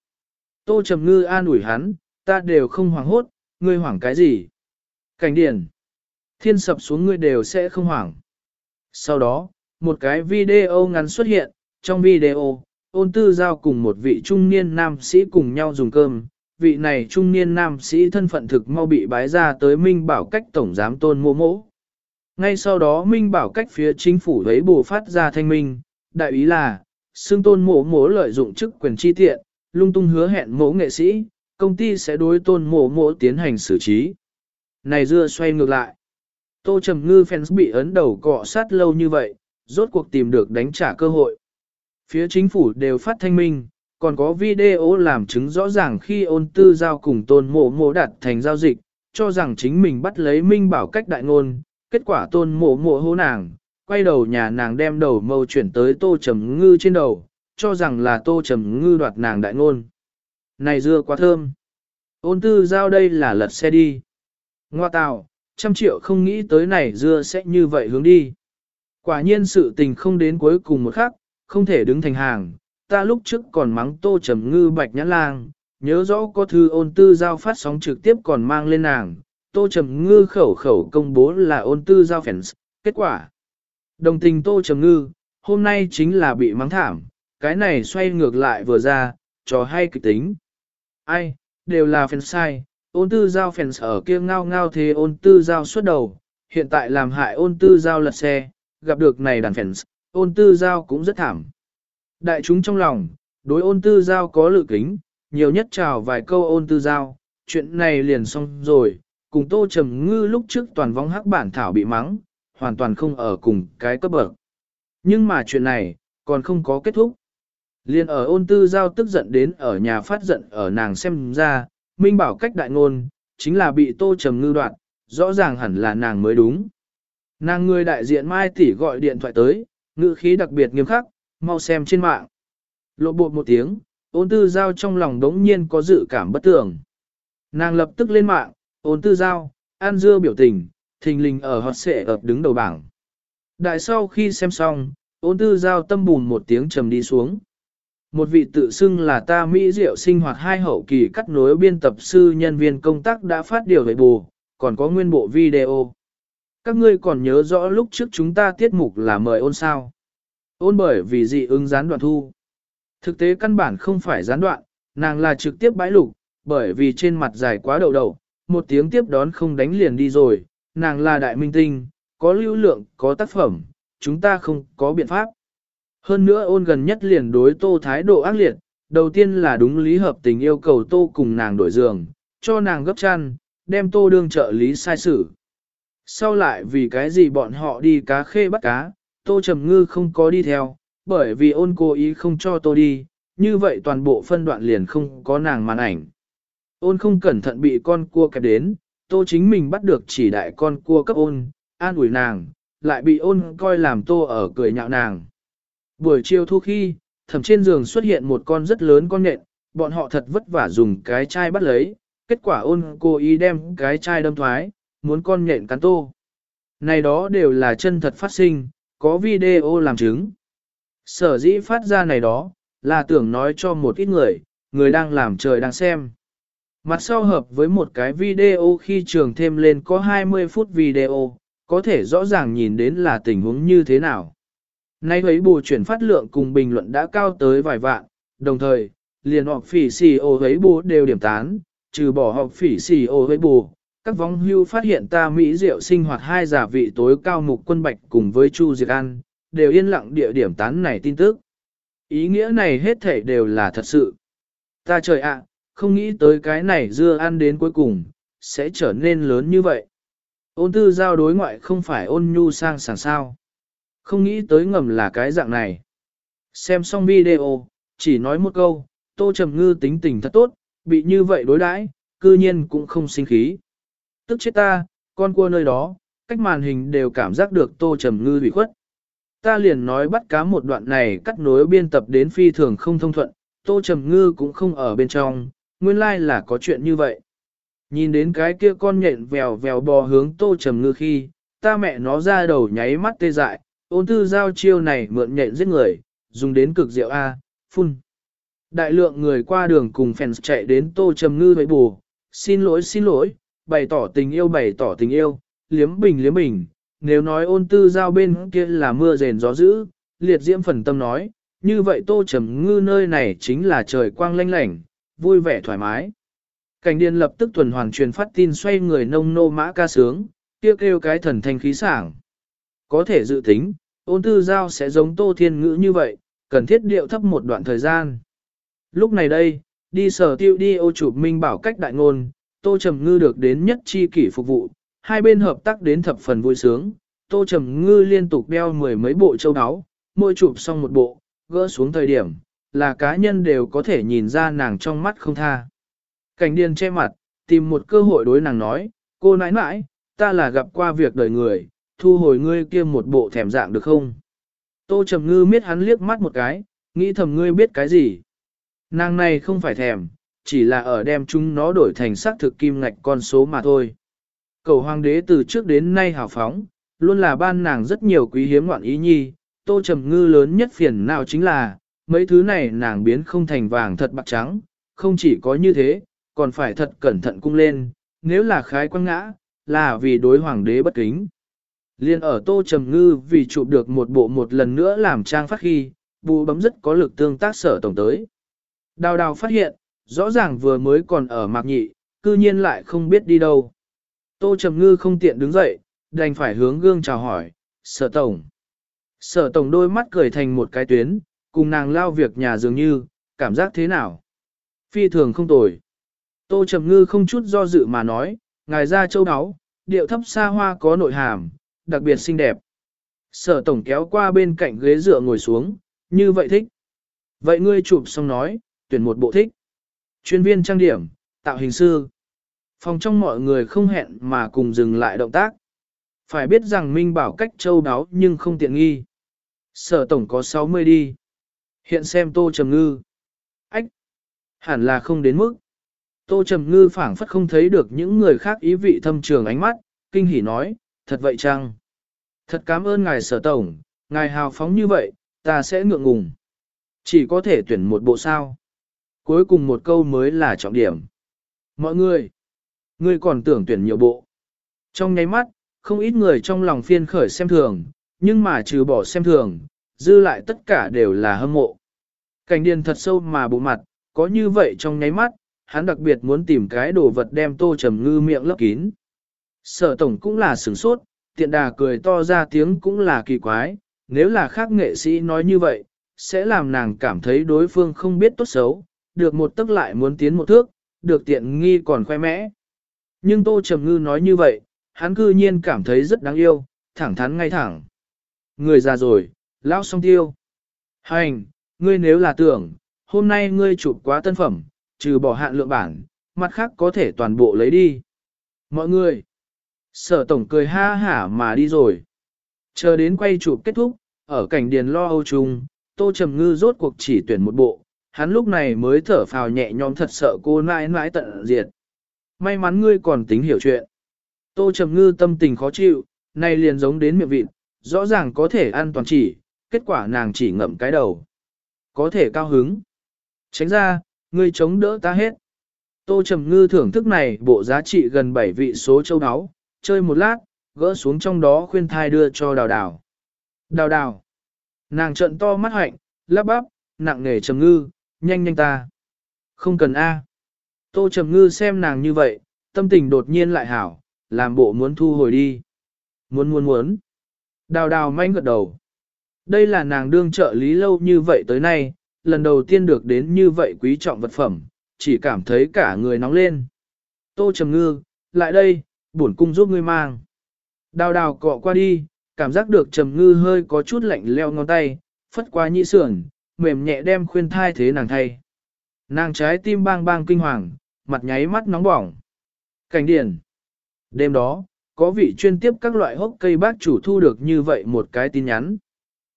Tô trầm ngư an ủi hắn, ta đều không hoảng hốt, ngươi hoảng cái gì? Cảnh điền. Thiên sập xuống ngươi đều sẽ không hoảng. Sau đó, một cái video ngắn xuất hiện, trong video, ôn tư giao cùng một vị trung niên nam sĩ cùng nhau dùng cơm. Vị này trung niên nam sĩ thân phận thực mau bị bái ra tới Minh Bảo cách Tổng Giám Tôn Mô Mỗ. Ngay sau đó Minh Bảo cách phía chính phủ lấy bù phát ra thanh minh, đại ý là, xương tôn mộ mỗ lợi dụng chức quyền chi tiện, lung tung hứa hẹn mỗ nghệ sĩ, công ty sẽ đối tôn mộ mỗ tiến hành xử trí. Này dưa xoay ngược lại. Tô Trầm Ngư fans bị ấn đầu cọ sát lâu như vậy, rốt cuộc tìm được đánh trả cơ hội. Phía chính phủ đều phát thanh minh, còn có video làm chứng rõ ràng khi ôn tư giao cùng tôn mộ mộ đạt thành giao dịch, cho rằng chính mình bắt lấy minh bảo cách đại ngôn, kết quả tôn mộ mộ hô nàng, quay đầu nhà nàng đem đầu mâu chuyển tới tô trầm ngư trên đầu, cho rằng là tô trầm ngư đoạt nàng đại ngôn. Này dưa quá thơm. Ôn tư giao đây là lật xe đi. Ngoa tào, trăm triệu không nghĩ tới này dưa sẽ như vậy hướng đi. Quả nhiên sự tình không đến cuối cùng một khắc, không thể đứng thành hàng. Ta lúc trước còn mắng tô trầm ngư bạch nhãn lang, nhớ rõ có thư ôn tư giao phát sóng trực tiếp còn mang lên nàng. Tô trầm ngư khẩu khẩu công bố là ôn tư giao fans, kết quả. Đồng tình tô trầm ngư, hôm nay chính là bị mắng thảm, cái này xoay ngược lại vừa ra, trò hay kịch tính. Ai, đều là fans sai, ôn tư giao fans ở kia ngao ngao thế ôn tư giao suốt đầu, hiện tại làm hại ôn tư giao lật xe, gặp được này đàn fans, ôn tư giao cũng rất thảm. Đại chúng trong lòng, đối ôn tư giao có lự kính, nhiều nhất chào vài câu ôn tư giao, chuyện này liền xong rồi, cùng tô trầm ngư lúc trước toàn vong hắc bản thảo bị mắng, hoàn toàn không ở cùng cái cấp bậc. Nhưng mà chuyện này, còn không có kết thúc. Liên ở ôn tư giao tức giận đến ở nhà phát giận ở nàng xem ra, minh bảo cách đại ngôn, chính là bị tô trầm ngư đoạn, rõ ràng hẳn là nàng mới đúng. Nàng người đại diện Mai tỷ gọi điện thoại tới, ngữ khí đặc biệt nghiêm khắc, mau xem trên mạng. Lộ bộ một tiếng, ôn tư giao trong lòng đống nhiên có dự cảm bất tưởng. Nàng lập tức lên mạng, ôn tư giao, an dưa biểu tình, thình lình ở hot xệ ập đứng đầu bảng. Đại sau khi xem xong, ôn tư giao tâm bùn một tiếng trầm đi xuống. Một vị tự xưng là ta Mỹ Diệu sinh hoạt hai hậu kỳ cắt nối biên tập sư nhân viên công tác đã phát điều về bù, còn có nguyên bộ video. Các ngươi còn nhớ rõ lúc trước chúng ta tiết mục là mời ôn sao. Ôn bởi vì dị ứng gián đoạn thu. Thực tế căn bản không phải gián đoạn, nàng là trực tiếp bãi lục, bởi vì trên mặt dài quá đầu đầu, một tiếng tiếp đón không đánh liền đi rồi, nàng là đại minh tinh, có lưu lượng, có tác phẩm, chúng ta không có biện pháp. Hơn nữa ôn gần nhất liền đối tô thái độ ác liệt, đầu tiên là đúng lý hợp tình yêu cầu tô cùng nàng đổi giường, cho nàng gấp chăn, đem tô đương trợ lý sai xử. Sau lại vì cái gì bọn họ đi cá khê bắt cá, tô trầm ngư không có đi theo, bởi vì ôn cố ý không cho tô đi, như vậy toàn bộ phân đoạn liền không có nàng màn ảnh. Ôn không cẩn thận bị con cua kẹp đến, tô chính mình bắt được chỉ đại con cua cấp ôn, an ủi nàng, lại bị ôn coi làm tô ở cười nhạo nàng. Buổi chiều thu khi, thầm trên giường xuất hiện một con rất lớn con nện, bọn họ thật vất vả dùng cái chai bắt lấy, kết quả ôn cố ý đem cái chai đâm thoái, muốn con nhện cắn tô. Này đó đều là chân thật phát sinh, có video làm chứng. Sở dĩ phát ra này đó, là tưởng nói cho một ít người, người đang làm trời đang xem. Mặt sau hợp với một cái video khi trường thêm lên có 20 phút video, có thể rõ ràng nhìn đến là tình huống như thế nào. Nay thấy bù chuyển phát lượng cùng bình luận đã cao tới vài vạn, đồng thời, liền hoặc phỉ xì ô thấy bù đều điểm tán, trừ bỏ họp phỉ xì ô với bù, các vong hưu phát hiện ta Mỹ diệu sinh hoạt hai giả vị tối cao mục quân bạch cùng với Chu Diệt An, đều yên lặng địa điểm tán này tin tức. Ý nghĩa này hết thể đều là thật sự. Ta trời ạ, không nghĩ tới cái này dưa ăn đến cuối cùng, sẽ trở nên lớn như vậy. Ôn tư giao đối ngoại không phải ôn nhu sang sảng sao. Không nghĩ tới ngầm là cái dạng này. Xem xong video, chỉ nói một câu, tô trầm ngư tính tình thật tốt, bị như vậy đối đãi, cư nhiên cũng không sinh khí. Tức chết ta, con cua nơi đó, cách màn hình đều cảm giác được tô trầm ngư bị khuất. Ta liền nói bắt cá một đoạn này cắt nối biên tập đến phi thường không thông thuận, tô trầm ngư cũng không ở bên trong, nguyên lai like là có chuyện như vậy. Nhìn đến cái kia con nhện vèo vèo bò hướng tô trầm ngư khi, ta mẹ nó ra đầu nháy mắt tê dại, ôn tư giao chiêu này mượn nhện giết người, dùng đến cực diệu A, phun. Đại lượng người qua đường cùng fans chạy đến tô trầm ngư với bù, xin lỗi xin lỗi, bày tỏ tình yêu bày tỏ tình yêu, liếm bình liếm bình, nếu nói ôn tư giao bên kia là mưa rền gió dữ, liệt diễm phần tâm nói, như vậy tô trầm ngư nơi này chính là trời quang lanh lảnh, vui vẻ thoải mái. Cảnh điền lập tức tuần hoàn truyền phát tin xoay người nông nô mã ca sướng, kêu kêu cái thần thanh khí sảng. Có thể dự tính, ôn tư giao sẽ giống tô thiên ngữ như vậy, cần thiết điệu thấp một đoạn thời gian. Lúc này đây, đi sở tiêu đi ô chụp minh bảo cách đại ngôn, tô trầm ngư được đến nhất chi kỷ phục vụ, hai bên hợp tác đến thập phần vui sướng, tô trầm ngư liên tục đeo mười mấy bộ châu áo, mỗi chụp xong một bộ, gỡ xuống thời điểm, là cá nhân đều có thể nhìn ra nàng trong mắt không tha. Cảnh điền che mặt, tìm một cơ hội đối nàng nói, cô nãi nãi, ta là gặp qua việc đời người, thu hồi ngươi kia một bộ thèm dạng được không? Tô Trầm Ngư miết hắn liếc mắt một cái, nghĩ thầm ngươi biết cái gì? Nàng này không phải thèm, chỉ là ở đem chúng nó đổi thành xác thực kim ngạch con số mà thôi. Cầu hoàng đế từ trước đến nay hào phóng, luôn là ban nàng rất nhiều quý hiếm ngoạn ý nhi, Tô Trầm Ngư lớn nhất phiền nào chính là, mấy thứ này nàng biến không thành vàng thật bạc trắng, không chỉ có như thế, còn phải thật cẩn thận cung lên, nếu là khái quăng ngã, là vì đối hoàng đế bất kính. Liên ở Tô Trầm Ngư vì chụp được một bộ một lần nữa làm trang phát khi, bù bấm rất có lực tương tác sở tổng tới. Đào đào phát hiện, rõ ràng vừa mới còn ở mạc nhị, cư nhiên lại không biết đi đâu. Tô Trầm Ngư không tiện đứng dậy, đành phải hướng gương chào hỏi, sở tổng. Sở tổng đôi mắt cười thành một cái tuyến, cùng nàng lao việc nhà dường như, cảm giác thế nào? Phi thường không tồi. Tô Trầm Ngư không chút do dự mà nói, ngài ra châu áo, điệu thấp xa hoa có nội hàm, đặc biệt xinh đẹp. Sở tổng kéo qua bên cạnh ghế dựa ngồi xuống, như vậy thích. Vậy ngươi chụp xong nói, tuyển một bộ thích. Chuyên viên trang điểm, tạo hình sư. Phòng trong mọi người không hẹn mà cùng dừng lại động tác. Phải biết rằng Minh bảo cách châu đáo nhưng không tiện nghi. Sở tổng có 60 đi. Hiện xem tô trầm ngư. Ách! Hẳn là không đến mức. Tô Trầm Ngư phảng phất không thấy được những người khác ý vị thâm trường ánh mắt, kinh hỉ nói, thật vậy chăng? Thật cảm ơn ngài sở tổng, ngài hào phóng như vậy, ta sẽ ngượng ngùng. Chỉ có thể tuyển một bộ sao. Cuối cùng một câu mới là trọng điểm. Mọi người, ngươi còn tưởng tuyển nhiều bộ. Trong nháy mắt, không ít người trong lòng phiên khởi xem thường, nhưng mà trừ bỏ xem thường, dư lại tất cả đều là hâm mộ. Cảnh điền thật sâu mà bộ mặt, có như vậy trong nháy mắt, hắn đặc biệt muốn tìm cái đồ vật đem tô trầm ngư miệng lấp kín. Sở tổng cũng là sửng sốt, tiện đà cười to ra tiếng cũng là kỳ quái, nếu là khác nghệ sĩ nói như vậy, sẽ làm nàng cảm thấy đối phương không biết tốt xấu, được một tức lại muốn tiến một thước, được tiện nghi còn khoe mẽ. Nhưng Tô Trầm Ngư nói như vậy, hắn cư nhiên cảm thấy rất đáng yêu, thẳng thắn ngay thẳng. Người già rồi, lão song tiêu. Hành, ngươi nếu là tưởng, hôm nay ngươi chụp quá tân phẩm, trừ bỏ hạn lượng bản, mặt khác có thể toàn bộ lấy đi. Mọi người, sở tổng cười ha hả mà đi rồi. Chờ đến quay chụp kết thúc, ở cảnh điền lo âu chung, tô trầm ngư rốt cuộc chỉ tuyển một bộ, hắn lúc này mới thở phào nhẹ nhõm thật sợ cô nãi nãi tận diệt. May mắn ngươi còn tính hiểu chuyện. Tô trầm ngư tâm tình khó chịu, nay liền giống đến miệng vịt, rõ ràng có thể ăn toàn chỉ, kết quả nàng chỉ ngậm cái đầu. Có thể cao hứng. Tránh ra, Ngươi chống đỡ ta hết. Tô Trầm Ngư thưởng thức này bộ giá trị gần 7 vị số châu áo, chơi một lát, gỡ xuống trong đó khuyên thai đưa cho đào đào. Đào đào. Nàng trận to mắt hạnh, lắp bắp, nặng nề Trầm Ngư, nhanh nhanh ta. Không cần A. Tô Trầm Ngư xem nàng như vậy, tâm tình đột nhiên lại hảo, làm bộ muốn thu hồi đi. Muốn muốn muốn. Đào đào manh gật đầu. Đây là nàng đương trợ lý lâu như vậy tới nay, lần đầu tiên được đến như vậy quý trọng vật phẩm, chỉ cảm thấy cả người nóng lên. Tô Trầm Ngư, lại đây, bổn cung giúp ngươi mang. Đào đào cọ qua đi, cảm giác được Trầm Ngư hơi có chút lạnh leo ngón tay, phất qua nhị sườn, mềm nhẹ đem khuyên thai thế nàng thay. Nàng trái tim bang bang kinh hoàng, mặt nháy mắt nóng bỏng. Cảnh điển. Đêm đó, có vị chuyên tiếp các loại hốc cây bác chủ thu được như vậy một cái tin nhắn.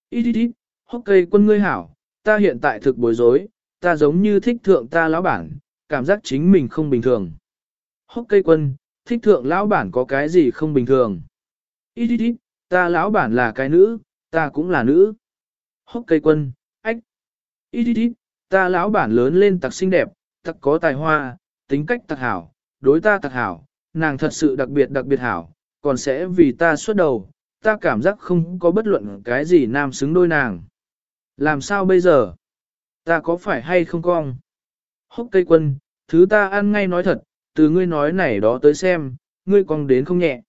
Ít ít ít, hốc cây quân ngươi hảo, ta hiện tại thực bối rối, ta giống như thích thượng ta lão bản, cảm giác chính mình không bình thường. Hốc cây quân, thích thượng lão bản có cái gì không bình thường. Ít ít ít, ta lão bản là cái nữ, ta cũng là nữ. Hốc cây quân. Ít ít ít, ta lão bản lớn lên tặc xinh đẹp, tặc có tài hoa, tính cách tặc hảo, đối ta tặc hảo, nàng thật sự đặc biệt đặc biệt hảo, còn sẽ vì ta xuất đầu, ta cảm giác không có bất luận cái gì nam xứng đôi nàng. Làm sao bây giờ? Ta có phải hay không cong? Hốc cây quân, thứ ta ăn ngay nói thật, từ ngươi nói này đó tới xem, ngươi cong đến không nhẹ.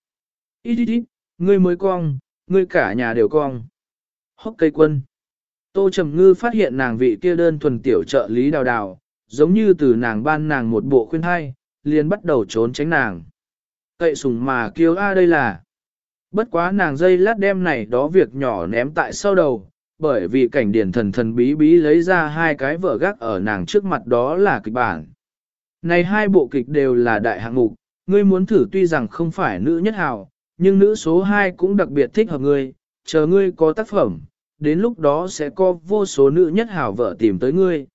Ít ít ít, ngươi mới cong, ngươi cả nhà đều cong. Hốc cây quân. Tô Trầm Ngư phát hiện nàng vị kia đơn thuần tiểu trợ lý đào đào, giống như từ nàng ban nàng một bộ khuyên hai, liền bắt đầu trốn tránh nàng. Cậy sùng mà kêu a đây là. Bất quá nàng dây lát đem này đó việc nhỏ ném tại sau đầu, bởi vì cảnh điển thần thần bí bí lấy ra hai cái vở gác ở nàng trước mặt đó là kịch bản. Này hai bộ kịch đều là đại hạng mục, ngươi muốn thử tuy rằng không phải nữ nhất hào, nhưng nữ số 2 cũng đặc biệt thích hợp ngươi, chờ ngươi có tác phẩm, đến lúc đó sẽ có vô số nữ nhất hảo vợ tìm tới ngươi.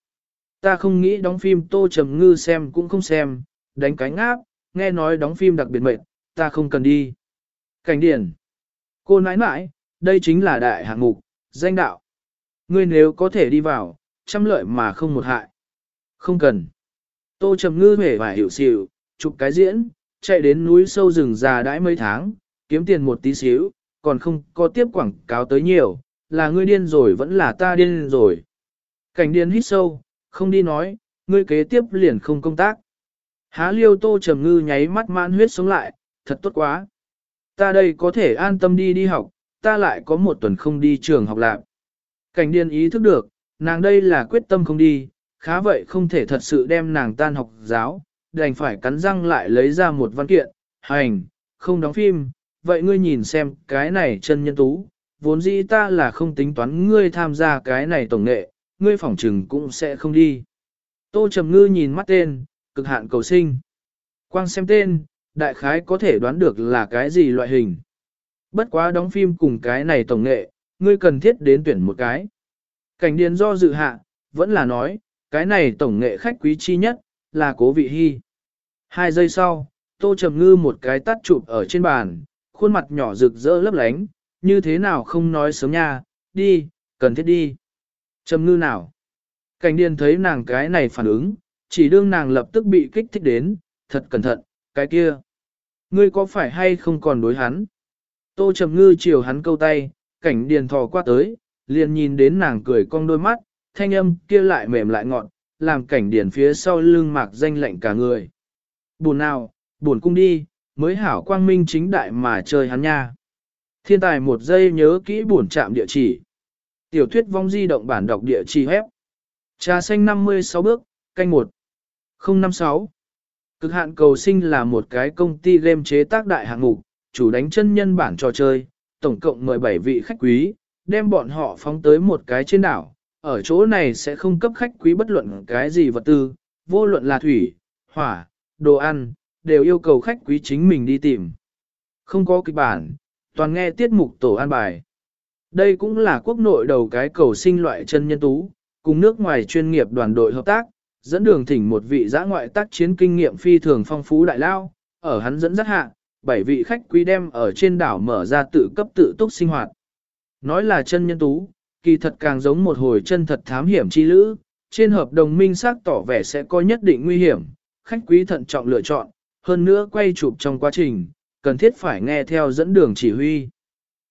Ta không nghĩ đóng phim tô trầm ngư xem cũng không xem, đánh cánh áp, nghe nói đóng phim đặc biệt mệt, ta không cần đi. Cảnh điển. Cô nãi nãi, đây chính là đại hạng mục, danh đạo. Ngươi nếu có thể đi vào, trăm lợi mà không một hại. Không cần. Tô trầm ngư hề và hiểu xịu, chụp cái diễn, chạy đến núi sâu rừng già đãi mấy tháng, kiếm tiền một tí xíu, còn không có tiếp quảng cáo tới nhiều, là ngươi điên rồi vẫn là ta điên rồi. Cảnh điên hít sâu, không đi nói, ngươi kế tiếp liền không công tác. Há liêu tô trầm ngư nháy mắt mãn huyết sống lại, thật tốt quá. Ta đây có thể an tâm đi đi học, ta lại có một tuần không đi trường học lạc. Cảnh điên ý thức được, nàng đây là quyết tâm không đi, khá vậy không thể thật sự đem nàng tan học giáo, đành phải cắn răng lại lấy ra một văn kiện, hành, không đóng phim, vậy ngươi nhìn xem cái này chân nhân tú, vốn dĩ ta là không tính toán ngươi tham gia cái này tổng nghệ, ngươi phỏng trừng cũng sẽ không đi. Tô Trầm Ngư nhìn mắt tên, cực hạn cầu sinh. Quang xem tên, đại khái có thể đoán được là cái gì loại hình. Bất quá đóng phim cùng cái này tổng nghệ, ngươi cần thiết đến tuyển một cái. Cảnh điền do dự hạ, vẫn là nói, cái này tổng nghệ khách quý chi nhất, là cố vị hy. Hai giây sau, Tô Trầm Ngư một cái tắt chụp ở trên bàn, khuôn mặt nhỏ rực rỡ lấp lánh, như thế nào không nói sớm nha, đi, cần thiết đi. Trầm Ngư nào? Cảnh điền thấy nàng cái này phản ứng, chỉ đương nàng lập tức bị kích thích đến, thật cẩn thận, cái kia. Ngươi có phải hay không còn đối hắn? Tô Trầm Ngư chiều hắn câu tay, cảnh điền thò qua tới, liền nhìn đến nàng cười cong đôi mắt, thanh âm kia lại mềm lại ngọn, làm cảnh điền phía sau lưng mạc danh lạnh cả người. Buồn nào, buồn cung đi, mới hảo quang minh chính đại mà chơi hắn nha. Thiên tài một giây nhớ kỹ buồn chạm địa chỉ. Tiểu thuyết vong di động bản đọc địa chỉ hép. Trà xanh 56 bước, canh 1. 056. Cực hạn cầu sinh là một cái công ty game chế tác đại hạng mục, chủ đánh chân nhân bản trò chơi, tổng cộng 17 vị khách quý, đem bọn họ phóng tới một cái trên đảo. Ở chỗ này sẽ không cấp khách quý bất luận cái gì vật tư, vô luận là thủy, hỏa, đồ ăn, đều yêu cầu khách quý chính mình đi tìm. Không có kịch bản, toàn nghe tiết mục tổ an bài. Đây cũng là quốc nội đầu cái cầu sinh loại chân nhân tú, cùng nước ngoài chuyên nghiệp đoàn đội hợp tác, dẫn đường thỉnh một vị giã ngoại tác chiến kinh nghiệm phi thường phong phú đại lao, ở hắn dẫn dắt hạ, bảy vị khách quý đem ở trên đảo mở ra tự cấp tự túc sinh hoạt. Nói là chân nhân tú, kỳ thật càng giống một hồi chân thật thám hiểm chi lữ, trên hợp đồng minh xác tỏ vẻ sẽ có nhất định nguy hiểm, khách quý thận trọng lựa chọn, hơn nữa quay chụp trong quá trình, cần thiết phải nghe theo dẫn đường chỉ huy.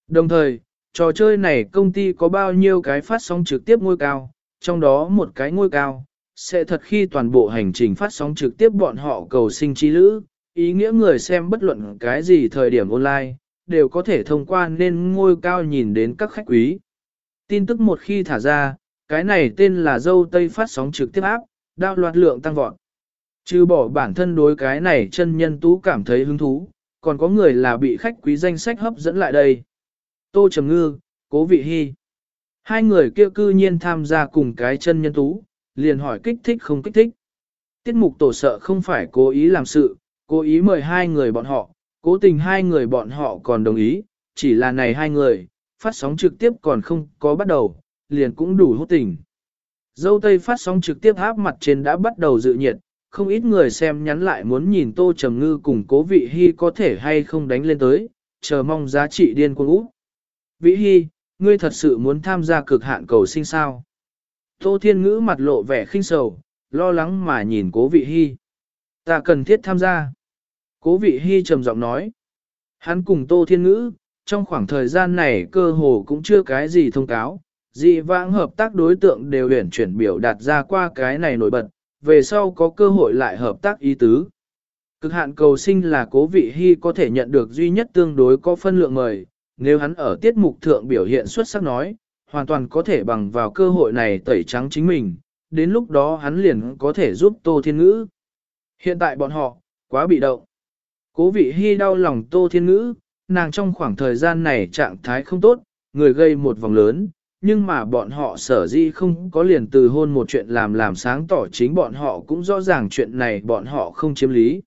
Đồng thời, trò chơi này công ty có bao nhiêu cái phát sóng trực tiếp ngôi cao, trong đó một cái ngôi cao, sẽ thật khi toàn bộ hành trình phát sóng trực tiếp bọn họ cầu sinh chi lữ, ý nghĩa người xem bất luận cái gì thời điểm online, đều có thể thông qua nên ngôi cao nhìn đến các khách quý. Tin tức một khi thả ra, cái này tên là dâu Tây phát sóng trực tiếp áp, đao loạt lượng tăng vọt. Trừ bỏ bản thân đối cái này chân nhân tú cảm thấy hứng thú, còn có người là bị khách quý danh sách hấp dẫn lại đây. Tô Trầm Ngư, Cố Vị Hy. Hai người kia cư nhiên tham gia cùng cái chân nhân tú, liền hỏi kích thích không kích thích. Tiết mục tổ sợ không phải cố ý làm sự, cố ý mời hai người bọn họ, cố tình hai người bọn họ còn đồng ý, chỉ là này hai người, phát sóng trực tiếp còn không có bắt đầu, liền cũng đủ hút tình. Dâu Tây phát sóng trực tiếp áp mặt trên đã bắt đầu dự nhiệt, không ít người xem nhắn lại muốn nhìn Tô Trầm Ngư cùng cố vị hy có thể hay không đánh lên tới, chờ mong giá trị điên cuồng út. Vĩ hy, ngươi thật sự muốn tham gia cực hạn cầu sinh sao? Tô Thiên Ngữ mặt lộ vẻ khinh sầu, lo lắng mà nhìn cố vị hy. Ta cần thiết tham gia. Cố vị hy trầm giọng nói. Hắn cùng Tô Thiên Ngữ, trong khoảng thời gian này cơ hồ cũng chưa cái gì thông cáo, dị vãng hợp tác đối tượng đều huyển chuyển biểu đạt ra qua cái này nổi bật, về sau có cơ hội lại hợp tác ý tứ. Cực hạn cầu sinh là cố vị hy có thể nhận được duy nhất tương đối có phân lượng mời, nếu hắn ở tiết mục thượng biểu hiện xuất sắc nói, hoàn toàn có thể bằng vào cơ hội này tẩy trắng chính mình, đến lúc đó hắn liền có thể giúp Tô Thiên Ngữ. Hiện tại bọn họ, quá bị động. Cố vị hy đau lòng Tô Thiên Ngữ, nàng trong khoảng thời gian này trạng thái không tốt, người gây một vòng lớn, nhưng mà bọn họ sở di không có liền từ hôn một chuyện làm làm sáng tỏ chính bọn họ cũng rõ ràng chuyện này bọn họ không chiếm lý.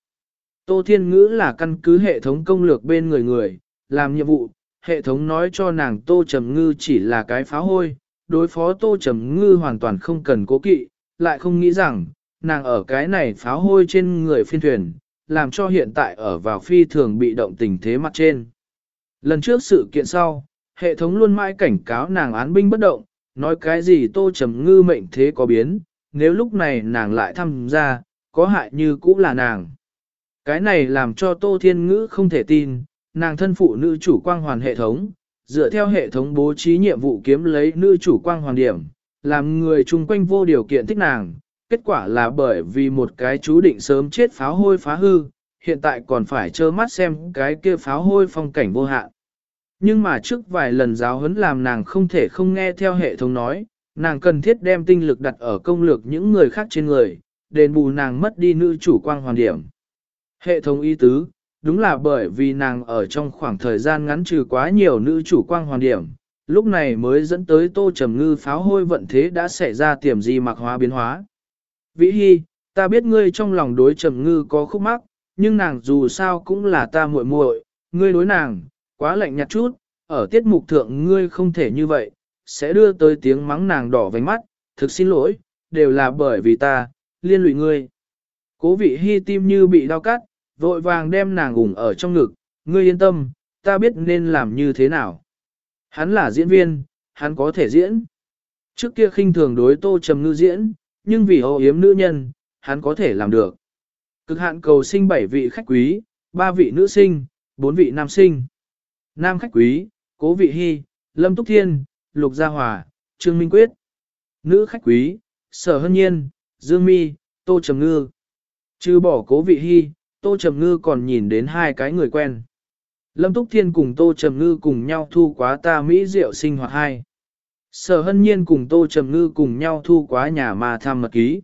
Tô Thiên Ngữ là căn cứ hệ thống công lược bên người người, làm nhiệm vụ, hệ thống nói cho nàng Tô Trầm Ngư chỉ là cái phá hôi, đối phó Tô Trầm Ngư hoàn toàn không cần cố kỵ, lại không nghĩ rằng, nàng ở cái này phá hôi trên người phiên thuyền, làm cho hiện tại ở vào phi thường bị động tình thế mặt trên. Lần trước sự kiện sau, hệ thống luôn mãi cảnh cáo nàng án binh bất động, nói cái gì tô trầm ngư mệnh thế có biến, nếu lúc này nàng lại tham gia, có hại như cũ là nàng. Cái này làm cho tô thiên ngữ không thể tin, nàng thân phụ nữ chủ quang hoàn hệ thống, dựa theo hệ thống bố trí nhiệm vụ kiếm lấy nữ chủ quang hoàn điểm, làm người chung quanh vô điều kiện thích nàng, kết quả là bởi vì một cái chú định sớm chết pháo hôi phá hư, hiện tại còn phải trơ mắt xem cái kia pháo hôi phong cảnh vô hạn. Nhưng mà trước vài lần giáo huấn làm nàng không thể không nghe theo hệ thống nói, nàng cần thiết đem tinh lực đặt ở công lược những người khác trên người, đền bù nàng mất đi nữ chủ quang hoàn điểm. Hệ thống y tứ, đúng là bởi vì nàng ở trong khoảng thời gian ngắn trừ quá nhiều nữ chủ quang hoàn điểm, lúc này mới dẫn tới tô trầm ngư pháo hôi vận thế đã xảy ra tiềm di mặc hóa biến hóa. Vĩ Hy, ta biết ngươi trong lòng đối trầm ngư có khúc mắc, nhưng nàng dù sao cũng là ta muội muội, ngươi đối nàng, quá lạnh nhạt chút, ở tiết mục thượng ngươi không thể như vậy, sẽ đưa tới tiếng mắng nàng đỏ vành mắt, thực xin lỗi, đều là bởi vì ta, liên lụy ngươi. Cố vị hy tim như bị đau cắt, vội vàng đem nàng ủng ở trong ngực, ngươi yên tâm, ta biết nên làm như thế nào. Hắn là diễn viên, hắn có thể diễn. Trước kia khinh thường đối tô trầm ngư diễn, nhưng vì hậu hiếm nữ nhân, hắn có thể làm được. Cực hạn cầu sinh 7 vị khách quý, 3 vị nữ sinh, 4 vị nam sinh. Nam khách quý, Cố Vị Hy, Lâm Túc Thiên, Lục Gia Hòa, Trương Minh Quyết. Nữ khách quý, Sở Hân Nhiên, Dương Mi, Tô Trầm Ngư. Chứ bỏ Cố Vị Hy, Tô Trầm Ngư còn nhìn đến hai cái người quen. Lâm Túc Thiên cùng Tô Trầm Ngư cùng nhau thu quá ta Mỹ Diệu sinh hoạt hai. Sở Hân Nhiên cùng Tô Trầm Ngư cùng nhau thu quá nhà mà tham mật ký.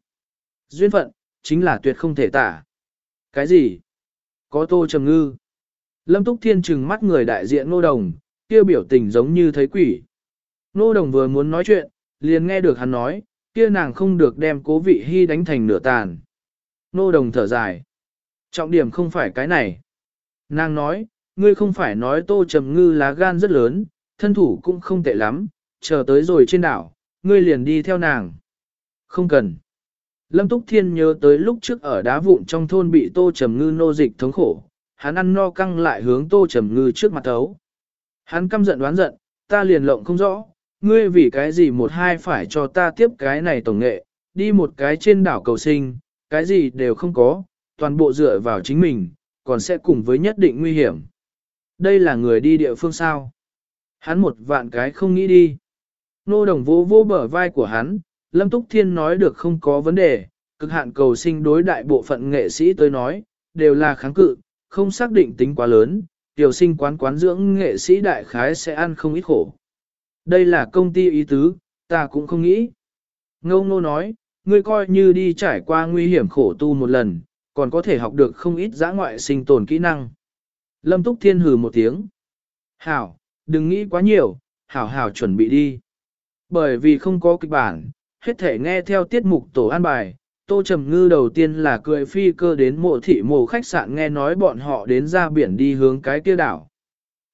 Duyên phận, chính là tuyệt không thể tả. Cái gì? Có Tô Trầm Ngư. Lâm Túc Thiên trừng mắt người đại diện Ngô Đồng, kia biểu tình giống như thấy quỷ. Ngô Đồng vừa muốn nói chuyện, liền nghe được hắn nói, kia nàng không được đem cố vị hy đánh thành nửa tàn. Ngô Đồng thở dài. Trọng điểm không phải cái này. Nàng nói, ngươi không phải nói Tô Trầm Ngư lá gan rất lớn, thân thủ cũng không tệ lắm, chờ tới rồi trên đảo, ngươi liền đi theo nàng. Không cần. Lâm Túc Thiên nhớ tới lúc trước ở đá vụn trong thôn bị Tô Trầm Ngư nô dịch thống khổ, hắn ăn no căng lại hướng Tô Trầm Ngư trước mặt thấu. Hắn căm giận đoán giận, ta liền lộng không rõ, ngươi vì cái gì một hai phải cho ta tiếp cái này tổng nghệ, đi một cái trên đảo cầu sinh, cái gì đều không có, toàn bộ dựa vào chính mình, còn sẽ cùng với nhất định nguy hiểm. Đây là người đi địa phương sao? Hắn một vạn cái không nghĩ đi. Nô đồng vô vô bờ vai của hắn, Lâm Túc Thiên nói được không có vấn đề, cực hạn cầu sinh đối đại bộ phận nghệ sĩ tới nói, đều là kháng cự, không xác định tính quá lớn, tiểu sinh quán quán dưỡng nghệ sĩ đại khái sẽ ăn không ít khổ. Đây là công ty ý tứ, ta cũng không nghĩ. Ngô ngô nói, ngươi coi như đi trải qua nguy hiểm khổ tu một lần, còn có thể học được không ít giã ngoại sinh tồn kỹ năng. Lâm Túc Thiên hừ một tiếng. Hảo, đừng nghĩ quá nhiều, hảo hảo chuẩn bị đi. Bởi vì không có kịch bản, hết thể nghe theo tiết mục tổ an bài, Tô Trầm Ngư đầu tiên là cười phi cơ đến mộ thị mộ khách sạn nghe nói bọn họ đến ra biển đi hướng cái kia đảo.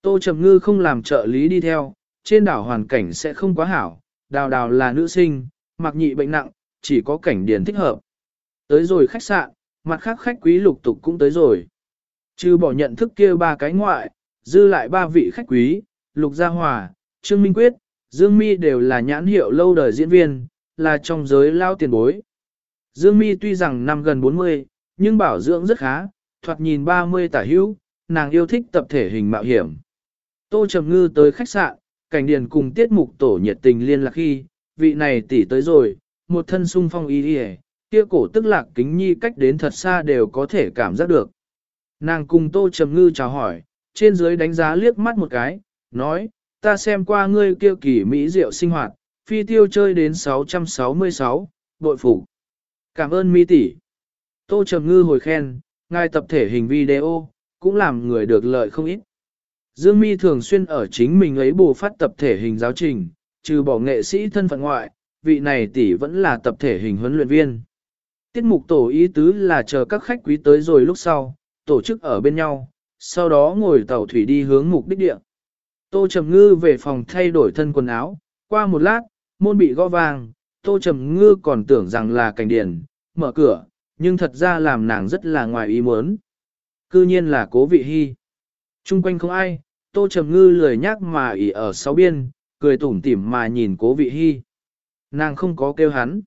Tô Trầm Ngư không làm trợ lý đi theo, trên đảo hoàn cảnh sẽ không quá hảo, đào đào là nữ sinh, mặc nhị bệnh nặng, chỉ có cảnh điển thích hợp. Tới rồi khách sạn, mặt khác khách quý lục tục cũng tới rồi. Chứ bỏ nhận thức kia ba cái ngoại, dư lại ba vị khách quý, Lục Gia Hòa, Trương Minh Quyết, Dương Mi đều là nhãn hiệu lâu đời diễn viên, là trong giới lao tiền bối. Dương Mi tuy rằng năm gần 40, nhưng bảo dưỡng rất khá, thoạt nhìn 30 tả hữu, nàng yêu thích tập thể hình mạo hiểm. Tô Trầm Ngư tới khách sạn, cảnh điền cùng tiết mục tổ nhiệt tình liên lạc khi, vị này tỷ tới rồi, một thân sung phong y đi kia cổ tức lạc kính nhi cách đến thật xa đều có thể cảm giác được. Nàng cùng Tô Trầm Ngư chào hỏi, trên dưới đánh giá liếc mắt một cái, nói, ta xem qua ngươi kia kỳ mỹ diệu sinh hoạt, phi tiêu chơi đến 666, bội phủ. Cảm ơn mi tỷ. Tô Trầm Ngư hồi khen, ngài tập thể hình video, cũng làm người được lợi không ít. Dương Mi thường xuyên ở chính mình ấy bù phát tập thể hình giáo trình, trừ bỏ nghệ sĩ thân phận ngoại, vị này tỷ vẫn là tập thể hình huấn luyện viên. Tiết mục tổ ý tứ là chờ các khách quý tới rồi lúc sau, tổ chức ở bên nhau, sau đó ngồi tàu thủy đi hướng mục đích địa. Tô Trầm Ngư về phòng thay đổi thân quần áo, qua một lát, môn bị gõ vàng, Tô Trầm Ngư còn tưởng rằng là cảnh điển, mở cửa, nhưng thật ra làm nàng rất là ngoài ý muốn. Cư nhiên là cố vị hy. Trung quanh không ai, Tô Trầm Ngư lười nhắc mà ỉ ở sáu biên, cười tủm tỉm mà nhìn cố vị hy. Nàng không có kêu hắn.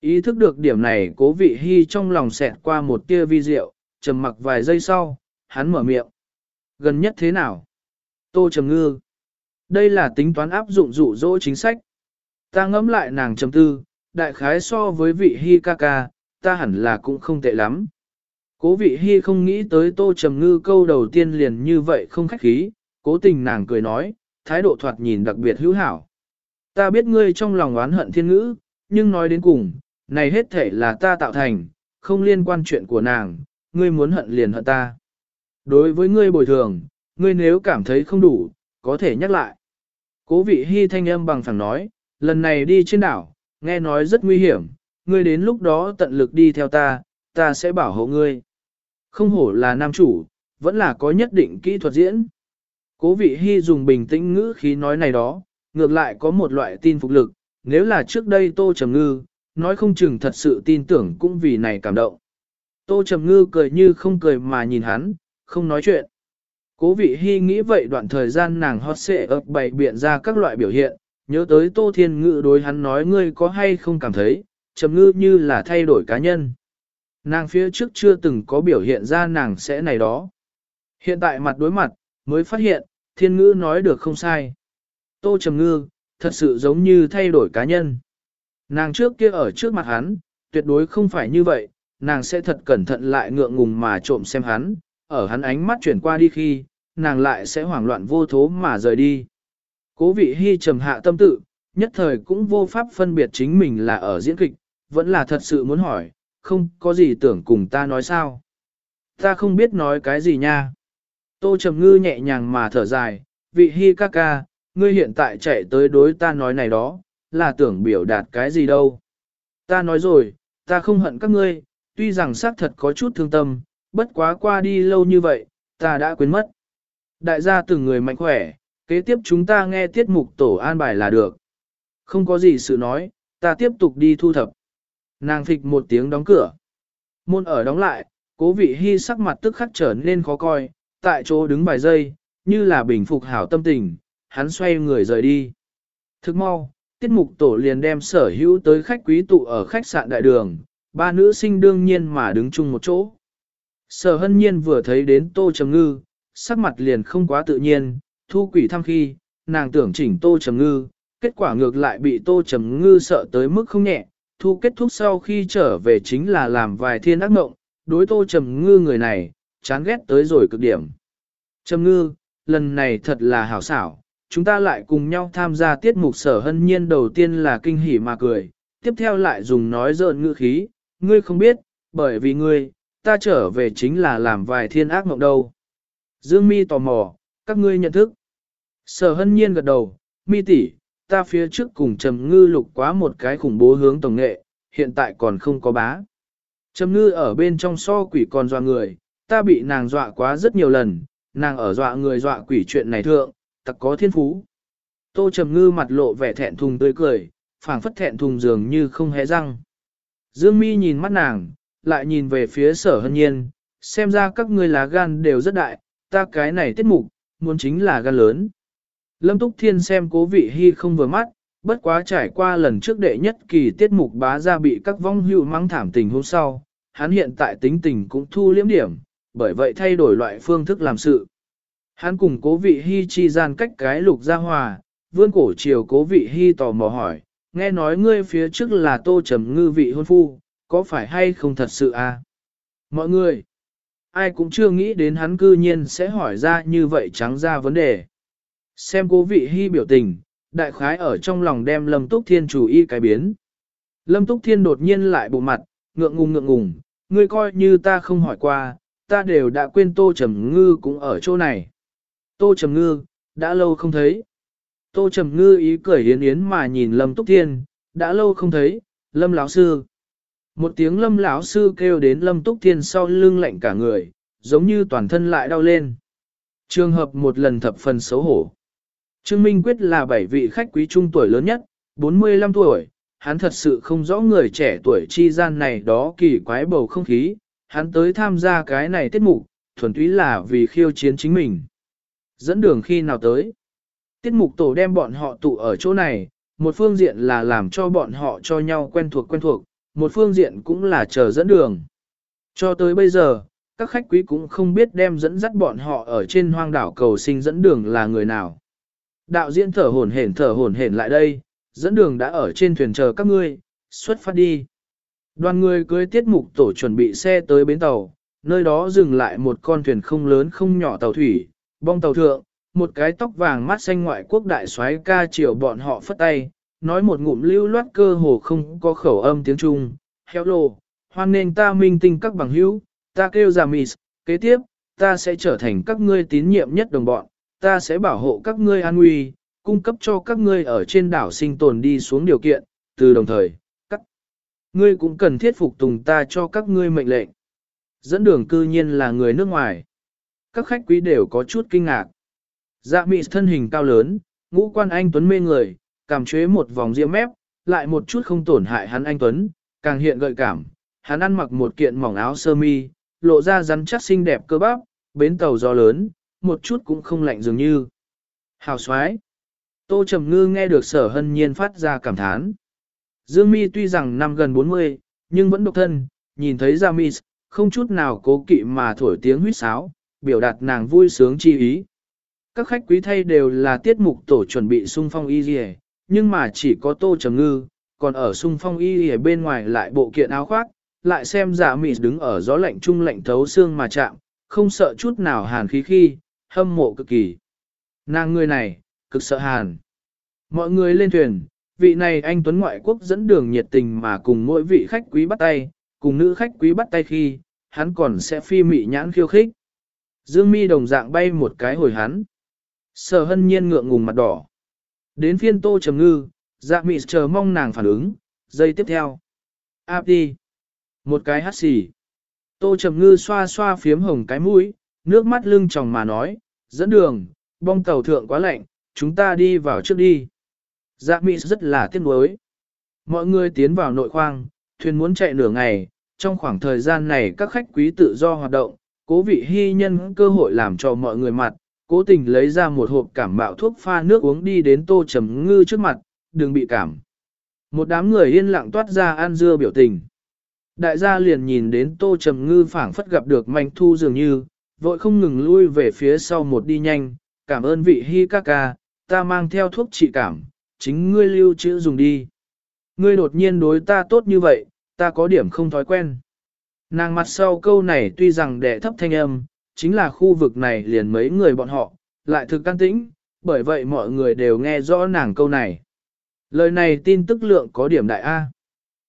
Ý thức được điểm này cố vị hy trong lòng xẹt qua một tia vi diệu, trầm mặc vài giây sau, hắn mở miệng. Gần nhất thế nào? Tô Trầm Ngư. Đây là tính toán áp dụng dụ dỗ chính sách. Ta ngẫm lại nàng trầm tư, đại khái so với vị Hi ca ca, ta hẳn là cũng không tệ lắm. Cố vị Hi không nghĩ tới Tô Trầm Ngư câu đầu tiên liền như vậy không khách khí, cố tình nàng cười nói, thái độ thoạt nhìn đặc biệt hữu hảo. Ta biết ngươi trong lòng oán hận thiên ngữ, nhưng nói đến cùng, này hết thể là ta tạo thành, không liên quan chuyện của nàng, ngươi muốn hận liền hận ta. Đối với ngươi bồi thường, ngươi nếu cảm thấy không đủ, có thể nhắc lại. Cố vị hy thanh âm bằng phẳng nói, lần này đi trên đảo, nghe nói rất nguy hiểm, ngươi đến lúc đó tận lực đi theo ta, ta sẽ bảo hộ ngươi. Không hổ là nam chủ, vẫn là có nhất định kỹ thuật diễn. Cố vị hy dùng bình tĩnh ngữ khí nói này đó, ngược lại có một loại tin phục lực, nếu là trước đây tô trầm ngư, nói không chừng thật sự tin tưởng cũng vì này cảm động. Tô trầm ngư cười như không cười mà nhìn hắn, không nói chuyện. Cố vị hy nghĩ vậy đoạn thời gian nàng hot xệ ập bày biện ra các loại biểu hiện, nhớ tới Tô Thiên Ngự đối hắn nói ngươi có hay không cảm thấy, trầm ngư như là thay đổi cá nhân. Nàng phía trước chưa từng có biểu hiện ra nàng sẽ này đó. Hiện tại mặt đối mặt, mới phát hiện, thiên ngữ nói được không sai. Tô trầm ngư, thật sự giống như thay đổi cá nhân. Nàng trước kia ở trước mặt hắn, tuyệt đối không phải như vậy, nàng sẽ thật cẩn thận lại ngượng ngùng mà trộm xem hắn, ở hắn ánh mắt chuyển qua đi khi, nàng lại sẽ hoảng loạn vô thố mà rời đi. Cố vị hy trầm hạ tâm tự, nhất thời cũng vô pháp phân biệt chính mình là ở diễn kịch, vẫn là thật sự muốn hỏi, không có gì tưởng cùng ta nói sao. Ta không biết nói cái gì nha. Tô trầm ngư nhẹ nhàng mà thở dài, vị hy ca ca, ngươi hiện tại chạy tới đối ta nói này đó, là tưởng biểu đạt cái gì đâu. Ta nói rồi, ta không hận các ngươi, tuy rằng xác thật có chút thương tâm, bất quá qua đi lâu như vậy, ta đã quên mất. Đại gia từng người mạnh khỏe, kế tiếp chúng ta nghe tiết mục tổ an bài là được. Không có gì sự nói, ta tiếp tục đi thu thập. Nàng phịch một tiếng đóng cửa. Môn ở đóng lại, cố vị hy sắc mặt tức khắc trở nên khó coi, tại chỗ đứng vài giây, như là bình phục hảo tâm tình, hắn xoay người rời đi. Thức mau, tiết mục tổ liền đem sở hữu tới khách quý tụ ở khách sạn đại đường, ba nữ sinh đương nhiên mà đứng chung một chỗ. Sở hân nhiên vừa thấy đến tô trầm ngư, sắc mặt liền không quá tự nhiên, thu quỷ thăm khi, nàng tưởng chỉnh tô trầm ngư, Kết quả ngược lại bị Tô Trầm Ngư sợ tới mức không nhẹ, thu kết thúc sau khi trở về chính là làm vài thiên ác mộng, đối Tô Trầm Ngư người này, chán ghét tới rồi cực điểm. Trầm Ngư, lần này thật là hảo xảo, chúng ta lại cùng nhau tham gia tiết mục sở hân nhiên đầu tiên là kinh hỉ mà cười, tiếp theo lại dùng nói dợn ngữ khí, ngươi không biết, bởi vì ngươi, ta trở về chính là làm vài thiên ác mộng đâu. Dương mi tò mò, các ngươi nhận thức. Sở hân nhiên gật đầu, mi tỷ, ta phía trước cùng trầm ngư lục quá một cái khủng bố hướng tổng nghệ, hiện tại còn không có bá. Trầm ngư ở bên trong so quỷ còn dọa người, ta bị nàng dọa quá rất nhiều lần, nàng ở dọa người dọa quỷ chuyện này thượng, tặc có thiên phú. Tô trầm ngư mặt lộ vẻ thẹn thùng tươi cười, phảng phất thẹn thùng dường như không hé răng. Dương mi nhìn mắt nàng, lại nhìn về phía sở hân nhiên, xem ra các ngươi lá gan đều rất đại, ta cái này tiết mục, muốn chính là gan lớn. Lâm Túc Thiên xem cố vị hy không vừa mắt, bất quá trải qua lần trước đệ nhất kỳ tiết mục bá ra bị các vong hữu mắng thảm tình hôm sau, hắn hiện tại tính tình cũng thu liễm điểm, bởi vậy thay đổi loại phương thức làm sự. Hắn cùng cố vị hy chi gian cách cái lục gia hòa, vươn cổ chiều cố vị hy tò mò hỏi, nghe nói ngươi phía trước là tô trầm ngư vị hôn phu, có phải hay không thật sự à? Mọi người, ai cũng chưa nghĩ đến hắn cư nhiên sẽ hỏi ra như vậy trắng ra vấn đề. Xem cố vị hy biểu tình, đại khái ở trong lòng đem Lâm Túc Thiên chủ y cái biến. Lâm Túc Thiên đột nhiên lại bộ mặt, ngượng ngùng ngượng ngùng, ngươi coi như ta không hỏi qua, ta đều đã quên Tô Trầm Ngư cũng ở chỗ này. Tô Trầm Ngư, đã lâu không thấy. Tô Trầm Ngư ý cười yến yến mà nhìn Lâm Túc Thiên, đã lâu không thấy, Lâm lão sư. Một tiếng Lâm lão sư kêu đến Lâm Túc Thiên sau lưng lạnh cả người, giống như toàn thân lại đau lên. Trường hợp một lần thập phần xấu hổ. Trương Minh Quyết là bảy vị khách quý trung tuổi lớn nhất, 45 tuổi, hắn thật sự không rõ người trẻ tuổi chi gian này đó kỳ quái bầu không khí, hắn tới tham gia cái này tiết mục, thuần túy là vì khiêu chiến chính mình. Dẫn đường khi nào tới? Tiết mục tổ đem bọn họ tụ ở chỗ này, một phương diện là làm cho bọn họ cho nhau quen thuộc quen thuộc, một phương diện cũng là chờ dẫn đường. Cho tới bây giờ, các khách quý cũng không biết đem dẫn dắt bọn họ ở trên hoang đảo cầu sinh dẫn đường là người nào. Đạo diễn thở hổn hển thở hổn hển lại đây, dẫn đường đã ở trên thuyền chờ các ngươi, xuất phát đi. Đoàn người cưới tiết mục tổ chuẩn bị xe tới bến tàu, nơi đó dừng lại một con thuyền không lớn không nhỏ tàu thủy, bong tàu thượng, một cái tóc vàng mắt xanh ngoại quốc đại soái ca chiều bọn họ phất tay, nói một ngụm lưu loát cơ hồ không có khẩu âm tiếng Trung. Hello, hoan nên ta minh tinh các bằng hữu, ta kêu giả mì, kế tiếp, ta sẽ trở thành các ngươi tín nhiệm nhất đồng bọn, ta sẽ bảo hộ các ngươi an nguy, cung cấp cho các ngươi ở trên đảo sinh tồn đi xuống điều kiện, từ đồng thời, các ngươi cũng cần thiết phục tùng ta cho các ngươi mệnh lệnh. Dẫn đường cư nhiên là người nước ngoài. Các khách quý đều có chút kinh ngạc. Dạ mị thân hình cao lớn, ngũ quan anh Tuấn mê người, cảm chế một vòng diễm mép, lại một chút không tổn hại hắn anh Tuấn, càng hiện gợi cảm. Hắn ăn mặc một kiện mỏng áo sơ mi, lộ ra rắn chắc xinh đẹp cơ bắp, bến tàu gió lớn, một chút cũng không lạnh dường như. Hào xoái. Tô Trầm Ngư nghe được sở hân nhiên phát ra cảm thán. Dương mi tuy rằng năm gần 40, nhưng vẫn độc thân, nhìn thấy Gia Mi, không chút nào cố kỵ mà thổi tiếng huýt sáo, biểu đạt nàng vui sướng chi ý. Các khách quý thay đều là tiết mục tổ chuẩn bị sung phong y dì nhưng mà chỉ có Tô Trầm Ngư, còn ở sung phong y dì bên ngoài lại bộ kiện áo khoác, lại xem giả mi đứng ở gió lạnh trung lạnh thấu xương mà chạm, không sợ chút nào hàn khí khi, hâm mộ cực kỳ. Nàng người này, cực sợ hàn. Mọi người lên thuyền, vị này anh Tuấn ngoại quốc dẫn đường nhiệt tình mà cùng mỗi vị khách quý bắt tay, cùng nữ khách quý bắt tay khi, hắn còn sẽ phi mị nhãn khiêu khích. Dương mi đồng dạng bay một cái hồi hắn. Sở hân nhiên ngượng ngùng mặt đỏ. Đến phiên tô trầm ngư, dạ mị chờ mong nàng phản ứng, giây tiếp theo. Áp đi. Một cái hát xì. Tô trầm ngư xoa xoa phiếm hồng cái mũi, nước mắt lưng tròng mà nói, dẫn đường, bong tàu thượng quá lạnh, chúng ta đi vào trước đi. Dạ mị rất là tiếc nuối. Mọi người tiến vào nội khoang, thuyền muốn chạy nửa ngày, trong khoảng thời gian này các khách quý tự do hoạt động, cố vị hy nhân cơ hội làm cho mọi người mặt, cố tình lấy ra một hộp cảm mạo thuốc pha nước uống đi đến tô trầm ngư trước mặt, đừng bị cảm. Một đám người yên lặng toát ra an dưa biểu tình. Đại gia liền nhìn đến tô trầm ngư phảng phất gặp được manh thu dường như, vội không ngừng lui về phía sau một đi nhanh, cảm ơn vị hi ca ca, ta mang theo thuốc trị cảm, chính ngươi lưu trữ dùng đi. Ngươi đột nhiên đối ta tốt như vậy, ta có điểm không thói quen. Nàng mặt sau câu này tuy rằng đẻ thấp thanh âm, chính là khu vực này liền mấy người bọn họ, lại thực can tĩnh, bởi vậy mọi người đều nghe rõ nàng câu này. Lời này tin tức lượng có điểm đại A.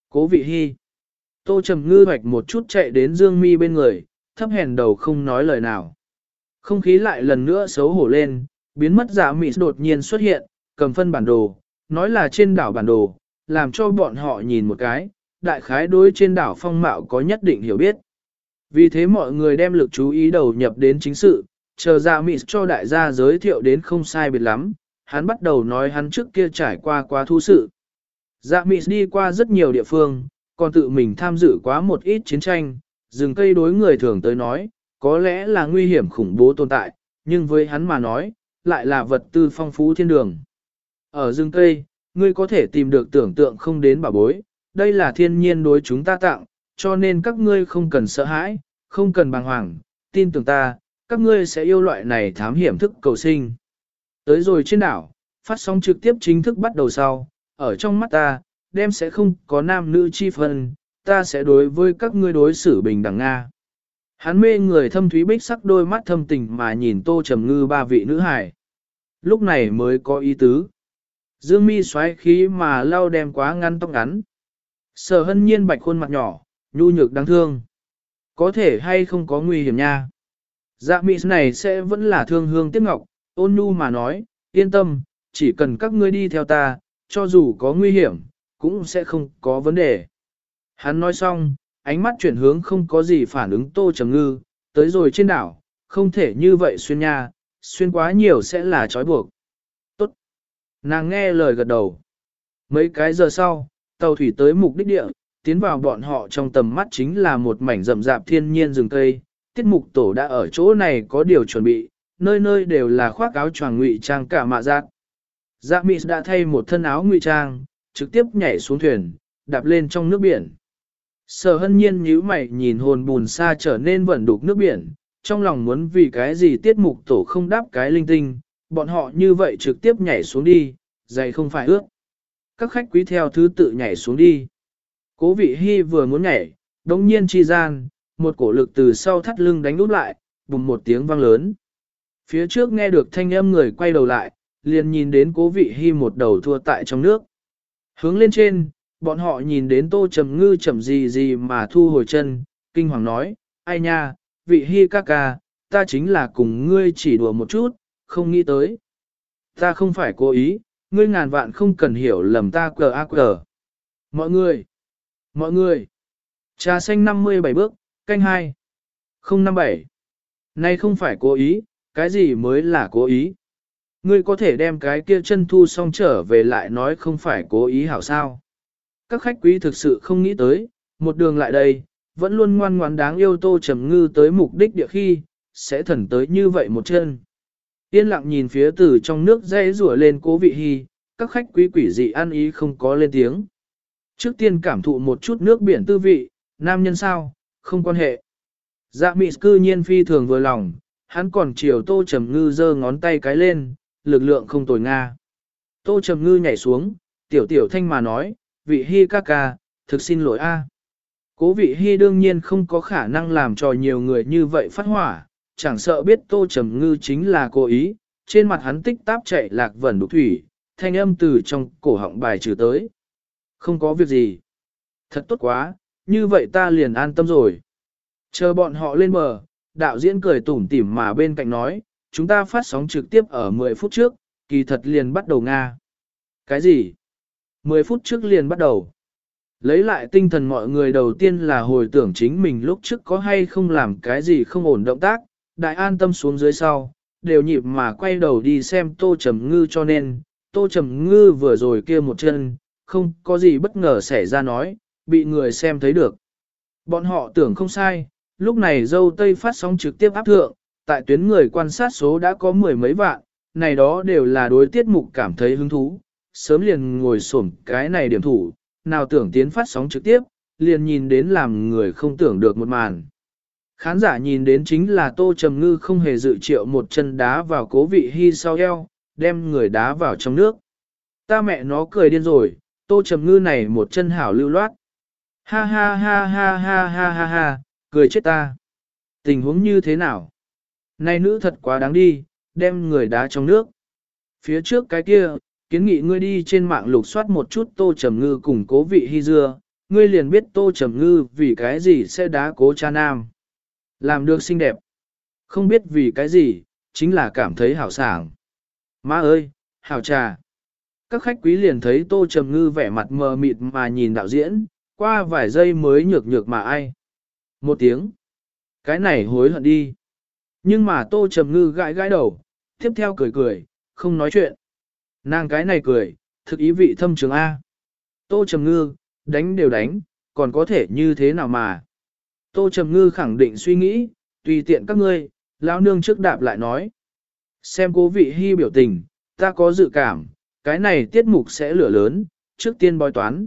Cố vị hy. Tô Trầm ngư hoạch một chút chạy đến Dương Mi bên người, thấp hèn đầu không nói lời nào. Không khí lại lần nữa xấu hổ lên, biến mất giả mị đột nhiên xuất hiện, cầm phân bản đồ, nói là trên đảo bản đồ, làm cho bọn họ nhìn một cái, đại khái đối trên đảo phong mạo có nhất định hiểu biết. Vì thế mọi người đem lực chú ý đầu nhập đến chính sự, chờ dạ mị cho đại gia giới thiệu đến không sai biệt lắm, hắn bắt đầu nói hắn trước kia trải qua quá thu sự. Dạ mị đi qua rất nhiều địa phương, còn tự mình tham dự quá một ít chiến tranh, rừng cây đối người thường tới nói, có lẽ là nguy hiểm khủng bố tồn tại, nhưng với hắn mà nói, lại là vật tư phong phú thiên đường. Ở rừng cây, ngươi có thể tìm được tưởng tượng không đến bảo bối, đây là thiên nhiên đối chúng ta tặng, cho nên các ngươi không cần sợ hãi, không cần bàng hoàng, tin tưởng ta, các ngươi sẽ yêu loại này thám hiểm thức cầu sinh. Tới rồi trên đảo, phát sóng trực tiếp chính thức bắt đầu sau, ở trong mắt ta, đem sẽ không có nam nữ chi phân, ta sẽ đối với các ngươi đối xử bình đẳng Nga. Hắn mê người thâm thúy bích sắc đôi mắt thâm tình mà nhìn tô trầm ngư ba vị nữ hải. Lúc này mới có ý tứ. Dương mi xoáy khí mà lau đem quá ngăn tóc ngắn. Sở hân nhiên bạch khuôn mặt nhỏ, nhu nhược đáng thương. Có thể hay không có nguy hiểm nha. Dạ mỹ này sẽ vẫn là thương hương tiếc ngọc, ôn nhu mà nói, yên tâm, chỉ cần các ngươi đi theo ta, cho dù có nguy hiểm, cũng sẽ không có vấn đề. Hắn nói xong, ánh mắt chuyển hướng không có gì phản ứng tô trầm ngư, tới rồi trên đảo, không thể như vậy xuyên nha, xuyên quá nhiều sẽ là trói buộc. Tốt. Nàng nghe lời gật đầu. Mấy cái giờ sau, tàu thủy tới mục đích địa, tiến vào bọn họ trong tầm mắt chính là một mảnh rậm rạp thiên nhiên rừng cây. Tiết mục tổ đã ở chỗ này có điều chuẩn bị, nơi nơi đều là khoác áo choàng ngụy trang cả mạ giác. Dạ Mị đã thay một thân áo ngụy trang, trực tiếp nhảy xuống thuyền, đạp lên trong nước biển. Sở hân nhiên nhíu mày nhìn hồn bùn xa trở nên vẩn đục nước biển, trong lòng muốn vì cái gì tiết mục tổ không đáp cái linh tinh, bọn họ như vậy trực tiếp nhảy xuống đi, giày không phải ướt. Các khách quý theo thứ tự nhảy xuống đi. Cố vị hy vừa muốn nhảy, đồng nhiên chi gian, một cổ lực từ sau thắt lưng đánh úp lại, bùng một tiếng vang lớn. Phía trước nghe được thanh âm người quay đầu lại, liền nhìn đến cố vị hy một đầu thua tại trong nước. Hướng lên trên, bọn họ nhìn đến tô trầm ngư chậm gì gì mà thu hồi chân, kinh hoàng nói, ai nha, vị hy ca ca, ta chính là cùng ngươi chỉ đùa một chút, không nghĩ tới. Ta không phải cố ý, ngươi ngàn vạn không cần hiểu lầm ta cờ ác cờ. Mọi người, mọi người, trà xanh 57 bước, canh 2, 057. Này không phải cố ý, cái gì mới là cố ý? Ngươi có thể đem cái kia chân thu xong trở về lại nói không phải cố ý hảo sao. Các khách quý thực sự không nghĩ tới, một đường lại đây, vẫn luôn ngoan ngoãn đáng yêu tô trầm ngư tới mục đích địa khi, sẽ thần tới như vậy một chân. Yên lặng nhìn phía từ trong nước dây rủa lên cố vị hy, các khách quý quỷ dị ăn ý không có lên tiếng. Trước tiên cảm thụ một chút nước biển tư vị, nam nhân sao, không quan hệ. Dạ mị cư nhiên phi thường vừa lòng, hắn còn chiều tô trầm ngư giơ ngón tay cái lên, lực lượng không tồi nga. Tô trầm ngư nhảy xuống, tiểu tiểu thanh mà nói, vị hy ca ca, thực xin lỗi a. Cố vị hy đương nhiên không có khả năng làm cho nhiều người như vậy phát hỏa, chẳng sợ biết tô trầm ngư chính là cố ý, trên mặt hắn tích táp chạy lạc vẩn đục thủy, thanh âm từ trong cổ họng bài trừ tới. Không có việc gì. Thật tốt quá, như vậy ta liền an tâm rồi. Chờ bọn họ lên bờ, đạo diễn cười tủm tỉm mà bên cạnh nói, chúng ta phát sóng trực tiếp ở 10 phút trước, kỳ thật liền bắt đầu Nga. Cái gì? 10 phút trước liền bắt đầu. Lấy lại tinh thần mọi người đầu tiên là hồi tưởng chính mình lúc trước có hay không làm cái gì không ổn động tác, đại an tâm xuống dưới sau, đều nhịp mà quay đầu đi xem tô trầm ngư cho nên, tô trầm ngư vừa rồi kia một chân, không có gì bất ngờ xảy ra nói, bị người xem thấy được. Bọn họ tưởng không sai, lúc này dâu tây phát sóng trực tiếp áp thượng, tại tuyến người quan sát số đã có mười mấy vạn, này đó đều là đối tiết mục cảm thấy hứng thú, sớm liền ngồi xổm cái này điểm thủ, nào tưởng tiến phát sóng trực tiếp, liền nhìn đến làm người không tưởng được một màn. Khán giả nhìn đến chính là Tô Trầm Ngư không hề dự triệu một chân đá vào cố vị hy sau eo, đem người đá vào trong nước. Ta mẹ nó cười điên rồi, tô trầm ngư này một chân hảo lưu loát. Ha ha ha ha ha ha ha ha, cười chết ta. Tình huống như thế nào? Này nữ thật quá đáng đi, đem người đá trong nước. Phía trước cái kia, kiến nghị ngươi đi trên mạng lục soát một chút tô trầm ngư cùng cố vị hy dưa, ngươi liền biết tô trầm ngư vì cái gì sẽ đá cố cha nam. Làm được xinh đẹp. Không biết vì cái gì, chính là cảm thấy hảo sảng. Má ơi, hảo trà. Các khách quý liền thấy tô trầm ngư vẻ mặt mờ mịt mà nhìn đạo diễn, qua vài giây mới nhược nhược mà ai. Một tiếng. Cái này hối hận đi. Nhưng mà tô trầm ngư gãi gãi đầu, tiếp theo cười cười, không nói chuyện. Nàng cái này cười, thực ý vị thâm trường A. Tô trầm ngư, đánh đều đánh, còn có thể như thế nào mà. Tô trầm ngư khẳng định suy nghĩ, tùy tiện các ngươi, lão nương trước đạp lại nói. Xem cố vị hy biểu tình, ta có dự cảm, cái này tiết mục sẽ lửa lớn, trước tiên bói toán.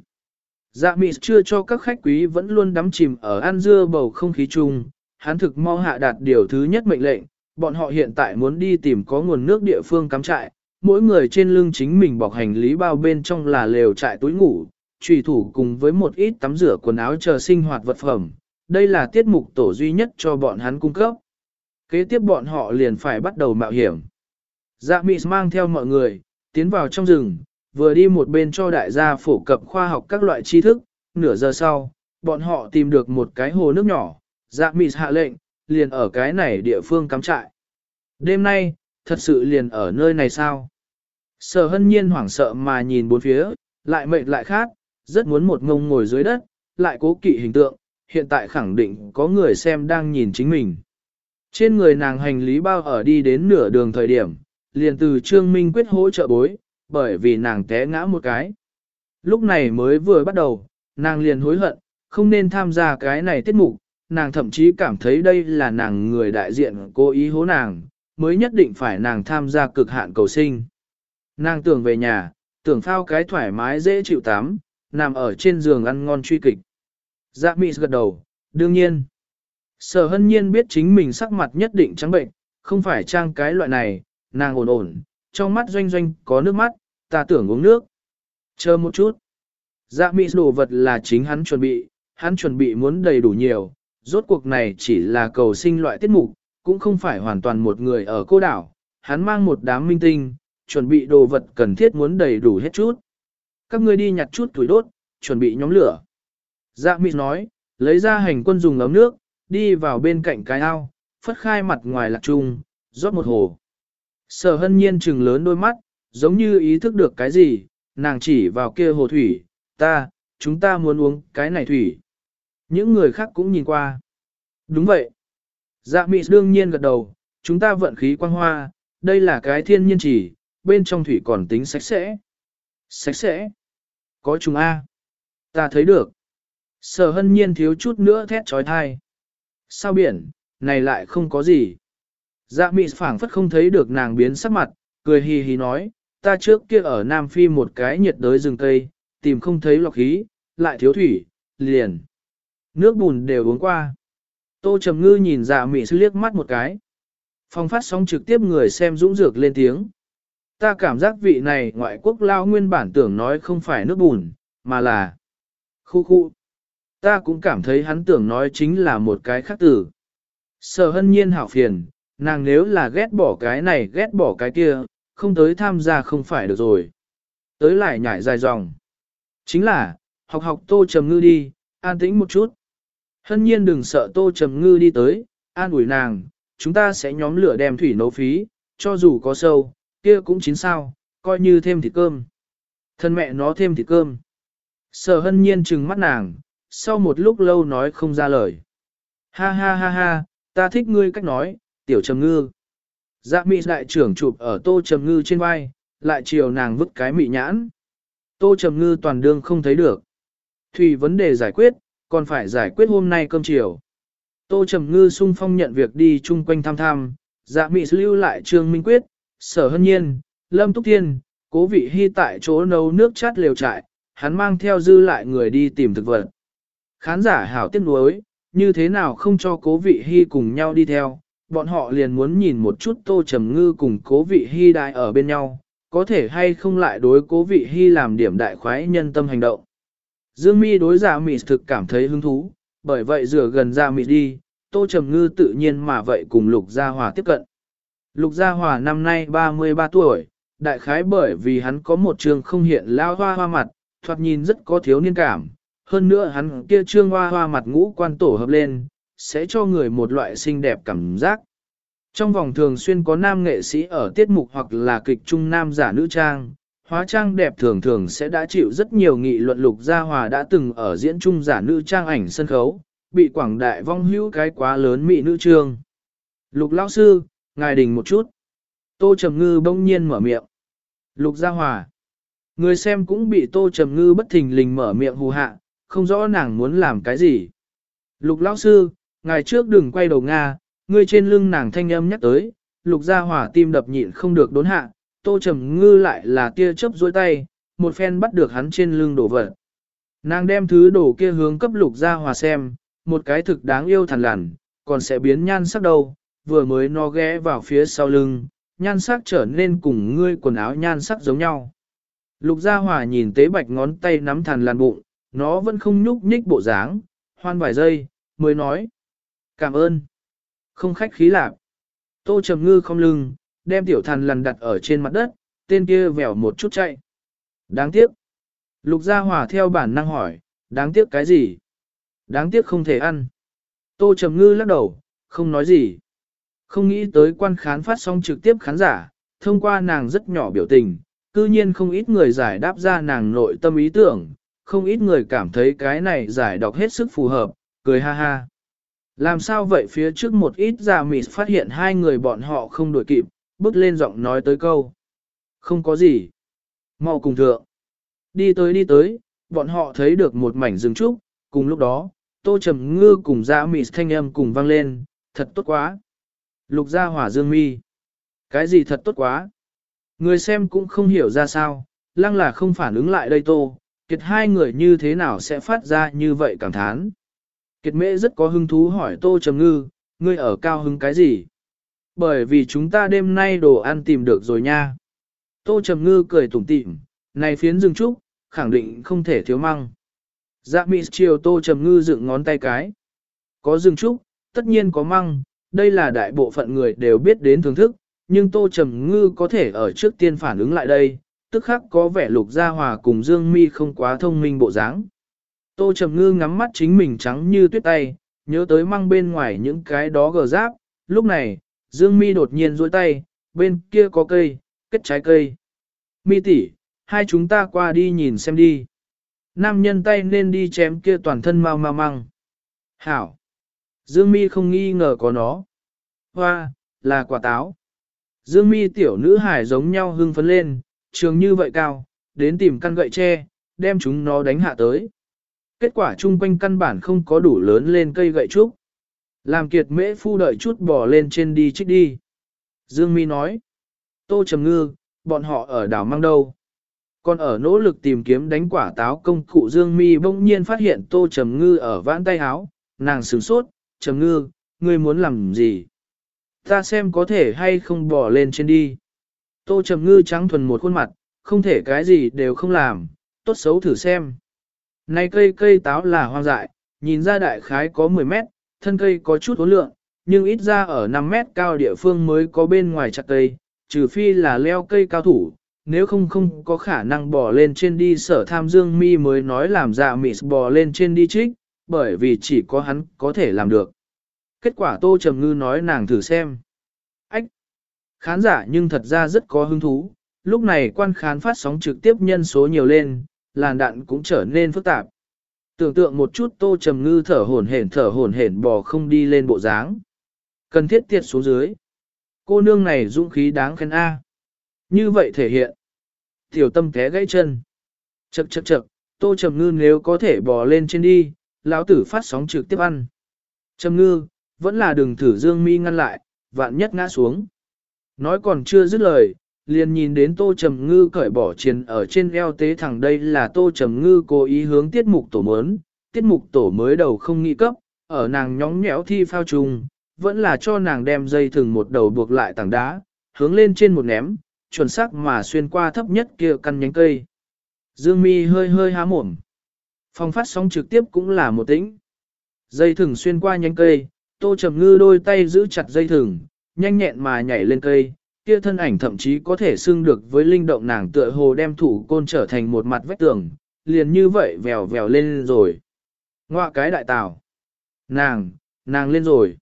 Dạ mị chưa cho các khách quý vẫn luôn đắm chìm ở ăn dưa bầu không khí chung, hắn thực mau hạ đạt điều thứ nhất mệnh lệnh, bọn họ hiện tại muốn đi tìm có nguồn nước địa phương cắm trại, mỗi người trên lưng chính mình bọc hành lý bao bên trong là lều trại túi ngủ, trùy thủ cùng với một ít tắm rửa quần áo chờ sinh hoạt vật phẩm. Đây là tiết mục tổ duy nhất cho bọn hắn cung cấp. Kế tiếp bọn họ liền phải bắt đầu mạo hiểm. Dạ mị mang theo mọi người, tiến vào trong rừng, vừa đi một bên cho đại gia phổ cập khoa học các loại tri thức, nửa giờ sau, bọn họ tìm được một cái hồ nước nhỏ, dạ mị hạ lệnh, liền ở cái này địa phương cắm trại. Đêm nay, thật sự liền ở nơi này sao? Sở hân nhiên hoảng sợ mà nhìn bốn phía, lại mệt lại khát, rất muốn một ngông ngồi dưới đất, lại cố kỵ hình tượng, hiện tại khẳng định có người xem đang nhìn chính mình. Trên người nàng hành lý bao ở đi đến nửa đường thời điểm, liền từ Trương Minh quyết hỗ trợ bối, bởi vì nàng té ngã một cái. Lúc này mới vừa bắt đầu, nàng liền hối hận, không nên tham gia cái này tiết mục, nàng thậm chí cảm thấy đây là nàng người đại diện cố ý hố nàng, mới nhất định phải nàng tham gia cực hạn cầu sinh. Nàng tưởng về nhà, tưởng phao cái thoải mái dễ chịu tắm, nằm ở trên giường ăn ngon truy kịch. Dạ mị gật đầu, đương nhiên. Sở hân nhiên biết chính mình sắc mặt nhất định trắng bệnh, không phải trang cái loại này, nàng ổn ổn, trong mắt doanh doanh có nước mắt, ta tưởng uống nước. Chờ một chút. Dạ mị đồ vật là chính hắn chuẩn bị, hắn chuẩn bị muốn đầy đủ nhiều, rốt cuộc này chỉ là cầu sinh loại tiết mục, cũng không phải hoàn toàn một người ở cô đảo, hắn mang một đám minh tinh, chuẩn bị đồ vật cần thiết muốn đầy đủ hết chút. Các ngươi đi nhặt chút tuổi đốt, chuẩn bị nhóm lửa. Dạ mị nói, lấy ra hành quân dùng ấm nước, đi vào bên cạnh cái ao, phất khai mặt ngoài lạc trung, rót một hồ. Sở hân nhiên trừng lớn đôi mắt, giống như ý thức được cái gì, nàng chỉ vào kia hồ thủy, ta, chúng ta muốn uống cái này thủy. Những người khác cũng nhìn qua. Đúng vậy. Dạ mị đương nhiên gật đầu, chúng ta vận khí quang hoa, đây là cái thiên nhiên chỉ, bên trong thủy còn tính sạch sẽ. Sạch sẽ. Có chúng A. Ta thấy được. Sở hân nhiên thiếu chút nữa thét trói thai. Sao biển, này lại không có gì. Dạ mị phảng phất không thấy được nàng biến sắc mặt, cười hì hì nói, ta trước kia ở Nam Phi một cái nhiệt đới rừng Tây, tìm không thấy lọc khí, lại thiếu thủy, liền. Nước bùn đều uống qua. Tô Trầm Ngư nhìn dạ mị sư liếc mắt một cái. Phong phát sóng trực tiếp người xem dũng dược lên tiếng. Ta cảm giác vị này ngoại quốc lao nguyên bản tưởng nói không phải nước bùn, mà là khu khu. Ta cũng cảm thấy hắn tưởng nói chính là một cái khác tử. Sở hân nhiên hảo phiền, nàng nếu là ghét bỏ cái này ghét bỏ cái kia, không tới tham gia không phải được rồi. Tới lại nhảy dài dòng. Chính là, học học tô trầm ngư đi, an tĩnh một chút. Hân nhiên đừng sợ tô trầm ngư đi tới, an ủi nàng, chúng ta sẽ nhóm lửa đem thủy nấu phí, cho dù có sâu, kia cũng chín sao, coi như thêm thịt cơm. Thân mẹ nó thêm thịt cơm. Sở hân nhiên trừng mắt nàng, sau một lúc lâu nói không ra lời. Ha ha ha ha, ta thích ngươi cách nói, tiểu trầm ngư. Dạ mị đại trưởng chụp ở tô trầm ngư trên vai, lại chiều nàng vứt cái mị nhãn. Tô trầm ngư toàn đương không thấy được. Thủy vấn đề giải quyết, còn phải giải quyết hôm nay cơm chiều. Tô trầm ngư sung phong nhận việc đi chung quanh thăm thăm, dạ mị lưu lại trương minh quyết, sở hân nhiên, lâm túc thiên, cố vị hy tại chỗ nấu nước chát lều trại, hắn mang theo dư lại người đi tìm thực vật. Khán giả hảo tiếc nuối, như thế nào không cho cố vị hy cùng nhau đi theo, bọn họ liền muốn nhìn một chút tô trầm ngư cùng cố vị hy đại ở bên nhau, có thể hay không lại đối cố vị hy làm điểm đại khoái nhân tâm hành động. Dương mi đối giả mị thực cảm thấy hứng thú, bởi vậy rửa gần ra mị đi, tô trầm ngư tự nhiên mà vậy cùng lục gia hòa tiếp cận. Lục gia hòa năm nay 33 tuổi, đại khái bởi vì hắn có một trường không hiện lao hoa hoa mặt, thoạt nhìn rất có thiếu niên cảm, hơn nữa hắn kia trương hoa hoa mặt ngũ quan tổ hợp lên, sẽ cho người một loại xinh đẹp cảm giác. Trong vòng thường xuyên có nam nghệ sĩ ở tiết mục hoặc là kịch trung nam giả nữ trang, hóa trang đẹp thường thường sẽ đã chịu rất nhiều nghị luận lục gia hòa đã từng ở diễn trung giả nữ trang ảnh sân khấu, bị quảng đại vong hữu cái quá lớn mỹ nữ trương. Lục lão sư, ngài đình một chút. Tô Trầm Ngư bỗng nhiên mở miệng. Lục gia hòa. Người xem cũng bị Tô Trầm Ngư bất thình lình mở miệng hù hạ, không rõ nàng muốn làm cái gì. Lục lão sư, ngài trước đừng quay đầu Nga, ngươi trên lưng nàng thanh âm nhắc tới, lục gia hòa tim đập nhịn không được đốn hạ, tô trầm ngư lại là tia chớp dối tay, một phen bắt được hắn trên lưng đổ vật. Nàng đem thứ đổ kia hướng cấp lục gia hòa xem, một cái thực đáng yêu thằn lằn, còn sẽ biến nhan sắc đâu, vừa mới nó ghé vào phía sau lưng, nhan sắc trở nên cùng ngươi quần áo nhan sắc giống nhau. Lục gia hỏa nhìn tế bạch ngón tay nắm thằn lằn bụng, nó vẫn không nhúc nhích bộ dáng, hoan vài giây, mới nói. Cảm ơn. Không khách khí lạc. Tô Trầm Ngư không lưng, đem tiểu thằn lằn đặt ở trên mặt đất, tên kia vèo một chút chạy. Đáng tiếc. Lục Gia Hòa theo bản năng hỏi, đáng tiếc cái gì? Đáng tiếc không thể ăn. Tô Trầm Ngư lắc đầu, không nói gì. Không nghĩ tới quan khán phát sóng trực tiếp khán giả, thông qua nàng rất nhỏ biểu tình, cư nhiên không ít người giải đáp ra nàng nội tâm ý tưởng, không ít người cảm thấy cái này giải đọc hết sức phù hợp, cười ha ha. Làm sao vậy phía trước một ít già mị phát hiện hai người bọn họ không đổi kịp, bước lên giọng nói tới câu. Không có gì. mau cùng thượng. Đi tới đi tới, bọn họ thấy được một mảnh rừng trúc, cùng lúc đó, tô trầm ngư cùng già mị thanh âm cùng vang lên, thật tốt quá. Lục gia hỏa dương mi. Cái gì thật tốt quá. Người xem cũng không hiểu ra sao, lăng là không phản ứng lại đây tô, kiệt hai người như thế nào sẽ phát ra như vậy cảm thán. Kiệt mễ rất có hứng thú hỏi Tô Trầm Ngư, ngươi ở cao hứng cái gì? Bởi vì chúng ta đêm nay đồ ăn tìm được rồi nha. Tô Trầm Ngư cười tủm tỉm, này phiến rừng trúc, khẳng định không thể thiếu măng. Dạ mị chiều Tô Trầm Ngư dựng ngón tay cái. Có rừng trúc, tất nhiên có măng, đây là đại bộ phận người đều biết đến thưởng thức, nhưng Tô Trầm Ngư có thể ở trước tiên phản ứng lại đây, tức khắc có vẻ lục gia hòa cùng Dương Mi không quá thông minh bộ dáng. Tô Trầm Ngư ngắm mắt chính mình trắng như tuyết tay, nhớ tới mang bên ngoài những cái đó gờ giáp, lúc này, Dương Mi đột nhiên duỗi tay, bên kia có cây, kết trái cây. Mi tỷ, hai chúng ta qua đi nhìn xem đi. Nam nhân tay nên đi chém kia toàn thân mau mau măng. Hảo. Dương Mi không nghi ngờ có nó. Hoa, là quả táo. Dương Mi tiểu nữ hải giống nhau hưng phấn lên, trường như vậy cao, đến tìm căn gậy tre, đem chúng nó đánh hạ tới. Kết quả chung quanh căn bản không có đủ lớn lên cây gậy trúc. Làm kiệt mễ phu đợi chút bò lên trên đi trích đi. Dương Mi nói. Tô Trầm Ngư, bọn họ ở đảo mang đâu. Còn ở nỗ lực tìm kiếm đánh quả táo công cụ Dương Mi bỗng nhiên phát hiện Tô Trầm Ngư ở vãn tay háo, nàng sửng sốt, Trầm Ngư, ngươi muốn làm gì? Ta xem có thể hay không bỏ lên trên đi. Tô Trầm Ngư trắng thuần một khuôn mặt, không thể cái gì đều không làm, tốt xấu thử xem. Này cây cây táo là hoang dại, nhìn ra đại khái có 10 mét, thân cây có chút ố lượng, nhưng ít ra ở 5 mét cao địa phương mới có bên ngoài chặt cây, trừ phi là leo cây cao thủ, nếu không không có khả năng bỏ lên trên đi sở tham dương mi mới nói làm dạ mịt bò lên trên đi trích, bởi vì chỉ có hắn có thể làm được. Kết quả Tô Trầm Ngư nói nàng thử xem. Ách! Khán giả nhưng thật ra rất có hứng thú, lúc này quan khán phát sóng trực tiếp nhân số nhiều lên, làn đạn cũng trở nên phức tạp. Tưởng tượng một chút tô trầm ngư thở hổn hển thở hổn hển bò không đi lên bộ dáng. Cần thiết tiệt xuống dưới. Cô nương này dũng khí đáng khen A. Như vậy thể hiện. Tiểu tâm té gãy chân. Chậc chậc chậc, tô trầm ngư nếu có thể bò lên trên đi, lão tử phát sóng trực tiếp ăn. Trầm ngư, vẫn là đường thử dương mi ngăn lại, vạn nhất ngã xuống. Nói còn chưa dứt lời, liền nhìn đến Tô Trầm Ngư cởi bỏ chiến ở trên eo tế thẳng đây là Tô Trầm Ngư cố ý hướng tiết mục tổ mớn, tiết mục tổ mới đầu không nghĩ cấp, ở nàng nhóng nhẽo thi phao trùng, vẫn là cho nàng đem dây thừng một đầu buộc lại tảng đá, hướng lên trên một ném, chuẩn xác mà xuyên qua thấp nhất kia căn nhánh cây. Dương mi hơi hơi há mồm. Phòng phát sóng trực tiếp cũng là một tĩnh. Dây thừng xuyên qua nhánh cây, tô trầm ngư đôi tay giữ chặt dây thừng, nhanh nhẹn mà nhảy lên cây, kia thân ảnh thậm chí có thể xưng được với linh động nàng tựa hồ đem thủ côn trở thành một mặt vách tường, liền như vậy vèo vèo lên rồi. Ngoạ cái đại tảo. Nàng, nàng lên rồi.